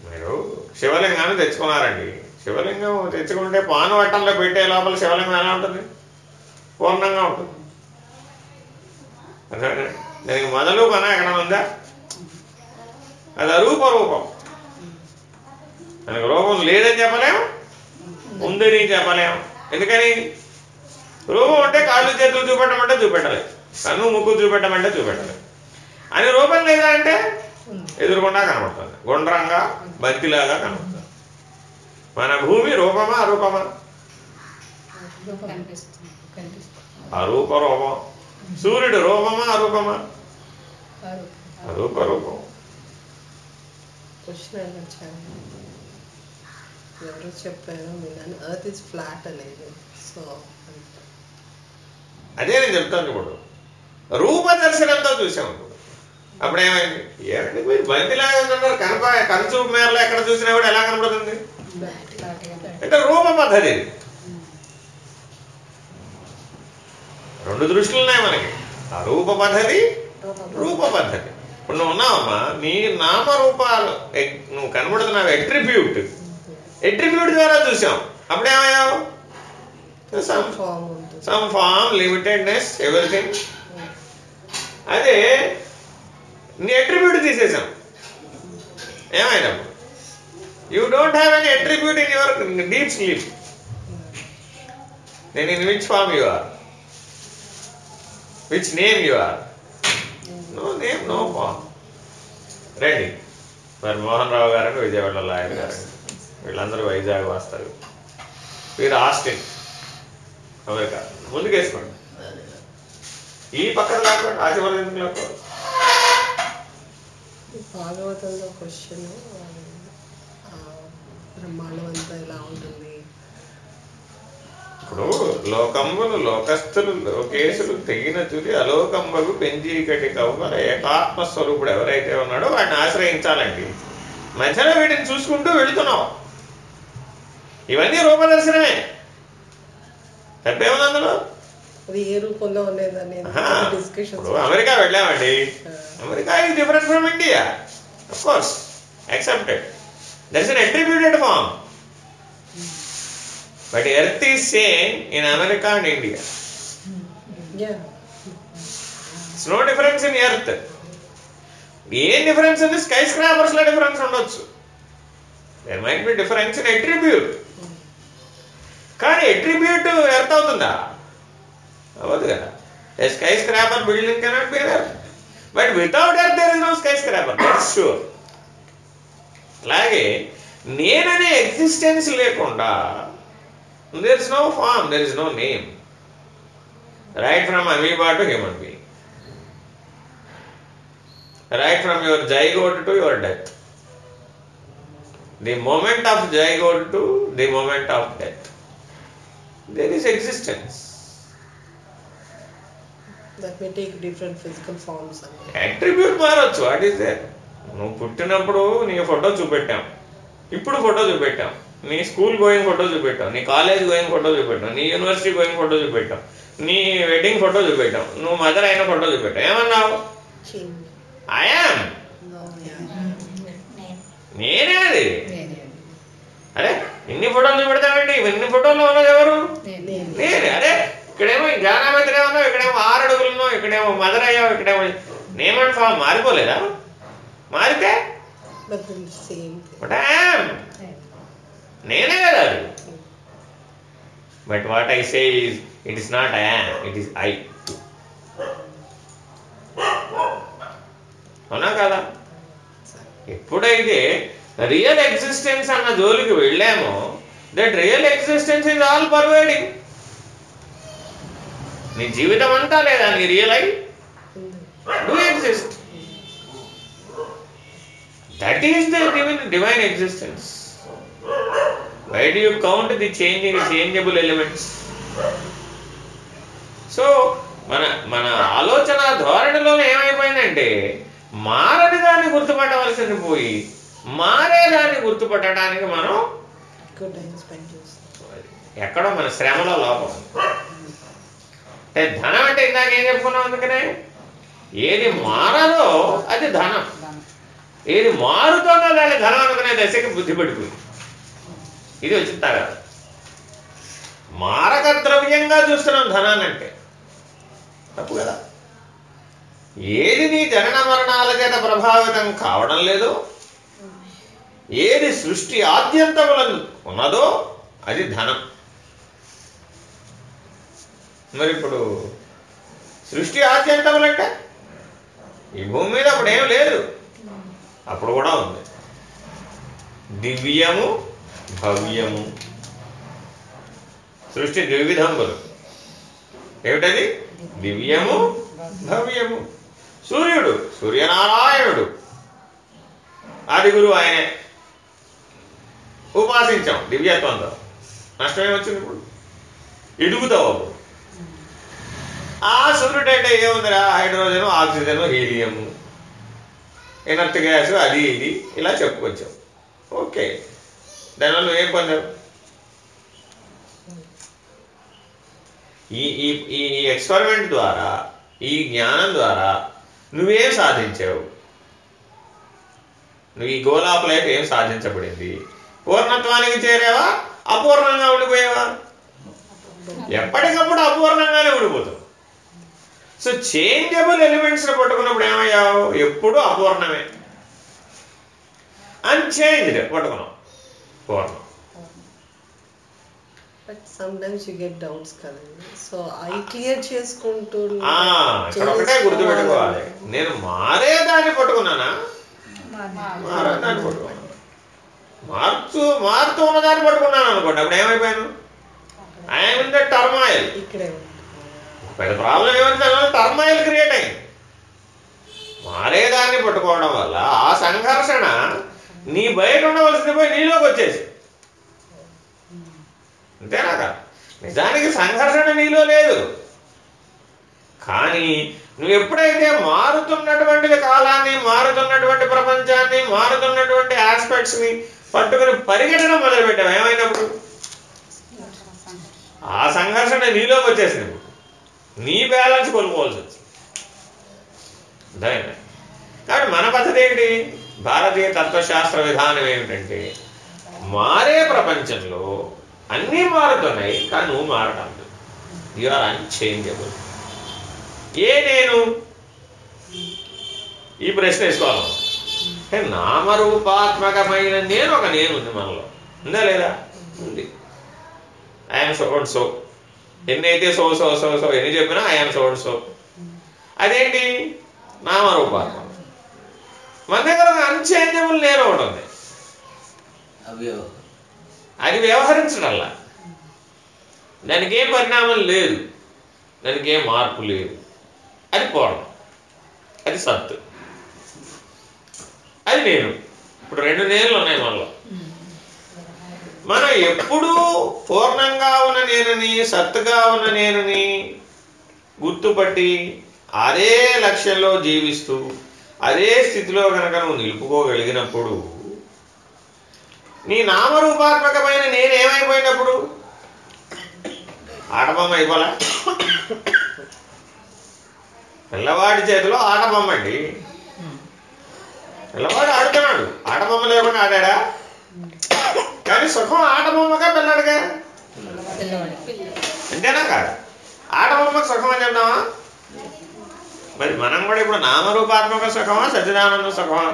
S1: మీరు శివలింగాన్ని తెచ్చుకున్నారండి. శివలింగం తెచ్చుకుంటే పాను వట్టంలో పెట్టే లోపల శివలింగం ఎలా ఉంటుంది? పూర్ణంగా ఉంటుంది. అర్థమైందా? దానికి మొదలు పన ఎక్కడ ఉందా? అది అరూప రూపం. దానికి రూపం లేదని చెప్పలేము ఉందని చెప్పలేము ఎందుకని? రూపం అంటే కాళ్ళు చేతులు చూపెట్టమంటే చూపెట్టలేదు కన్ను ముక్కు చూపెట్టమంటే చూపెట్టలేదు. అని రూపం లేదా అంటే? ఎదురుకుండా కనబడుతుంది. గుండ్రంగా బంతిలాగా కనబడుతుంది. మన భూమి రూపమా అరూపమా? అరూప రూపం. సూర్యుడు రూపమా అరూపమా. అరూప. రూపం.
S6: ఎవరో చెప్పారు విన్నాను. అర్త్ ఇస్ ఫ్లాట్ అనేది. సో
S1: అదే నేను చెప్తాను ఇప్పుడు. రూప దర్శనంతో చూసాం ఇప్పుడు. అప్పుడు ఏమైంది ఏమండి మీరు బంతిలాగా ఉన్నారు కనప కనుచూపు మేరలో ఎక్కడ చూసినా కూడా ఎలా కనబడుతుంది అంటే రూప పద్ధతి రెండు దృష్టిలు ఉన్నాయి మనకి. అరూప పద్ధతి రూప పద్ధతి. ఇప్పుడు నువ్వు ఉన్నావమ్మా నీ నామరూపాలు నువ్వు కనబడుతున్నావు ఎట్రిబ్యూట్ ఎట్రిబ్యూట్ ద్వారా చూసాం. అప్పుడేమయ్యావు?
S6: Some form
S1: some form limitedness everything అదే నీ అట్రిబ్యూట్ తీసేసాం ఏమైనా? You don't have any attribute in your deep sleep నేను in which form you are which name you are no name no form రండి మరి మోహన్ రావు గారు విజయవాడ లాయర్ గారు వీళ్ళందరూ వైజాగ్ వస్తారు. వీరు ఆస్టిన్. అమెరికా. ముందుకేసుకోండి. ఈ పక్కన ఆశీర్వాదం ఎందుకు లేకపోతే?
S6: భాగవతంలో క్వశ్చన్ బ్రహ్మాండం అంతా ఇలా ఉంటుంది?
S1: ఇప్పుడు లోకంబులు లోకస్థులు లోకేశులు తెగిన తుది అలోకంబకు పెంచీకటి కవ్వల ఏకాత్మ స్వరూపుడు ఎవరైతే ఉన్నాడో వాడిని ఆశ్రయించాలండి. మధ్యలో వీటిని చూసుకుంటూ వెళుతున్నావు ఇవన్నీ రూపదర్శనమే. తప్పేముంది అందులో?
S6: అది ఏ రూపంలో ఉండేది అనేది
S1: ఆహా.
S6: డిస్కషన్
S1: ఇప్పుడు అమెరికా వెళ్ళామండి America from India. Of course, accepted. There is an attributed form. But Earth is same in America and India. It's no difference in Earth. ఏం డిఫరెన్స్ ఉంది స్కై స్క్రాపర్స్లో డిఫరెన్స్ ఉండొచ్చు there might be difference in attribute కానీ అట్రిబ్యూట్ ఎర్త్ అవుతుందా అవ్వదు కదా a skyscraper building cannot be earth but without earth there is no skyscraper that's sure అలాగే నేననే ఎగ్జిస్టెన్స్ లేకుండా there is no form there is no name right from amoeba to human being right from your zygote to your death the moment of zygote to the moment of death. There is existence.
S6: That may take different physical forms అని
S1: అట్రిబ్యూట్ మారొచ్చు. వాట్ ఈస్ దేర్ నువ్వు పుట్టినప్పుడు నీ ఫోటో చూపెట్టాం. ఇప్పుడు ఫోటో చూపెట్టాం. నీ స్కూల్ గోయింగ్ ఫోటో చూపెట్టాం. నీ కాలేజ్ గోయింగ్ ఫోటో చూపెట్టాం. నీ యూనివర్సిటీ గోయింగ్ ఫోటో చూపెట్టాం. నీ వెడ్డింగ్ ఫోటో చూపెట్టాం. నువ్వు మదర్ అయిన ఫోటో చూపెట్టావు. ఏమన్నావు? ఐఆమ్ నేనే అది. అరే ఇన్ని ఫోటోలు చూపెడతామండి ఇన్ని ఫోటోల్లో ఉన్నది ఎవరు?
S3: నేనే.
S1: అరే ఇక్కడేమో జ్ఞానామంత్రి ఉన్నావు ఇక్కడేమో ఆరు అడుగులున్నావు ఇక్కడేమో మదర్ అయ్యావు ఇక్కడేమో నేమ్ అండ్ ఫామ్ మారిపోలేదా? మారితే? నేనే కదా అది. But what I say is it is not I'm it is I అవునా కదా? ఎప్పుడైతే రియల్ ఎగ్జిస్టెన్స్ అన్న జోలికి వెళ్ళామో that real existence is all pervading నీ జీవితం అంతా లేదా? నీ real I do exist that is the divine divine existence why do you count the changing changeable elements so మన మన ఆలోచన ధోరణిలోనే ఏమైపోయిందంటే మారని దాన్ని గుర్తుపట్టవలసింది పోయి మారే దాన్ని గుర్తుపట్టడానికి మనం ఎక్కడో మన శ్రమలో లోపం. ధనం అంటే ఇందాక ఏం చెప్పుకున్నాం అందుకనే? ఏది మారదో అది ధనం. ఏది మారుతుందో దాన్ని ధనం అనుకునే దశకి బుద్ధి పడిపోయింది ఇది వచ్చిన కదా మారక ద్రవ్యంగా చూస్తున్నాం ధనాన్ని అంటే తప్పు కదా. ఏది నీ జనన మరణాల చేత ప్రభావితం కావడం లేదు. ఏది సృష్టి ఆద్యంతములను ఉన్నదో అది ధనం. మరి ఇప్పుడు సృష్టి ఆద్యంతములంటే ఈ భూమి మీద అప్పుడు ఏం లేదు. అప్పుడు కూడా ఉంది. దివ్యము భవ్యము. సృష్టి ద్విధంబులు ఏమిటది? దివ్యము భవ్యము. సూర్యుడు సూర్యనారాయణుడు. ఆది గురువు ఆయనే. ఉపాసించాం దివ్యత్వంతో. నష్టమేమొచ్చింది ఇప్పుడు? ఇడుగుతావు ఆ సూర్యుడు అంటే ఏముందిరా? Hydrogen oxygen helium. Inert gas అది ఇది. ఇలా చెప్పుకొచ్చాం. ఓకే. దానివల్ల నువ్వేం పొందావు? ఈ ఈ ఈ ఎక్స్పెరిమెంట్ ద్వారా ఈ జ్ఞానం ద్వారా నువ్వేం సాధించావు? నువ్వు ఈ గోల్ ఆఫ్ లైఫ్ ఏం సాధించబడింది? పూర్ణత్వానికి చేరావా? అపూర్ణంగా ఉండిపోయావా? ఎప్పటికప్పుడు అపూర్ణంగానే ఉండిపోతావు. సో చేంజబుల్ ఎలిమెంట్స్ పట్టుకున్నప్పుడు ఏమయ్యావు? ఎప్పుడు అపూర్ణమే. అన్చేంజ్డ్ పట్టుకున్నావు. పూర్ణం. ఇక్కడ ఒకటే గుర్తుపెట్టుకోవాలి. నేను మారే దాన్ని పట్టుకున్నానా పట్టుకున్నాను. మార్చు మారుతూ ఉన్నదాన్ని పట్టుకున్నాను అనుకోండి. అప్పుడు ఏమైపోయాను? ఐఎమ్ ఇన్ ద టర్మాయిల్
S6: ఇక్కడే
S1: పెద్ద ప్రాబ్లం ఏమంటే టర్మాయిల్ క్రియేట్ అయింది మారేదాన్ని పట్టుకోవడం వల్ల ఆ సంఘర్షణ నీ బయట ఉండవలసింది పోయి నీలోకి వచ్చేసి అంతేనా కదా నిజానికి సంఘర్షణ నీలో లేదు. కానీ నువ్వు ఎప్పుడైతే మారుతున్నటువంటి కాలాన్ని మారుతున్నటువంటి ప్రపంచాన్ని మారుతున్నటువంటి ఆస్పెక్ట్స్ని పట్టుకుని పరిగెట్టడం మొదలుపెట్టావు ఏమైనప్పుడు? ఆ సంఘర్షణ నీలోకి వచ్చేసింది. నీ బ్యాలెన్స్ కొనుక్కోవాల్సి వచ్చింది. అర్థమైందా? కాబట్టి మన పద్ధతి ఏంటి? భారతీయ తత్వశాస్త్ర విధానం ఏమిటంటే మారే ప్రపంచంలో అన్నీ మారుతున్నాయి కానీ నువ్వు మారటం లేదు. యు ఆర్ అన్చేంజబుల్ ఏ నేను? ఈ ప్రశ్న వేసుకోవాలి. నామరూపాత్మకమైన నేను ఒక నేను ఉంది మనలో. ఉందా లేదా? ఉంది. ఐఎమ్ సో అండ్ సో ఎన్నైతే సో సో సో సో ఎన్ని చెప్పినా ఐఎమ్ సో సో అదేంటి? నామరూపాత్మకం మన దగ్గర ఒక అన్చేంజబుల్ నేను ఒకటి ఉంది. అది వ్యవహరించడల్లా. దానికి ఏం పరిణామం లేదు. దానికి ఏం మార్పు లేదు. అది పూర్ణం అది సత్తు. అది నేను. ఇప్పుడు రెండు నేనులు ఉన్నాయి మనలో మనం ఎప్పుడూ పూర్ణంగా ఉన్న నేనని సత్తుగా ఉన్న నేనని గుర్తుపట్టి అదే లక్ష్యంలో జీవిస్తూ అదే స్థితిలో కనుక నువ్వు నిలుపుకోగలిగినప్పుడు నీ నామరూపాత్మకమైన నేనేమైపోయినప్పుడు ఆటబొమ్మ అయిపోలే పిల్లవాడి చేతిలో ఆటబొమ్మ అండి పిల్లవాడు ఆడుతున్నాడు. ఆటబొమ్మ లేకుండా ఆడాడా? కానీ సుఖం ఆటబొమ్మగా పిల్లాడుగా. అంతేనా కాదు? ఆటబొమ్మకు సుఖం అని చెప్దామా? మరి మనం కూడా ఇప్పుడు నామరూపాత్మక సుఖమా సచ్చిదానంద సుఖమా?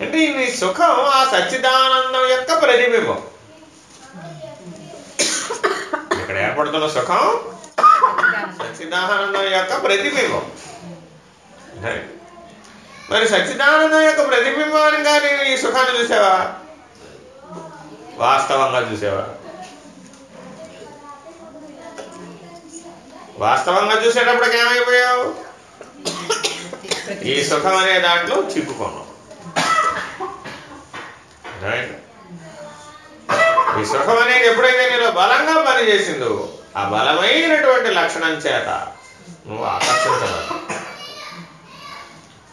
S1: అంటే ఈ సుఖం ఆ సచ్చిదానందం యొక్క ప్రతిబింబం. ఇక్కడ ఏర్పడుతున్న సుఖం సచ్చిదానందం. యొక్క ప్రతిబింబం. మరి సచ్చిదానందం యొక్క ప్రతిబింబంగా నేను ఈ సుఖాన్ని చూసావా? వాస్తవంగా చూసావా? వాస్తవంగా చూసేటప్పటికి ఏమైపోయావు? ఈ సుఖం అనే దాంట్లో చిక్కుకున్నావు. ఈ సుఖం అనేది ఎప్పుడైతే నేను బలంగా పనిచేసిందో ఆ బలమైనటువంటి లక్షణం చేత నువ్వు ఆకర్షించవచ్చు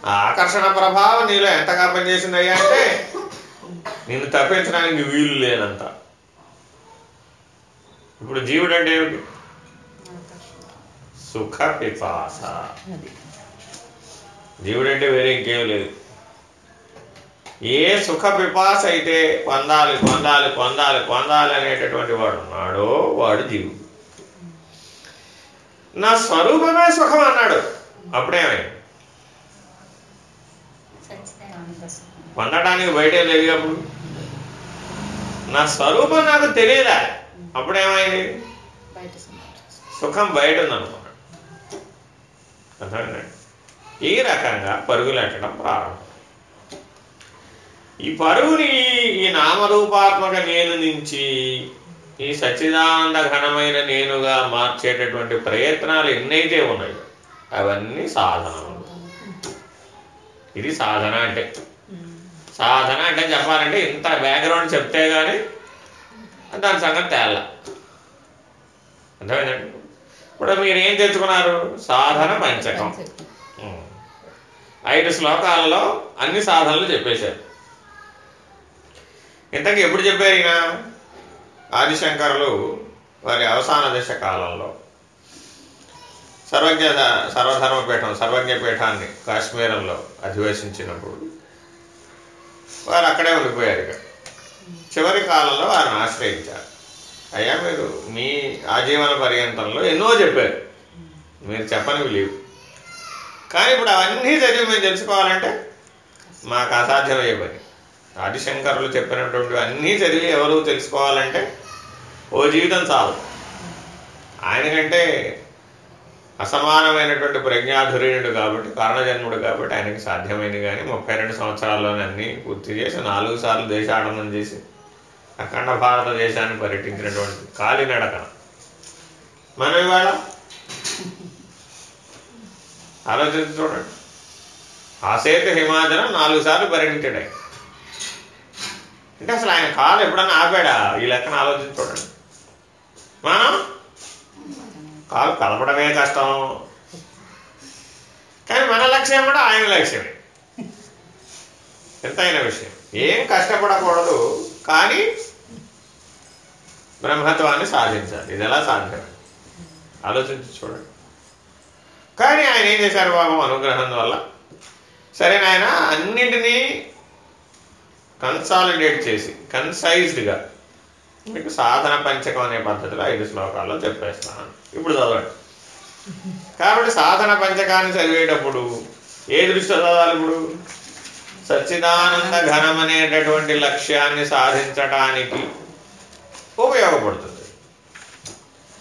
S1: ఆ ఆకర్షణ ప్రభావం నీలో ఎంతగా పనిచేసిందయ్యా అంటే నిన్ను తప్పించడానికి వీలు లేనంత. ఇప్పుడు జీవుడు అంటే ఏమిటి? సుఖ పిపాస. జీవుడు అంటే వేరే ఇంకేం లేదు. ఏ సుఖ పిపాస అయితే పొందాలి పొందాలి పొందాలి పొందాలి అనేటటువంటి వాడు ఉన్నాడో వాడు జీవుడు. నా స్వరూపమే సుఖం అన్నాడు. అప్పుడేమైంది? పొందడానికి బయటే లేదు అప్పుడు? నా స్వరూపం నాకు తెలియదా? అప్పుడేమైంది. సుఖం బయట ఉందనుకున్నాడు అర్థమైందండి ఈ రకంగా పరుగులెట్టడం ప్రారంభం. ఈ పరుగుని ఈ నామరూపాత్మక నేను నుంచి ఈ సచ్చిదానంద ఘనమైన నేనుగా మార్చేటటువంటి ప్రయత్నాలు ఎన్నైతే ఉన్నాయో అవన్నీ సాధనలు. ఇది సాధన అంటే. సాధన అంటే చెప్పాలంటే ఇంత బ్యాక్గ్రౌండ్ చెప్తే గానీ దాని సంగతి తేళ్ళ అర్థమైందండి ఇప్పుడు మీరు ఏం తెచ్చుకున్నారు? సాధన పంచకం. ఐదు శ్లోకాలలో అన్ని సాధనలు చెప్పేశారు. ఇంతకీ ఎప్పుడు చెప్పారు ఈయన? ఆదిశంకరులు వారి అవసాన దశ కాలంలో. సర్వజ్ఞ సర్వధర్మపీఠం సర్వజ్ఞ పీఠాన్ని కాశ్మీరంలో అధివేశించినప్పుడు వారు అక్కడే ఉండిపోయారు ఇక. చివరి కాలంలో వారిని ఆశ్రయించారు. అయ్యా మీరు మీ ఆజీవన పర్యంతంలో ఎన్నో చెప్పారు. మీరు చెప్పనివి లేవు. కానీ ఇప్పుడు అవన్నీ చదివి మేము తెలుసుకోవాలంటే మాకు అసాధ్యమయ్యే పని. ఆదిశంకరులు చెప్పినటువంటి అన్నీ చదివి ఎవరు తెలుసుకోవాలంటే ఓ జీవితం చాలు. ఆయనకంటే అసమానమైనటువంటి ప్రజ్ఞాధురీయుడు కాబట్టి కారణజన్ముడు కాబట్టి ఆయనకి సాధ్యమైంది కానీ ముప్పై రెండు సంవత్సరాల్లోనే అన్నీ పూర్తి చేసి నాలుగు సార్లు దేశాటనం చేసి అఖండ భారతదేశాన్ని పర్యటించినటువంటి కాలినడక మనం ఇవాళ ఆలోచించి చూడండి. ఆసేతు హిమాచలం నాలుగు సార్లు పర్యటించాడు ఆయన. అంటే అసలు ఆయన కాలు ఎప్పుడన్నా ఆపాడా? ఈ లెక్కన ఆలోచించి చూడండి. మనం కాలు కలపడమే కష్టం. కానీ మన లక్ష్యం కూడా ఆయన లక్ష్యమే. ఎంతైన విషయం. ఏం కష్టపడకూడదు కానీ బ్రహ్మత్వాన్ని సాధించాలి. ఇది ఎలా సాధ్యం ఆలోచించి చూడండి. కానీ ఆయన ఏం చేశారు బాబు అనుగ్రహం వల్ల. సరే నాయన అన్నింటినీ కన్సాలిడేట్ చేసి కన్సైజ్డ్గా మీకు సాధన పంచకం అనే పద్ధతిలో ఐదు శ్లోకాల్లో చెప్పేస్తాను ఇప్పుడు చదవండి. కాబట్టి సాధన పంచకాన్ని చదివేటప్పుడు ఏ దృష్టితో చదవాలి ఇప్పుడు? సచ్చిదానంద ఘనం అనేటటువంటి లక్ష్యాన్ని సాధించటానికి ఉపయోగపడుతుంది.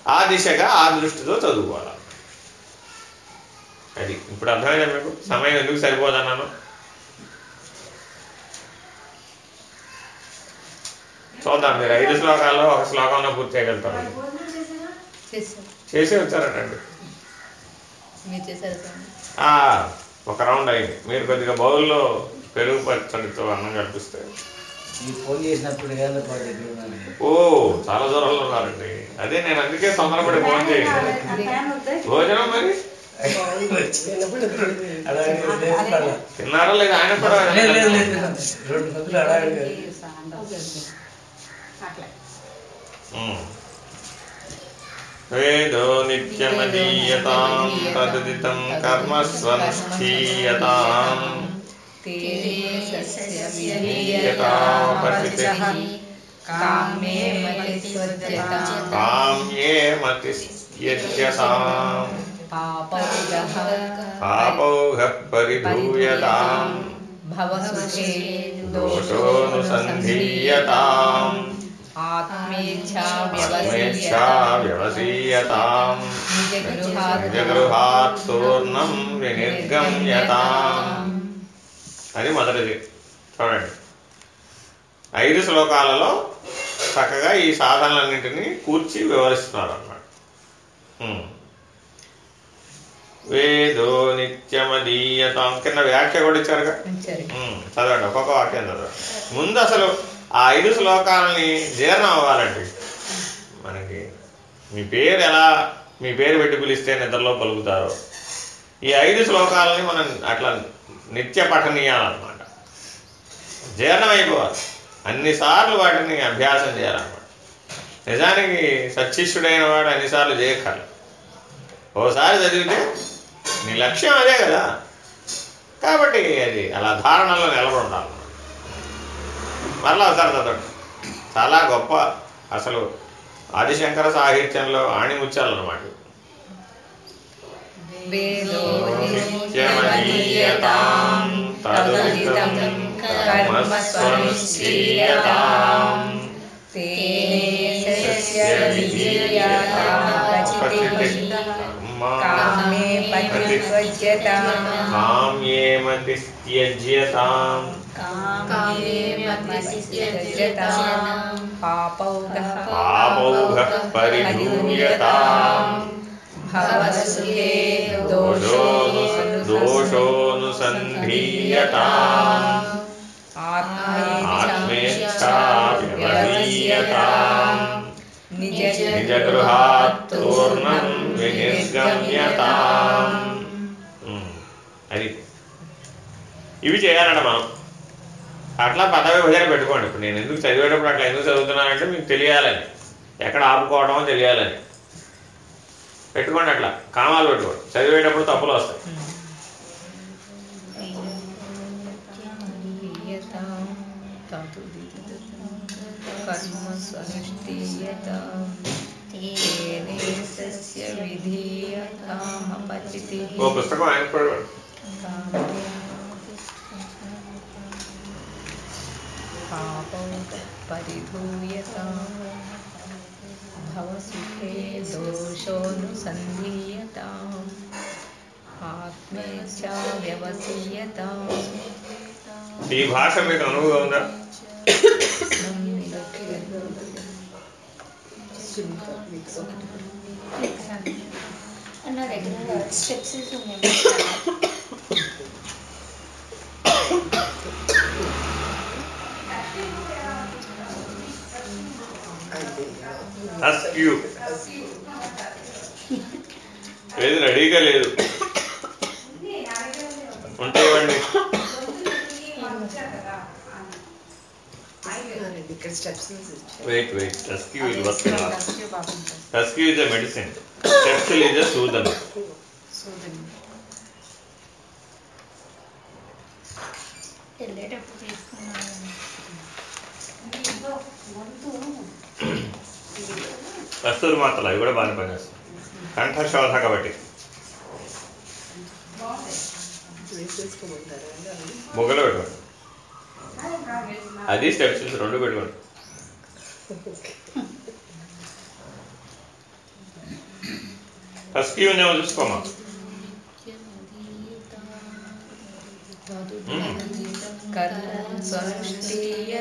S1: ఆ దిశగా ఆ దృష్టితో చదువుకోవాలి. అది ఇప్పుడు అర్థమైందా మీకు? సమయం ఎందుకు సరిపోదన్నాను? చూద్దాం మీరు. ఐదు శ్లోకాల్లో ఒక శ్లోకంలో పూర్తి చేయగలుగుతారు? చేసి వచ్చారటండి. ఒక రౌండ్ అయింది. మీరు కొద్దిగా బౌల్లో పెరుగు పచ్చడితో అన్నం కల్పిస్తే. ఓ చాలా దూరంలో ఉన్నారండి. అదే నేను అందుకే తొందరపడి ఫోన్ చేయండి భోజనం మరి? తిన్నారా లేదా? ఆయన కూడా वेदो नित्यमदीयतां
S3: तदितम्
S1: कर्म
S3: स्वनुष्ठीयताम्
S1: काम्ये मतिस्त्यज्यताम्
S3: पापौघः
S1: परिभूयताम् भवयताम् వినిర్గమ్యతాం అది మొదటిది. చూడండి. ఐదు శ్లోకాలలో చక్కగా ఈ సాధనలన్నింటినీ కూర్చి వివరిస్తున్నారు అన్నమాట. వేదో నిత్యమదీయతాం. కింద వ్యాఖ్య కూడా ఇచ్చారుగా? చదవండి. ఒక్కొక్క వాక్యం చదవండి. ముందు అసలు ఆ ఐదు శ్లోకాలని జీర్ణం అవ్వాలండి. మనకి మీ పేరు ఎలా మీ పేరు పెట్టి పిలిస్తే నిద్రలో పలుకుతారో. ఈ ఐదు శ్లోకాలని మనం అట్లా నిత్య పఠనీయాలన్నమాట. జీర్ణం అయిపోవాలి. అన్నిసార్లు వాటిని అభ్యాసం చేయాలన్నమాట. నిజానికి సత్శిష్యుడైన వాడు అన్నిసార్లు చేయక్కర్లేదు ఓసారి చదివితే నీ లక్ష్యం అదే కదా. కాబట్టి అది అలా ధారణలో నిలబడి ఉండాలి. మరలా ఒకసారి చదవండి. చాలా గొప్ప అసలు ఆదిశంకర సాహిత్యంలో ఆణిముత్యాలు అన్నమాట
S3: వేదో
S1: నిత్యమనీయతాం తదుదితం కర్మస్వనుష్ఠీయతాం
S3: కామ్యే పతి స్వజ్జతాం
S1: కామ్యే మతిస్త్యజ్యతాం
S3: పాపౌగః
S1: పాపౌఘ పరిధూయతాం
S3: భవసుఖే
S1: దోషోను దోషోనుసంధీయతాం ఆత్మేచ్ఛా వ్యవహీయతాం నిజగృహాత్ తూర్ణం వినిర్గమ్యతాం ఉమ్, అది ఇవి చేయాలట మనం అట్లా పద విభజన పెట్టుకోండి. ఇప్పుడు నేను ఎందుకు చదివేటప్పుడు అట్లా ఎందుకు చదువుతున్నానంటే మీకు తెలియాలని. ఎక్కడ ఆపుకోవడమో తెలియాలని. పెట్టుకోండి అట్లా. కామాలు పెట్టుకోండి. చదివేటప్పుడు తప్పులు వస్తాయి. ఓ పుస్తకం ఆయన కూడా ఇవ్వండి.
S3: పరిధూయతాం భవసుఖే దోషోనుసంధీయతాం ఆత్మే చ వ్యవసీయతాం
S1: ఈ భాష మీకు అనువుగా ఉందా?
S5: నా దగ్గర స్టెప్స్ ఉన్నాయి
S1: అస్క్యూ ఏది రెడీగా లేదు. ఉంటే ఇవ్వండి.
S6: ఇక్కడ స్టెప్స్
S1: వెయిట్ వెయిట్ టస్క్యూ విల్ వర్క్
S2: డస్క్యూ బాగుంటుంది
S1: టస్క్యూ is a medicine Strepsil is a soothing
S2: సూదిని
S5: వెళ్ళేటప్పుడు తీసుకున్నాను
S1: కస్తూరి మాత్రలు అవి కూడా బాగానే పనిచేస్తాయి. కంఠశోధ కాబట్టి.
S6: వేసేసుకోమంటారా
S1: మొగ్గలో పెట్టుకోండి. అది స్టెప్స్ రెండు పెట్టుకోండి. టస్క్యూ ఉందేమో చూసుకోమా?
S3: కర్మ తేనే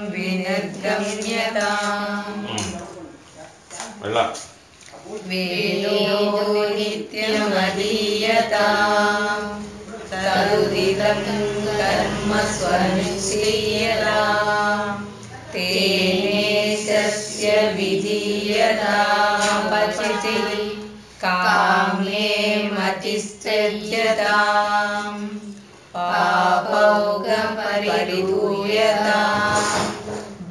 S3: वेदो नित्यमधीयता तदुदितं कर्म
S1: स्वनिश्चीयता तेनेशस्य
S3: विधीयता पचिति। कामे मतिश्चल्यता స్వనిశ్చీయతాం తేనే సస్య విధీయతామపచితి కామే మతిస్థ్యతాం పాపౌగపరిదూయతాం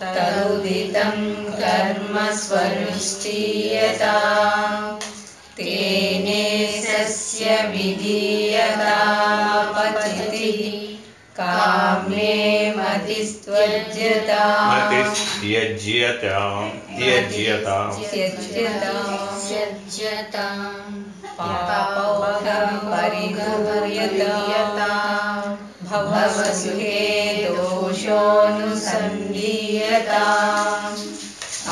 S3: तरुदितं कर्म स्वनिश्चीयता। तेने सस्य विधीयता स्वनिश्चीयताम्
S1: तेनेशस्य पतिः
S3: कामेन
S5: पापरिगमयता
S3: పాపౌఘం పరిహర్యతాం భవసుఖే దోషోనుసంధీయతాం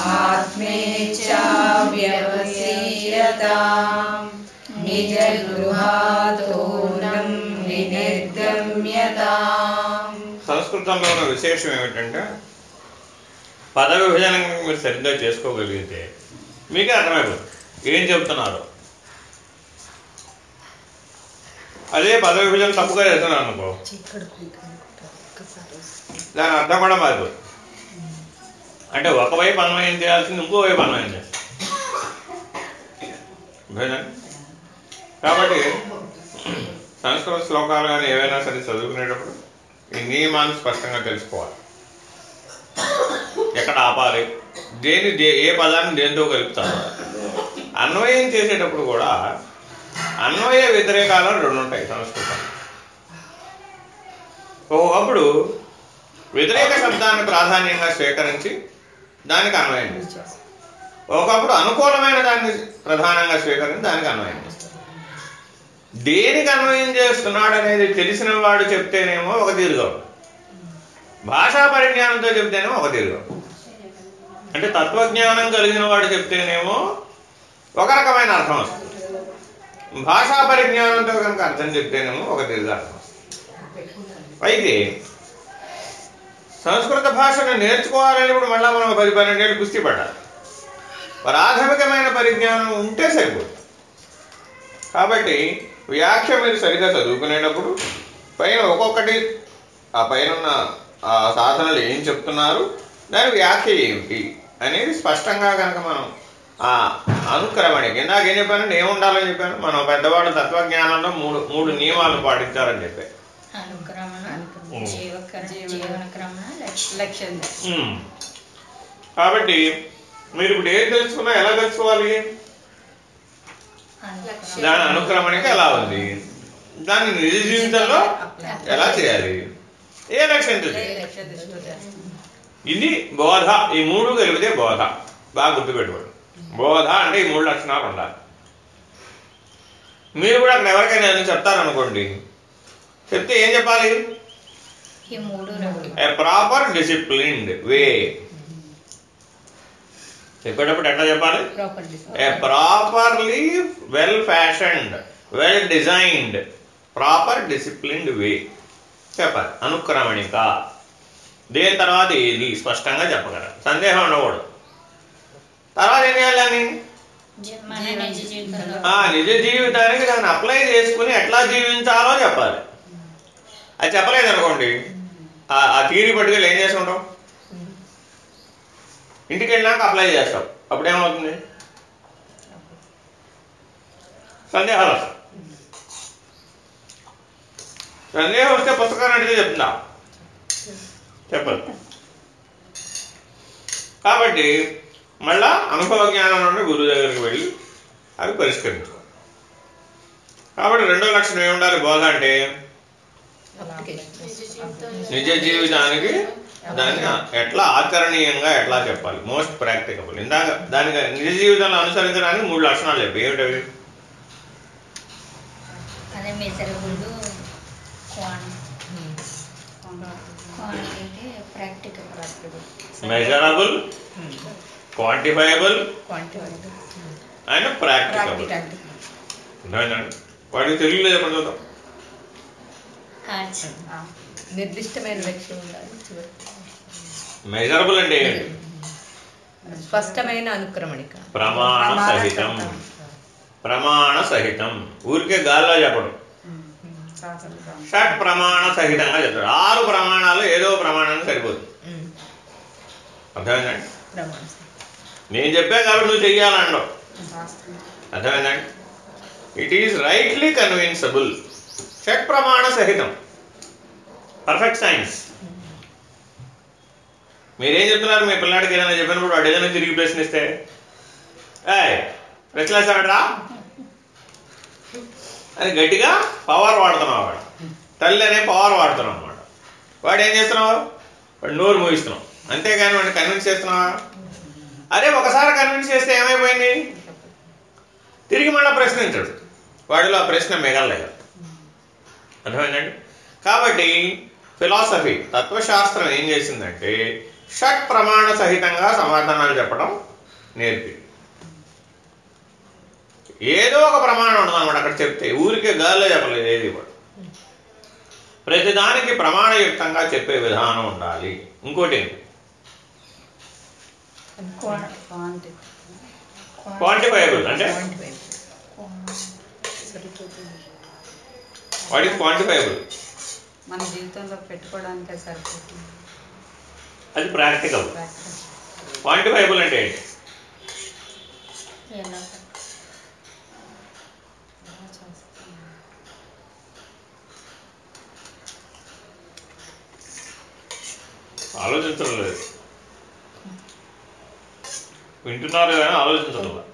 S3: ఆత్మేచ్ఛా వ్యవసీయతాం నిజగృహాదూరం వినిర్గమ్యతాం
S1: సంస్కృతంలో ఉన్న విశేషం ఏమిటంటే పద విభజన మీరు సరిగ్గా చేసుకోగలిగితే మీకే అర్థమైపోతుంది. ఏం చెప్తున్నారు అదే పద విభజన తప్పుగా చేస్తున్నాను అనుకో. దాని అర్థం కూడా మారిపోతుంది. అంటే ఒకవైపు అన్వయం చేయాల్సింది ఇంకోవైపు అన్వయం చేయాలి. కాబట్టి సంస్కృత శ్లోకాలు కానీ ఏవైనా సరే చదువుకునేటప్పుడు ఈ నియమాన్ని స్పష్టంగా తెలుసుకోవాలి. ఎక్కడ ఆపాలి? దేని దే- ఏ పదాన్ని దేంతో కలుపుతారు అన్వయం చేసేటప్పుడు కూడా అన్వయ వ్యతిరేకాలు రెండు ఉంటాయి సంస్కృతం ఒకప్పుడు వ్యతిరేక శబ్దాన్ని ప్రాధాన్యంగా స్వీకరించి దానికి అన్వయం చేస్తారు. ఒకప్పుడు అనుకూలమైన దాన్ని ప్రధానంగా స్వీకరించి దానికి అన్వయం చేస్తారు. దేనికి అన్వయం చేస్తున్నాడు అనేది తెలిసిన వాడు చెప్తేనేమో ఒక తీరుగా భాషా పరిజ్ఞానంతో చెప్తేనేమో ఒక తీరుగా అంటే తత్వజ్ఞానం కలిగిన వాడు చెప్తేనేమో ఒక రకమైన అర్థం వస్తుంది. భాషా పరిజ్ఞానంతో కనుక అర్థం చెప్తేనేమో ఒక నిర్ధారణ అయితే సంస్కృత భాషను నేర్చుకోవాలని ఇప్పుడు మళ్ళా మనం పది పన్నెండేళ్ళు కుస్తీ పడాలి ప్రాథమికమైన పరిజ్ఞానం ఉంటే సరిపోతుంది కాబట్టి వ్యాఖ్య మీరు సరిగ్గా చదువుకునేటప్పుడు పైన ఒక్కొక్కటి ఆ పైన ఉన్న ఆ సాధనలు ఏం చెప్తున్నారు దాని వ్యాఖ్య ఏమిటి అనేది స్పష్టంగా కనుక మనం అనుక్రమణికి. ఇందాక ఏం చెప్పాను? ఏముండాలని చెప్పాను. మనం పెద్దవాళ్ళు తత్వజ్ఞానంలో మూడు మూడు నియమాలు చెప్పారు
S5: లక్ష్యం.
S1: ఉమ్. కాబట్టి మీరు ఇప్పుడు ఏం తెలుసుకున్నా ఎలా తెలుసుకోవాలి? దాని అనుక్రమణిక ఎలా ఉంది? దాన్ని నిజ జీవితంలో ఎలా చేయాలి? ఏ లక్ష్యం ఇది బోధ ఈ మూడు కలిపితే బోధ. బాగా గుర్తుపెట్టుకోండి. బోధ అంటే ఈ మూడు లక్షణాలు ఉండాలి. మీరు కూడా అక్కడ ఎవరికైనా ఏదైనా చెప్తారనుకోండి. చెప్తే ఏం చెప్పాలి? ఏ ప్రాపర్ డిసిప్లిన్డ్ వే చెప్పేటప్పుడు ఎట్లా చెప్పాలి? A properly well fashioned well designed proper disciplined way చెప్పాలి. అనుక్రమణిక. దేని తర్వాత ఏది? స్పష్టంగా చెప్పగలరు. సందేహం ఉండకూడదు. తర్వాత ఏం చేయాలని
S5: నిజ
S1: జీవితానికి దాన్ని అప్లై చేసుకుని ఎట్లా జీవించాలో చెప్పాలి. అది చెప్పలేదు అనుకోండి. ఆ- థీరీ పట్టుకెళ్ళి ఏం చేసుకుంటాం ఇంటికి వెళ్ళినాక అప్లై చేస్తాం. అప్పుడేమవుతుంది సందేహాలు వస్తాయి. సందేహం వస్తే పుస్తకాన్ని అడిగితే చెప్తుందా చెప్పదు కాబట్టి మళ్ళా అనుభవ జ్ఞానం నుండి గురువు దగ్గరికి వెళ్ళి అవి పరిష్కరించుకోవాలి. కాబట్టి రెండో లక్షణం ఏముండాలి బోధ అంటే? నిజ జీవితానికి దాన్ని ఎట్లా ఆచరణీయంగా ఎట్లా చెప్పాలి? మోస్ట్ ప్రాక్టికబుల్ ఇందాక దానికి నిజ జీవితంలో అనుసరించడానికి మూడు లక్షణాలు చెప్పి. ఏమిటవి
S5: మెజరబుల్
S1: క్వాంటిఫైబుల్ అండ్ ప్రాక్టికబుల్ వాటికి తెలుగులో చెప్పండి చూద్దాం.
S3: నిర్దిష్టమైన లక్ష్యం
S1: మెజరబుల్ అంటే
S3: స్పష్టమైన అనుక్రమణిక.
S1: ప్రమాణ సహితం. ప్రమాణ సహితం. ఊరికే గాల్లో చెప్పడం. షట్ ప్రమాణ సహితంగా చెప్తాడు. ఆరు ప్రమాణాలు ఏదో ప్రమాణానికి సరిపోతుంది. అర్థమైందండి?
S3: ప్రమాణం
S1: నేను చెప్పా కాబట్టి నువ్వు
S2: శాస్త్రం.
S1: అర్థమైందండి? ఇట్ ఈస్ రైట్లీ కన్విన్సబుల్ షట్ ప్రమాణ సహితం. పర్ఫెక్ట్ సైన్స్ మీరేం చెప్తున్నారు? మీ పిల్లాడికి ఏదైనా చెప్పినప్పుడు వాడు ఏదైనా తిరిగి ప్రశ్నిస్తే ఏయ్ ప్రశ్నిస్తాడరా అని గట్టిగా పవర్ వాడుతున్నావు వాడు. తల్లి అనే పవర్ వాడుతున్నావు అనమాట వాడు ఏం చేస్తున్నావు? వాడు నోరు మూయిస్తున్నావు. అంతేగాని వాడిని కన్విన్స్ చేస్తున్నావా? అరే ఒకసారి కన్విన్స్ చేస్తే ఏమైపోయింది? తిరిగి మళ్ళీ ప్రశ్నించడు. వాడిలో ఆ ప్రశ్న మిగలలేదు. అర్థమైందండి? కాబట్టి ఫిలాసఫీ తత్వశాస్త్రం ఏం చేసిందంటే షట్ ప్రమాణ సహితంగా సమాధానాలు చెప్పడం నేర్పి. ఏదో ఒక ప్రమాణం ఉండదన్నమాట అక్కడ చెప్తే. ఊరికే గాల్లో చెప్పలేదు ఏది కూడా. ప్రతిదానికి ప్రమాణయుక్తంగా చెప్పే విధానం ఉండాలి. ఇంకోటి ఏంటి? క్వాంటిఫైబుల్ అంటే? వాట్ ఈస్ క్వాంటిఫైబుల్
S2: మన జీవితంలో పెట్టుకోవడానికే సరిపోతుంది.
S1: అది ప్రాక్టికల్. క్వాంటిఫైబుల్ అంటే ఏంటి? ఆలోచించడం లేదు. వింటున్నారు కానీ ఆలోచించడం లేదు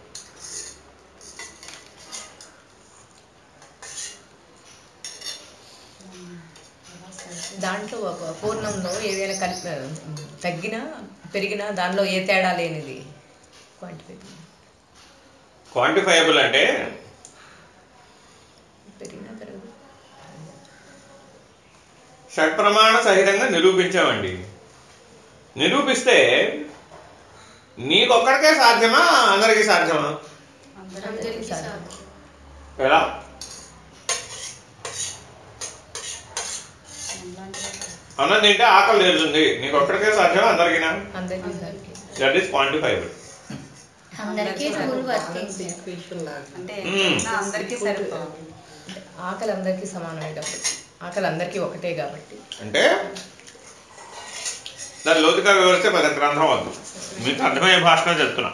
S3: దాంట్లో ఒక పూర్ణంలో ఏదైనా కలిపి తగ్గినా పెరిగినా దానిలో ఏ తేడా లేనిది? క్వాంటిఫైబుల్
S1: క్వాంటిఫైబుల్ అంటే?
S3: పెరిగినా పెరగదు.
S1: షట్ప్రమాణ సహితంగా నిరూపించామండి. నిరూపిస్తే నీకొక్కడికే సాధ్యమా? అందరికీ సాధ్యమా?
S4: అందరికీ సాధ్యం
S1: ఎలా? అన్నం తింటే ఆకలి తీరుతుంది. నీకు ఒక్కడికే సాధ్యమా? అందరికీనా? దట్ ఈస్ క్వాంటిఫైబుల్
S5: అందరికీ
S2: సరిపోవాలి
S3: ఆకలి అందరికీ సమానమే కాబట్టి. ఆకలి అందరికీ ఒకటే కాబట్టి.
S1: అంటే దాని లోతుగా వివరిస్తే పెద్ద గ్రంథం వద్దు. మీకు అర్థమయ్యే భాషలో చెప్తున్నా.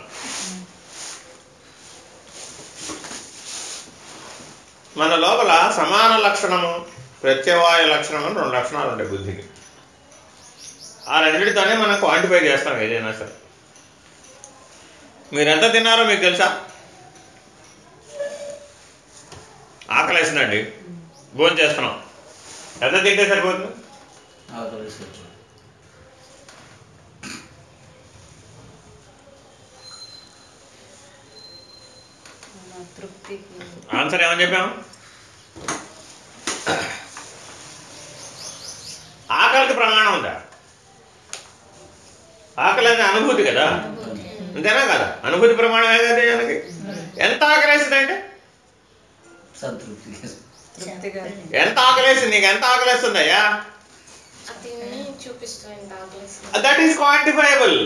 S1: మన లోపల సమాన లక్షణము ప్రత్యవాయ లక్షణం అని రెండు లక్షణాలు ఉంటాయి బుద్ధికి. ఆ రెండింటితోనే మనం క్వాంటిఫై చేస్తాం ఏదైనా సరే. మీరు ఎంత తిన్నారో మీకు తెలుసా? ఆకలేసిందండి. భోజనం చేస్తున్నాం. ఎంత తింటే సరిపోతుంది
S7: ఆకలి సరిపోదు.
S2: మన తృప్తికి
S1: ఆన్సర్ ఏమని చెప్పాం ఆకలికి ప్రమాణం ఉందా? ఆకలి అనే అనుభూతి కదా? అంతేనా కదా? అనుభూతి ప్రమాణమే కదా దానికి? ఎంత ఆకలేసిందంటే ఎంత ఆకలేసింది నీకు ఎంత ఆకలేస్తుందయ్యా దట్ ఈస్ క్వాంటిఫైబుల్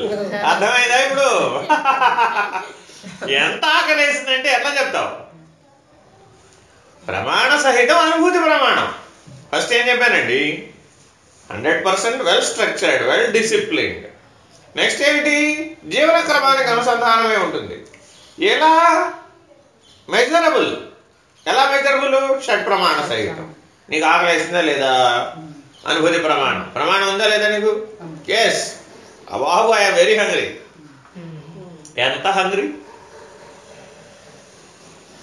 S1: అర్థమైందా ఇప్పుడు? <laughs> ఎంత ఆకలేసిందంటే ఎట్లా చెప్తావు? ప్రమాణ సహితం అనుభూతి ప్రమాణం. ఫస్ట్ ఏం చెప్పానండి? Hundred percent well structured well disciplined next ఏమిటి? జీవన క్రమానికి అనుసంధానమే ఉంటుంది. ఎలా? మెజరబుల్ ఎలా మెజరబుల్ షట్ ప్రమాణ సహితం. నీకు ఆకలేసిందా లేదా? అనుభూతి ప్రమాణం. ప్రమాణం ఉందా లేదా నీకు? ఎస్ బాబు ఐఎమ్ వెరీ హంగ్రీ ఎంత హంగ్రీ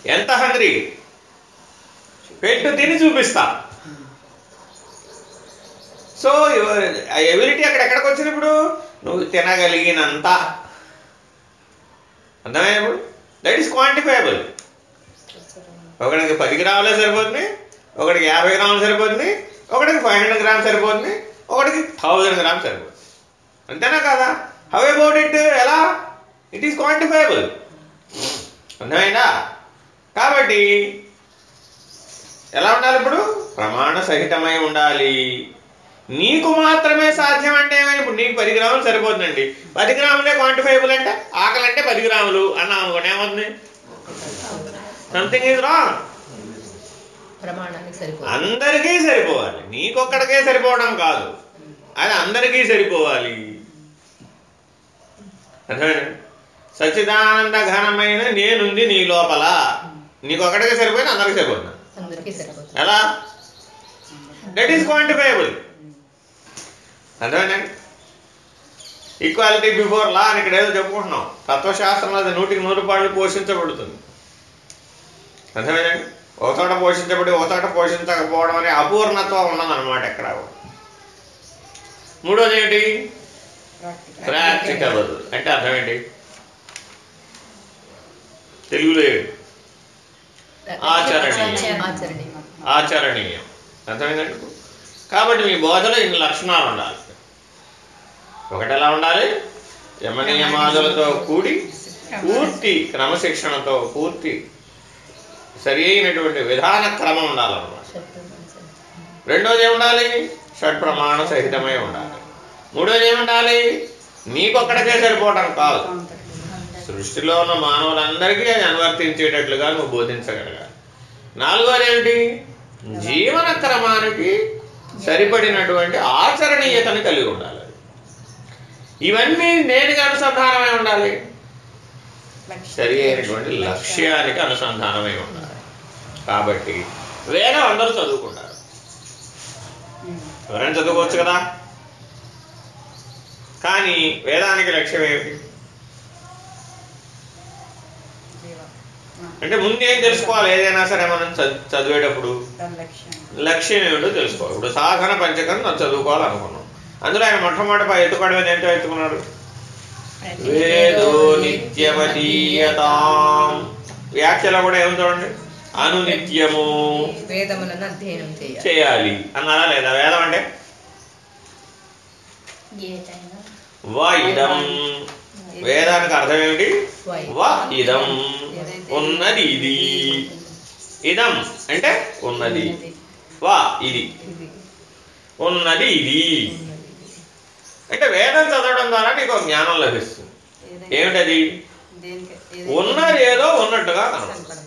S1: ఎంత హంగ్రీ పెట్టు తిని చూపిస్తా. సో ఎబిలిటీ అక్కడ ఎక్కడికి వచ్చినప్పుడు? నువ్వు తినగలిగినంత. అర్థమైనప్పుడు దట్ ఈస్ క్వాంటిఫైబుల్ ఒకడికి పది గ్రాములే సరిపోతుంది ఒకడికి యాభై గ్రాములు సరిపోతుంది ఒకడికి ఫైవ్ హండ్రెడ్ గ్రామ్స్ సరిపోతుంది ఒకడికి థౌజండ్ గ్రామ్స్ సరిపోతుంది. అంతేనా కదా? హౌ అబౌట్ ఇట్ ఎలా? ఇట్ ఈస్ క్వాంటిఫైబుల్ అర్థమైందా? కాబట్టి ఎలా ఉండాలి ఇప్పుడు? ప్రమాణ సహితమై ఉండాలి. నీకు మాత్రమే సాధ్యం అంటే ఏమైనా ఇప్పుడు నీకు పది గ్రాములు సరిపోతుందండి. పది గ్రాములే క్వాంటిఫైబుల్ అంటే ఆకలి అంటే పది గ్రాములు అన్నాం అనుకోండి ఏమవుతుంది? సంథింగ్ ఈజ్ రాంగ్ అందరికీ సరిపోవాలి. నీకొక్కడికే సరిపోవడం కాదు. అది అందరికీ సరిపోవాలి. సచ్చిదానంద ఘనమైన నేనుంది నీ లోపల. నీకొక్కడికే సరిపోయిన అందరికీ
S3: సరిపోతుంది?
S1: ఎలా? దట్ ఈస్ క్వాంటిఫైబుల్ అర్థమేనండి ఈక్వాలిటీ బిఫోర్ లా అని ఇక్కడ ఏదో చెప్పుకుంటున్నాం. తత్వశాస్త్రంలో అది నూటికి నూరు పాళ్ళు పోషించబడుతుంది. అర్థమేనండి ఒక చోట పోషించబడి ఒక చోట పోషించకపోవడం అనే అపూర్ణత్వం ఉన్నదన్నమాట ఎక్కడ. మూడోది ఏంటి? ప్రాక్టికల్ అంటే అర్థం ఏంటి? తెలుగులో ఏంటి ఆచరణీయం.
S3: ఆచరణీయం.
S1: అర్థమైందండి కాబట్టి మీ బోధలో ఇన్ని లక్షణాలు ఉండాలి. ఒకటి ఎలా ఉండాలి యమనియమాదులతో కూడి పూర్తి క్రమశిక్షణతో పూర్తి సరి అయినటువంటి విధాన క్రమం ఉండాలన్నమాట. రెండోది ఏముండాలి? షడ్ ప్రమాణ సహితమై ఉండాలి. మూడోది ఏముండాలి? నీకొక్కడికే సరిపోవడం కాదు. సృష్టిలో ఉన్న మానవులందరికీ అది అనువర్తించేటట్లుగా నువ్వు బోధించగలగాలి నాలుగోది ఏంటి జీవన క్రమానికి సరిపడినటువంటి ఆచరణీయతను కలిగి ఉండాలి. ఇవన్నీ దేనికి అనుసంధానమై ఉండాలి? సరి అయినటువంటి లక్ష్యానికి అనుసంధానమై ఉండాలి. కాబట్టి వేరే అందరూ చదువుకుంటారు. ఎవరైనా చదువుకోవచ్చు కదా? కానీ వేదానికి లక్ష్యం ఏమిటి? అంటే ముందేం తెలుసుకోవాలి? ఏదైనా సరే మనం చదివేటప్పుడు.
S2: లక్ష్యం.
S1: లక్ష్యం ఏమిటో తెలుసుకోవాలి. ఇప్పుడు సాధన పంచకం మనం చదువుకోవాలనుకున్నాం. అందులో ఆయన మొట్టమొదటి పై ఎత్తుకోవడం మీద ఏంటో ఎత్తుకున్నాడు? వేదో నిత్యమతీయతాం వ్యాఖ్యలో కూడా ఏమి చూడండి? అనునిత్యము
S3: వేదములను అధ్యయనం చేయాలి.
S1: చేయాలి. అన్నారా లేదా? వేదం అంటే?
S5: జీవితంలో
S1: వా ఇదం వేదానికి అర్థం ఏమిటి?
S3: వై.
S1: ఇదం. ఉన్నది ఇది ఇదం అంటే ఉన్నది. వా ఇది. ఉన్నది ఇది అంటే వేదం చదవడం ద్వారా నీకు జ్ఞానం లభిస్తుంది. ఏమిటది? ఏదో ఉన్నట్టుగా కనబడుతుంది.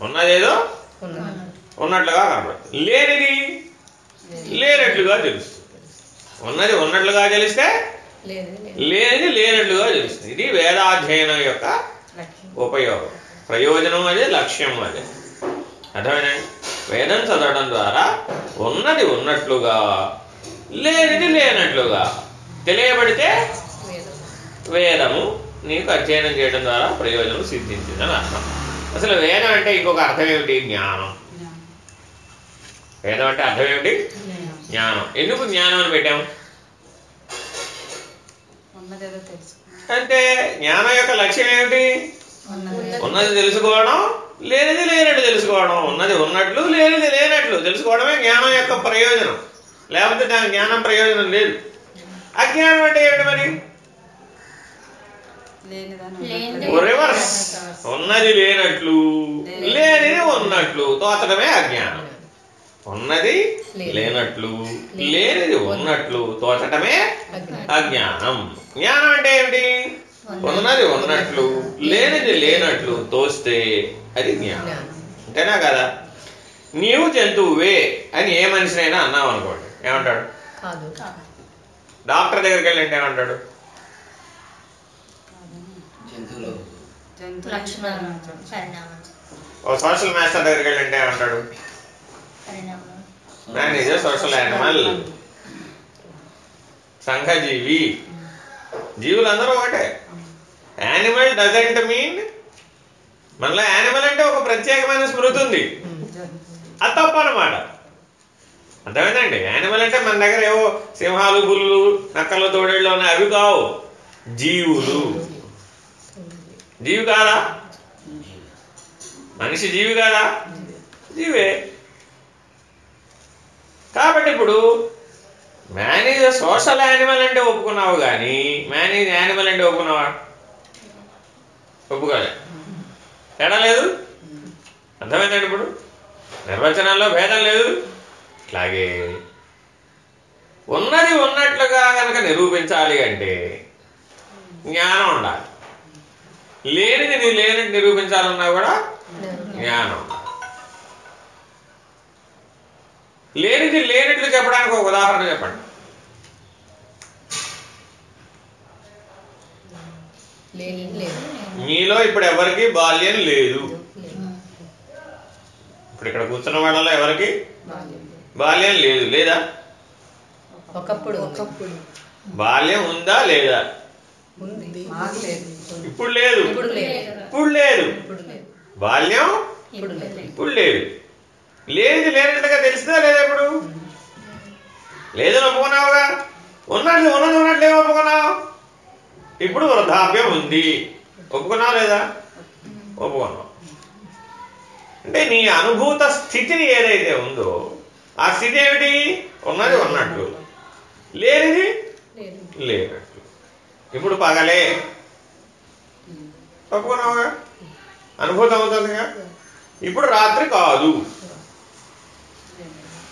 S1: ఉన్నదేదో
S3: ఉన్నది.
S1: ఉన్నట్లుగా కనబడుతుంది. లేనిది. లేనట్లుగా తెలుస్తుంది. ఉన్నది ఉన్నట్లుగా తెలిస్తే లేనిది లేనట్లుగా తెలుస్తుంది. ఇది వేదాధ్యయనం యొక్క ఉపయోగం. ప్రయోజనం అదే లక్ష్యం అదే. అర్థమైనా వేదం చదవడం ద్వారా ఉన్నది ఉన్నట్లుగా లేనిది లేనట్లుగా తెలియబడితే
S3: వేదం.
S1: వేదము నీకు అధ్యయనం చేయడం ద్వారా ప్రయోజనం సిద్ధించిందని అర్థం. అసలు వేదం అంటే ఇంకొక అర్థం ఏమిటి? జ్ఞానం. వేదం అంటే అర్థం ఏమిటి? జ్ఞానం. ఎందుకు జ్ఞానం అని పెట్టాము?
S2: ఉన్నదేదో తెలుసు.
S1: అంటే జ్ఞానం యొక్క లక్ష్యం ఏమిటి?
S2: ఉన్నది.
S1: తెలుసుకోవడం లేనిది లేనట్టు తెలుసుకోవడం. ఉన్నది ఉన్నట్లు లేనిది లేనట్లు. తెలుసుకోవడమే జ్ఞానం యొక్క ప్రయోజనం. లేకపోతే దాని జ్ఞానం ప్రయోజనం లేదు. అజ్ఞానం అంటే ఏమిటి మరి?
S2: లేనిదని
S5: లేనిది.
S2: ఉన్నట్లు.
S1: రివర్స్ ఉన్నది లేనట్లు లేనిది ఉన్నట్లు. తోచడమే అజ్ఞానం. ఉన్నది లేనట్లు. లేనిది ఉన్నట్లు. తోచటమే
S3: అజ్ఞానం.
S1: జ్ఞానం అంటే ఏమిటి? ఉన్నది ఉన్నట్లు. లేనిది లేనట్లు తోస్తే అది జ్ఞానం. అంతేనా కదా? నీవు జంతువువే అని ఏ మనిషినైనా అన్నావు అనుకోండి. ఏమంటాడు?
S3: కాదు.
S1: డాక్టర్ దగ్గరికి వెళ్ళి అంటే ఏమంటాడు? ఓ సోషల్ మాస్టర్ దగ్గరికి వెళ్ళి అంటే ఏమంటాడు? ఈజ్ సోషల్ యానిమల్ సంఘజీవి. జీవులందరూ ఒకటే. యానిమల్ డజంట్ మీన్ మనలో యానిమల్ అంటే ఒక ప్రత్యేకమైన స్మృతి ఉంది. అది తప్పు అనమాట అర్థమైందండి? యానిమల్ అంటే మన దగ్గర ఏవో సింహాలు పుల్లు నక్కలు తోడేళ్ళు ఉన్నాయి. అవి కావు. జీవులు. జీవి కాదా? మనిషి జీవి కాదా? జీవే. కాబట్టి ఇప్పుడు మ్యాన్ ఈజ్ సోషల్ యానిమల్ అంటే ఒప్పుకున్నావు కానీ మ్యాన్ ఈజ్ యానిమల్ అంటే ఒప్పుకున్నావా? ఒప్పుకోలే. తేడా లేదు? అర్థమైందండి ఇప్పుడు? నిర్వచనాల్లో భేదం లేదు? ఇట్లాగే ఉన్నది ఉన్నట్లుగా కనుక నిరూపించాలి అంటే జ్ఞానం ఉండాలి. లేనిది నీ లేనిది నిరూపించాలన్నా కూడా జ్ఞానం ఉండాలి. లేనిది లేనట్లు చెప్పడానికి ఒక ఉదాహరణ చెప్పండి. మీలో ఇప్పుడు ఎవరికి బాల్యం లేదు? ఇప్పుడు ఇక్కడ కూర్చున్న వాళ్ళలో ఎవరికి బాల్యం లేదు లేదా?
S3: ఒకప్పుడు ఒకప్పుడు.
S1: బాల్యం ఉందా లేదా?
S3: ఉంది.
S2: మాకు లేదు.
S1: ఇప్పుడు లేదు.
S3: ఇప్పుడు లేదు.
S1: బాల్యం
S3: ఇప్పుడు లేదు.
S1: ఇప్పుడు లేదు. లేనిది లేనట్టుగా తెలిసిందా లేదా ఇప్పుడు? లేదని ఒప్పుకున్నావుగా ఉన్నట్లు ఉన్నది ఉన్నట్లే ఒప్పుకున్నావు ఇప్పుడు వృద్ధాప్యం ఉంది. ఒప్పుకున్నావు లేదా? ఒప్పుకున్నావు. అంటే నీ అనుభూత స్థితిని ఏదైతే ఉందో ఆ స్థితి ఏమిటి? ఉన్నది ఉన్నట్లు లేనిది
S3: లేదు
S1: లేనట్లు ఇప్పుడు పగలే. ఒప్పుకున్నావుగా? అనుభూతం అవుతుందిగా? ఇప్పుడు రాత్రి కాదు.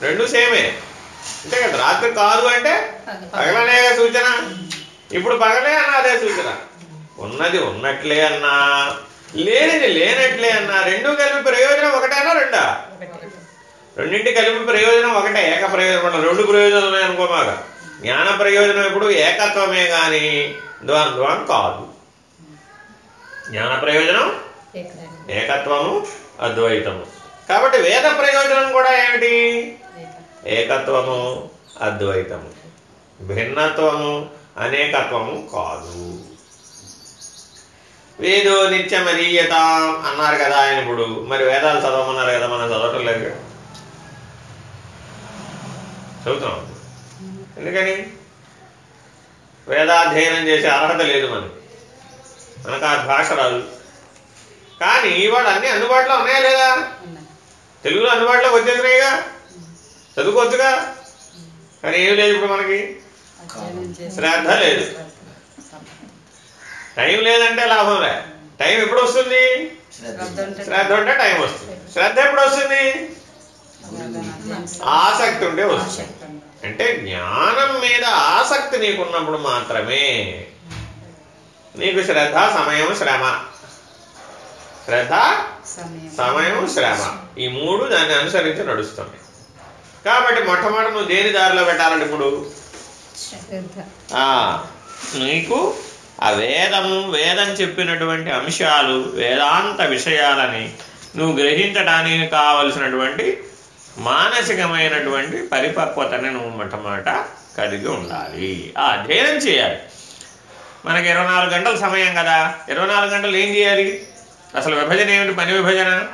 S1: రెండు సేమే. అంతే కదా రాత్రి కాదు అంటే పగలనే సూచన. ఇప్పుడు పగలే అన్న అదే సూచన. ఉన్నది ఉన్నట్లే అన్నా లేనిది లేనట్లే అన్నా రెండు కలిపి ప్రయోజనం ఒకటేనా రెండా? రెండింటి కలిపి ప్రయోజనం ఒకటే ఏక ప్రయోజనం రెండు ప్రయోజనాలు ఉన్నాయి అనుకోమాక. జ్ఞాన ప్రయోజనం ఎప్పుడు ఏకత్వమే గాని ద్వంద్వం కాదు. జ్ఞాన ప్రయోజనం. ఏకత్వము అద్వైతము. కాబట్టి వేద ప్రయోజనం కూడా ఏమిటి? ఏకత్వము అద్వైతము. భిన్నత్వము అనేకత్వము కాదు. వేదో నిత్యమరీయత అన్నారు కదా ఆయన ఇప్పుడు. మరి వేదాలు చదవమన్నారు కదా మనం చదవటం లేదు. చదువుతున్నాం. ఎందుకని? వేదాధ్యయనం చేసే అర్హత లేదు మనకి. మనకు ఆ భాష రాదు. కానీ ఇవాళ అన్ని అందుబాటులో ఉన్నాయా లేదా? తెలుగులో అందుబాటులోకి వచ్చేసినాయిగా? చదువుకోవచ్చుగా? కానీ ఏం లేదు ఇప్పుడు మనకి. శ్రద్ధ లేదు. టైం లేదంటే లాభం లే. టైం ఎప్పుడు వస్తుంది
S2: శ్రద్ధ ఉంటే
S1: టైం వస్తుంది. శ్రద్ధ ఎప్పుడు వస్తుంది ఆసక్తి ఉంటే వస్తుంది. అంటే జ్ఞానం మీద ఆసక్తి నీకున్నప్పుడు మాత్రమే నీకు శ్రద్ధ సమయం శ్రమ. శ్రద్ధ
S2: సమయం
S1: శ్రమ. ఈ మూడు దాన్ని అనుసరించి నడుస్తుంది. కాబట్టి మొట్టమొదటి నువ్వు దేని దారిలో పెట్టాలంటే ఇప్పుడు? నీకు ఆ వేదము వేదం చెప్పినటువంటి అంశాలు వేదాంత విషయాలని నువ్వు గ్రహించడానికి కావలసినటువంటి మానసికమైనటువంటి పరిపక్వతని నువ్వు మొట్టమొదట కలిగి ఉండాలి. ఆ అధ్యయనం చేయాలి. మనకి ఇరవై నాలుగు గంటల సమయం కదా. ఇరవై నాలుగు గంటలు ఏం చేయాలి? అసలు విభజన ఏమిటి? పని విభజన?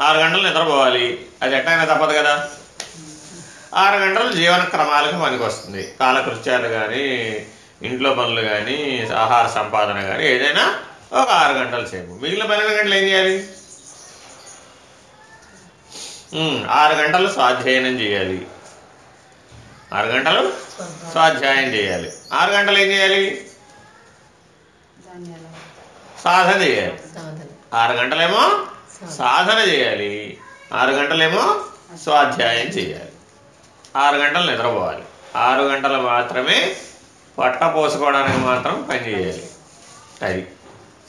S1: ఆరు గంటలు నిద్రపోవాలి. అది ఎట్టయినా తప్పదు కదా. ఆరు గంటలు జీవన క్రమాలకు పనికి వస్తుంది కాలకృత్యాలు కానీ ఇంట్లో పనులు కానీ ఆహార సంపాదన కానీ ఏదైనా ఒక ఆరు గంటల సేపు. మిగిలిన పన్నెండు గంటలు ఏం చేయాలి? ఆరు గంటలు స్వాధ్యయనం చేయాలి. ఆరు గంటలు స్వాధ్యాయం చేయాలి. ఆరు గంటలు ఏం చేయాలి? సాధన చేయాలి. ఆరు గంటలేమో సాధన చేయాలి. ఆరు గంటలేమో స్వాధ్యాయం చేయాలి. ఆరు గంటలు నిద్రపోవాలి. ఆరు గంటలు మాత్రమే పొట్ట పోసుకోవడానికి మాత్రం పని చేయాలి. అది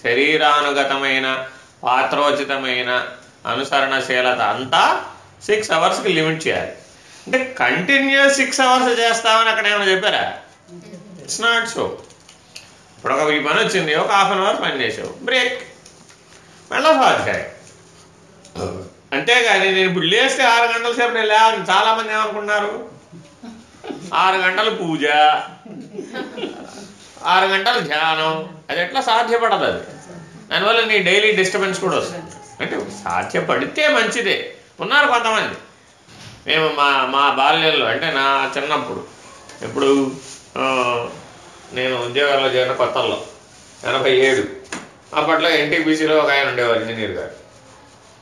S1: శరీరానుగతమైన పాత్రోచితమైన అనుసరణశీలత అంతా సిక్స్ అవర్స్కి లిమిట్ చేయాలి. అంటే కంటిన్యూస్ సిక్స్ అవర్స్ చేస్తామని అక్కడ ఏమైనా చెప్పారా? ఇట్స్ నాట్ సో ఇప్పుడు ఒక ఈ పని వచ్చింది ఒక హాఫ్ అన్ అవర్ పని చేసావు. బ్రేక్ మళ్ళీ స్వాధ్యాయం. అంతేగాని నేను ఇప్పుడు లేస్తే ఆరు గంటల సేపు నేను లేవని చాలా మంది ఏమనుకున్నారు ఆరు గంటలు పూజ ఆరు గంటలు ధ్యానం. అది ఎట్లా సాధ్యపడదు అది? దానివల్ల నీ డైలీ డిస్టర్బెన్స్ కూడా వస్తుంది. అంటే సాధ్యపడితే మంచిదే. ఉన్నారు కొంతమంది. మేము మా మా బాల్యంలో అంటే నా చిన్నప్పుడు ఎప్పుడు నేను ఉద్యోగాల్లో చేరిన కొత్తల్లో ఎనభై ఏడు. అప్పట్లో ఎన్టీపీసీలో ఒక ఆయన ఉండేవారు ఇంజనీర్ గారు.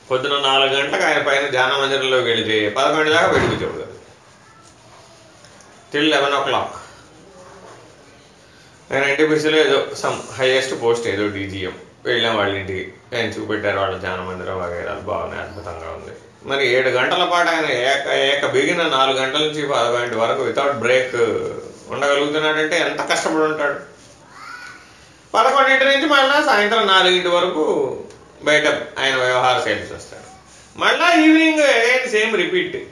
S1: పొద్దున నాలుగు గంటలకు ఆయన పైన ధ్యాన మందిరంలోకి వెళితే పదకొండు దాకా బయటకు వచ్చేవాడు. కాదు టిల్ లెవెన్ ఓ క్లాక్ ఆయన ఎన్టీపీసీలో ఏదో సమ్ హైయెస్ట్ పోస్ట్ ఏదో డీజీఎం వెళ్ళాం వాళ్ళ ఇంటికి. ఆయన చూపెట్టారు వాళ్ళ ధ్యాన మందిరం వగైరాలు బాగున్నాయి అద్భుతంగా ఉంది. మరి ఏడు గంటల పాటు ఆయన ఏక ఏక బిగిన నాలుగు గంటల నుంచి పదకొండు వరకు వితౌట్ బ్రేక్ ఉండగలుగుతున్నాడంటే ఎంత కష్టపడి ఉంటాడు? పదకొండింటి నుంచి మళ్ళీ సాయంత్రం నాలుగింటి వరకు బయట ఆయన వ్యవహార శైలి చూస్తాడు. మళ్ళా ఈవినింగ్ అగైన్ సేమ్ రిపీట్.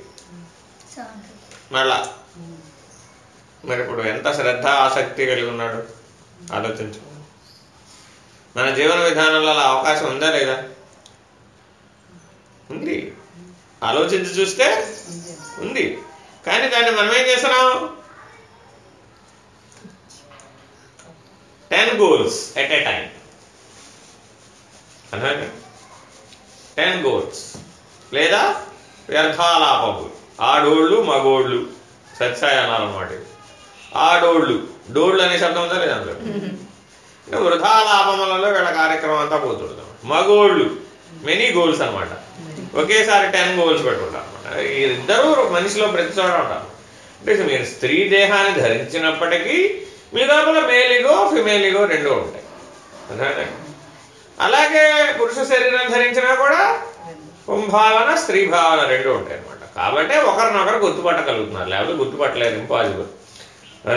S1: మళ్ళా. మరి ఇప్పుడు ఎంత శ్రద్ధ ఆసక్తి కలిగి ఉన్నాడు? ఆలోచించు. మన జీవన విధానంలో అలా అవకాశం ఉందా లేదా? ఉంది. ఆలోచించి చూస్తే ఉంది. కానీ దాన్ని మనం ఏం చేస్తున్నాం? Ten goals at a time అర్థమైందా? టెన్ గోల్స్ లేదా వ్యర్థాలాపము ఆడోళ్ళు మగోళ్ళు. సత్సాయి అనాలన్నమాట ఆడోళ్ళు. డోళ్ళు అనే శబ్దం ఉందా లేదా అందులో? ఇంకా వృధాలాపములలో వీళ్ళ కార్యక్రమం అంతా పోతుంటుంది మగోళ్ళు. మెనీ గోల్స్ అనమాట ఒకేసారి టెన్ గోల్స్ పెట్టుకుంటారు అనమాట ఇద్దరూ మనిషిలో ప్రతి చోట ఉంటారు. అంటే మీరు స్త్రీ దేహాన్ని ధరించినప్పటికీ మీ లోపల మేలిగో ఫిమేలిగో రెండో ఉంటాయి. అర్థమైందా? అలాగే పురుష శరీరం ధరించినా కూడా కుంభావన స్త్రీ భావన రెండు ఉంటాయి అనమాట కాబట్టి ఒకరినొకరు గుర్తుపట్టగలుగుతున్నారు లేకపోతే గుర్తుపట్టలేదు ఇంపాసిబుల్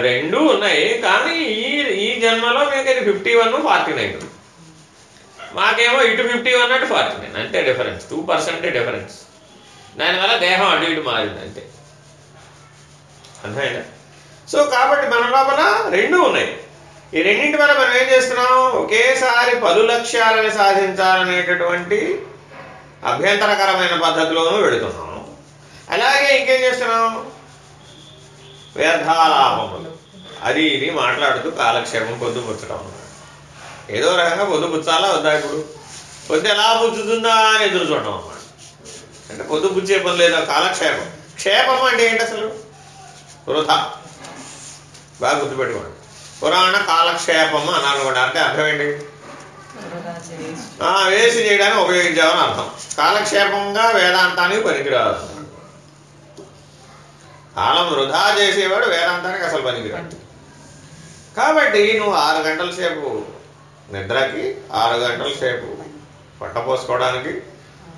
S1: రెండు ఉన్నాయి. కానీ ఈ ఈ జన్మలో మీకు ఇది ఫిఫ్టీ వన్ ఫార్టీ నైన్ మాకేమో ఇటు ఫిఫ్టీ వన్ అటు ఫార్టీ నైన్ అంతే డిఫరెన్స్ టూ పర్సెంటే డిఫరెన్స్ దానివల్ల దేహం అటు ఇటు మారింది అంతే. అంతేనా సో కాబట్టి మన లోపల రెండు ఉన్నాయి. ఈ రెండింటి వల్ల మనం ఏం చేస్తున్నాం? ఒకేసారి పలు లక్ష్యాలను సాధించాలనేటటువంటి అభ్యంతరకరమైన పద్ధతిలోనూ వెళుతున్నాం అలాగే ఇంకేం చేస్తున్నాం? వ్యర్థాలాపములు. అది ఇది మాట్లాడుతూ కాలక్షేమం పొద్దుపుచ్చడం ఏదో రకంగా పొద్దుపుచ్చాలా వద్దా ఇప్పుడు? పొద్దు ఎలా పుచ్చుతుందా అని ఎదురు చూడటం అన్నమాట. అంటే పొద్దుపుచ్చే పని లేదా కాలక్షేపం? క్షేపం అంటే ఏంటి అసలు? వృధా. బాగా గుర్తుపెట్టుకోండి. పురాణ కాలక్షేపం అని అనుకోవడానికి అర్థం ఏంటి? వేసి చేయడానికి ఉపయోగించామని అర్థం. కాలక్షేపంగా వేదాంతానికి పనికిరాదు. కాలం వృధా చేసేవాడు వేదాంతానికి అసలు పనికిరాడు. కాబట్టి నువ్వు ఆరు గంటల సేపు నిద్రకి ఆరు గంటల సేపు పట్టపోసుకోవడానికి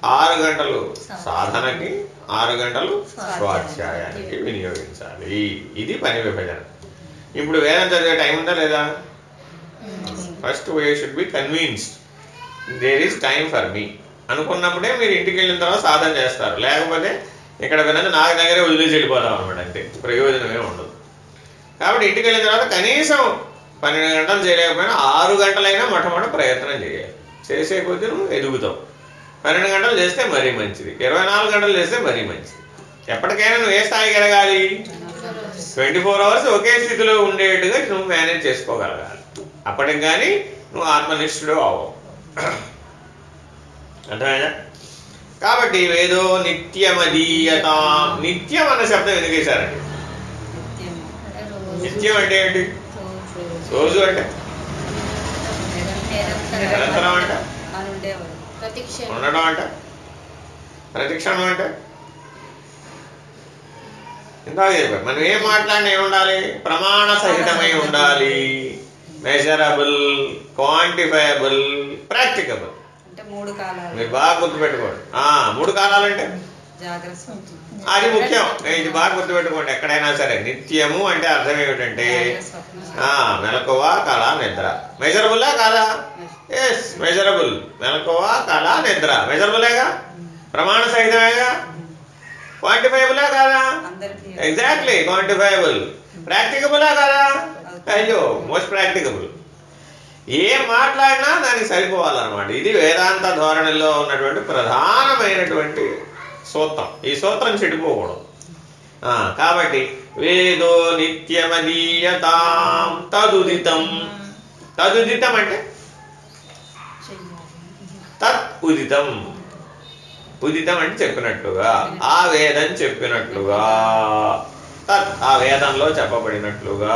S1: ఆరు గంటలు సాధనకి ఆరు గంటలు స్వాధ్యాయానికి వినియోగించాలి. ఇది పని విభజన. ఇప్పుడు వేదం చదివే టైం ఉందా లేదా? First we should be convinced there is time for me అనుకున్నప్పుడే మీరు ఇంటికి వెళ్ళిన తర్వాత సాధన చేస్తారు. లేకపోతే ఇక్కడ విన్నది నాకు దగ్గరే వదిలేసి వెళ్ళిపోతాం అనమాట అంతే. ప్రయోజనమే ఉండదు. కాబట్టి ఇంటికి వెళ్ళిన తర్వాత కనీసం పన్నెండు గంటలు చేయలేకపోయినా ఆరు గంటలైనా మొట్టమొదటి ప్రయత్నం చేయాలి. చేసే కొద్దీ నువ్వు ఎదుగుతావు. పన్నెండు గంటలు చేస్తే మరీ మంచిది. ఇరవై నాలుగు గంటలు చేస్తే మరీ మంచిది. ఎప్పటికైనా నువ్వు ఏ స్థాయికి ఎదగాలి? ట్వంటీ ఫోర్ అవర్స్ ఒకే స్థితిలో ఉండేట్టుగా నువ్వు మేనేజ్ చేసుకోగలగాలి. అప్పటికి కానీ నువ్వు ఆత్మనిష్ఠుడు అవవు. అర్థమైందా? కాబట్టి ఏదో నిత్యమదీయత నిత్యం అన్న శబ్దం ఎందుకు వేశారండి? నిత్యం అంటే ఏంటి? రోజు అంటే. నిరంతరం అంటే? ఉండడం అంటే? ప్రతిక్షణం అంటే? ఇందాక మనం ఏం మాట్లాడినా ఉండాలి? ప్రమాణ సహితమై ఉండాలి. మెజరబుల్ క్వాంటిఫైయబుల్ ప్రాక్టికబుల్ మీరు బాగా గుర్తుపెట్టుకోండి. ఆ, మూడు కాలాలంటే. అది ముఖ్యం. ఇది బాగా గుర్తుపెట్టుకోండి. ఎక్కడైనా సరే నిత్యము అంటే అర్థం ఏమిటంటే మెలకువ కళ నిద్ర. మెజరబుల్లా కాదా? ఎస్ మెజరబుల్ మెలకువ కళ నిద్ర. మెజరబులేగా ప్రమాణ సహితమేగా? క్వాంటిఫైబులా కాదా? ఎగ్జాక్ట్లీ క్వాంటిఫైబుల్ ప్రాక్టికబులా కాదా? అయ్యో మోస్ట్ ప్రాక్టికబుల్ ఏం మాట్లాడినా దానికి సరిపోవాలన్నమాట. ఇది వేదాంత ధోరణిలో ఉన్నటువంటి ప్రధానమైనటువంటి సూత్రం. ఈ సూత్రం చెడిపోకూడదు. కాబట్టి వేదో నిత్యమదీయతాం తదుదితం. తదుదితం అంటే? తత్ ఉదితం ఉదితం అంటే చెప్పినట్లుగా ఆ వేదం చెప్పినట్లుగా ఆ వేదంలో చెప్పబడినట్లుగా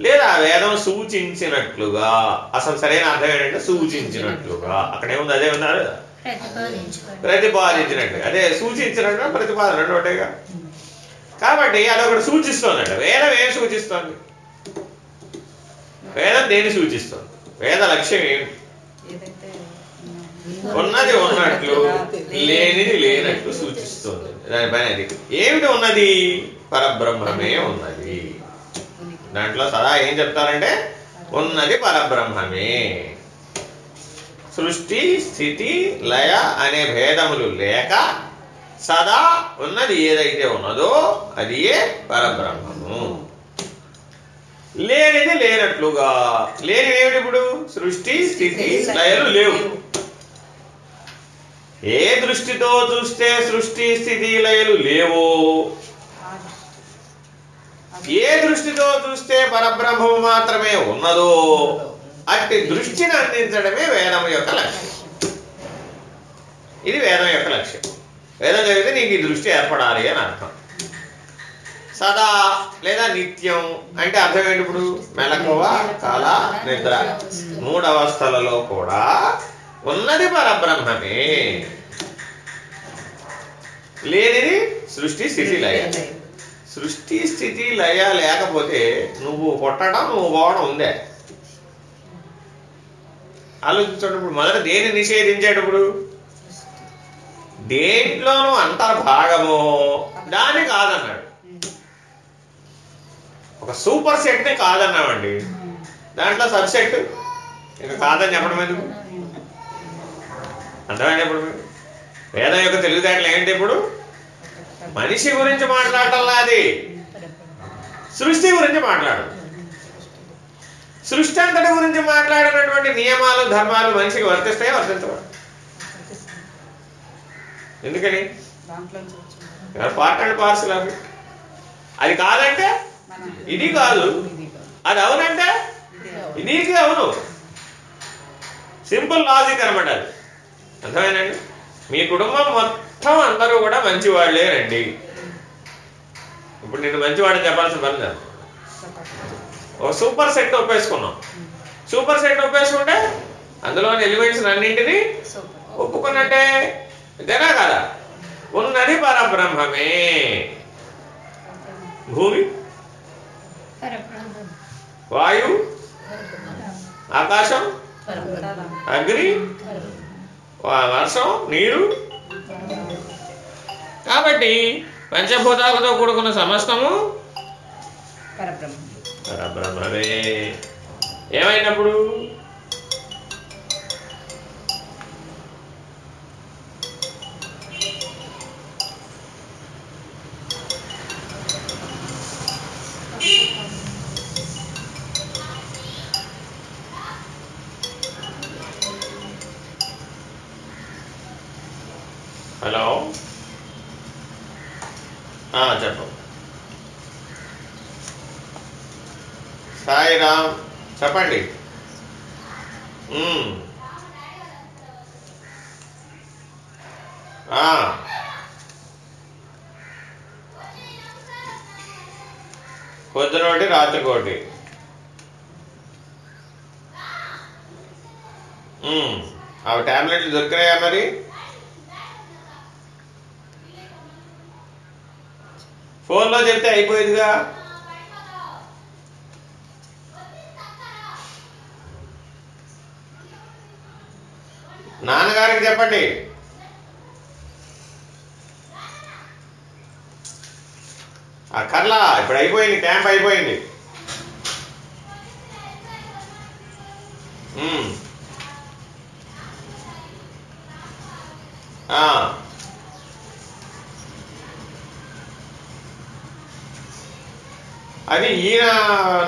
S1: లేదా ఆ వేదం సూచించినట్లుగా అసలు సరైన అర్థం ఏంటంటే సూచించినట్లుగా. అక్కడ ఏముంది అదే ఉన్నారు ప్రతిపాదించినట్టు. అదే సూచించినట్టు ప్రతిపాదన రెండు ఒకటేగా? కాబట్టి అదొకటి సూచిస్తోందంట. వేదం ఏం సూచిస్తోంది? వేదం దేని సూచిస్తోంది? వేద లక్ష్యం ఏమిటి? ఉన్నది ఉన్నట్లు లేనిది లేనట్లు సూచిస్తుంది. దానిపైన అది ఏమిటి ఉన్నది? పరబ్రహ్మమే ఉన్నది. దాంట్లో సదా ఏం చెప్తారంటే ఉన్నది పరబ్రహ్మమే. సృష్టి స్థితి లయ అనే భేదములు లేక సదా ఉన్నది ఏదైతే ఉన్నదో అది ఏ పరబ్రహ్మము. లేనిది లేనట్లుగా లేని ఏమిటి ఇప్పుడు? సృష్టి స్థితి లయలు లేవు. ఏ దృష్టితో చూస్తే సృష్టి స్థితి లయలు లేవో? ఏ దృష్టితో చూస్తే పరబ్రహ్మము మాత్రమే ఉన్నదో అట్టి దృష్టిని అందించడమే వేదం యొక్క లక్ష్యం. ఇది వేదం యొక్క లక్ష్యం. వేదం చదివితే నీకు ఈ దృష్టి ఏర్పడాలి అని అర్థం. సదా లేదా నిత్యం అంటే అర్థం ఏంటి ఇప్పుడు? మెలకువ కళ నిద్ర. మూడు అవస్థలలో కూడా ఉన్నది పరబ్రహ్మమే. లేనిది సృష్టి స్థితి లయ. సృష్టి స్థితి లయ లేకపోతే నువ్వు కొట్టడం నువ్వు పోవడం ఉందే. ఆలోచించేటప్పుడు మొదట దేని నిషేధించేటప్పుడు? దేంట్లోనూ అంతర్భాగమో దాన్ని కాదన్నాడు. ఒక సూపర్ సెట్ని కాదన్నామండి. దాంట్లో సబ్సెట్? ఇంకా కాదని చెప్పడం ఎందుకు? అర్థమైంది ఇప్పుడు? వేదం యొక్క తెలివితేటలు ఏంటి ఇప్పుడు? మనిషి గురించి మాట్లాడటంలా అది. సృష్టి గురించి మాట్లాడు. సృష్టి అంతటి గురించి మాట్లాడినటువంటి నియమాలు ధర్మాలు మనిషికి వర్తిస్తాయి వర్తించవు? ఎందుకని? పార్ట్ అండ్ పార్సల్ అవి? అది కాదంటే? ఇది కాదు. అది అవునంటే?
S2: ఇది
S1: అవును. సింపుల్ లాజిక్ అనమాట అది. అర్థమేనండి మీ కుటుంబం మొత్తం అందరూ కూడా మంచివాళ్ళే రండి. ఇప్పుడు నేను మంచివాడని చెప్పాల్సిన పని లేదు ఒక సూపర్ సెట్ ఒప్పేసుకున్నాం. సూపర్ సెట్ ఒప్పేసుకుంటే అందులోని ఎలిమెంట్స్ అన్నింటినీ ఒప్పుకున్నట్టే. ఇదేనా కదా? ఉన్నది పరబ్రహ్మమే. భూమి? వాయు? ఆకాశం? అగ్ని? వర్షం నీరు? కాబట్టి పంచభూతాలతో కూడుకున్న సమస్తము
S2: పరబ్రహ్మ
S1: పరబ్రహ్మమే. ఏమైనప్పుడు హలో ఆ, చెప్పు సాయిరామ్ చెప్పండి మ్మ్. ఆ. పొద్దునోటి రాత్రికోటి మ్మ్. అవి దొరికినాయా మరి? ఫోన్లో చెప్తే అయిపోయేదిగా? నాన్నగారికి చెప్పండి. అక్కర్లా ఇప్పుడు అయిపోయింది క్యాంప్ అయిపోయింది మ్మ్. ఆ. అది ఈయన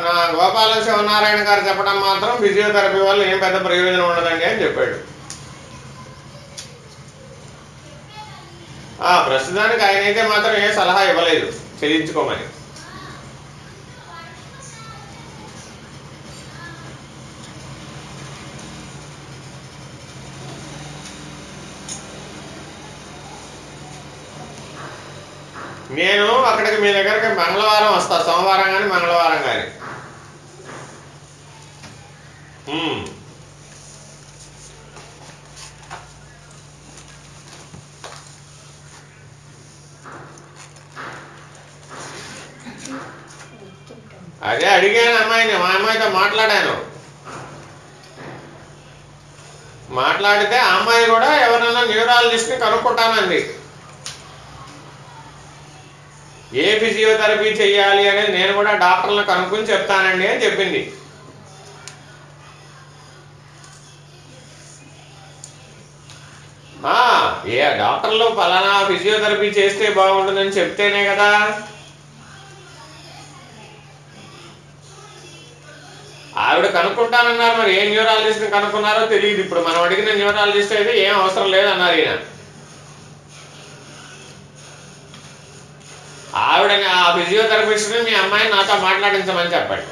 S1: నా గోపాల శివనారాయణ గారు చెప్పడం మాత్రం ఫిజియోథెరపీ వల్ల ఏం పెద్ద ప్రయోజనం ఉండదండి అని చెప్పాడు. ప్రస్తుతానికి ఆయన అయితే మాత్రం ఏ సలహా ఇవ్వలేదు. చేయించుకోమని నేను అక్కడికి మీ దగ్గరికి మంగళవారం వస్తా సోమవారం కానీ మంగళవారం కానీ అదే అడిగాను అమ్మాయిని మా అమ్మాయితో మాట్లాడాను. మాట్లాడితే ఆ అమ్మాయి కూడా ఎవరైనా న్యూరాలజిస్ట్ని కనుక్కుంటానండి ఏ ఫిజియోథెరపీ చేయాలి అనేది నేను కూడా డాక్టర్లను కనుక్కుని చెప్తానండి అని చెప్పింది. ఏ డాక్టర్లు ఫలానా ఫిజియోథెరపీ చేస్తే బాగుంటుందని చెప్తేనే కదా. ఆవిడ కనుక్కుంటానన్నారు మరి ఏ న్యూరాలజిస్ట్ కనుక్కున్నారో తెలియదు. ఇప్పుడు మనం అడిగిన న్యూరాలజిస్ట్ అయితే ఏం అవసరం లేదన్నారు ఈయన. ఆవిడని ఆ ఫిజియోథెరపిస్ట్ని మీ అమ్మాయిని నాతో మాట్లాడించమని చెప్పండి.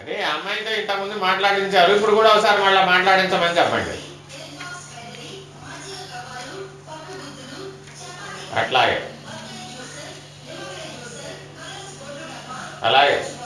S1: అదే అమ్మాయితో ఇంతకుముందు మాట్లాడించారు ఇప్పుడు కూడా ఒకసారి మళ్ళీ మాట్లాడించమని చెప్పండి. అట్లాగే. అలాగే.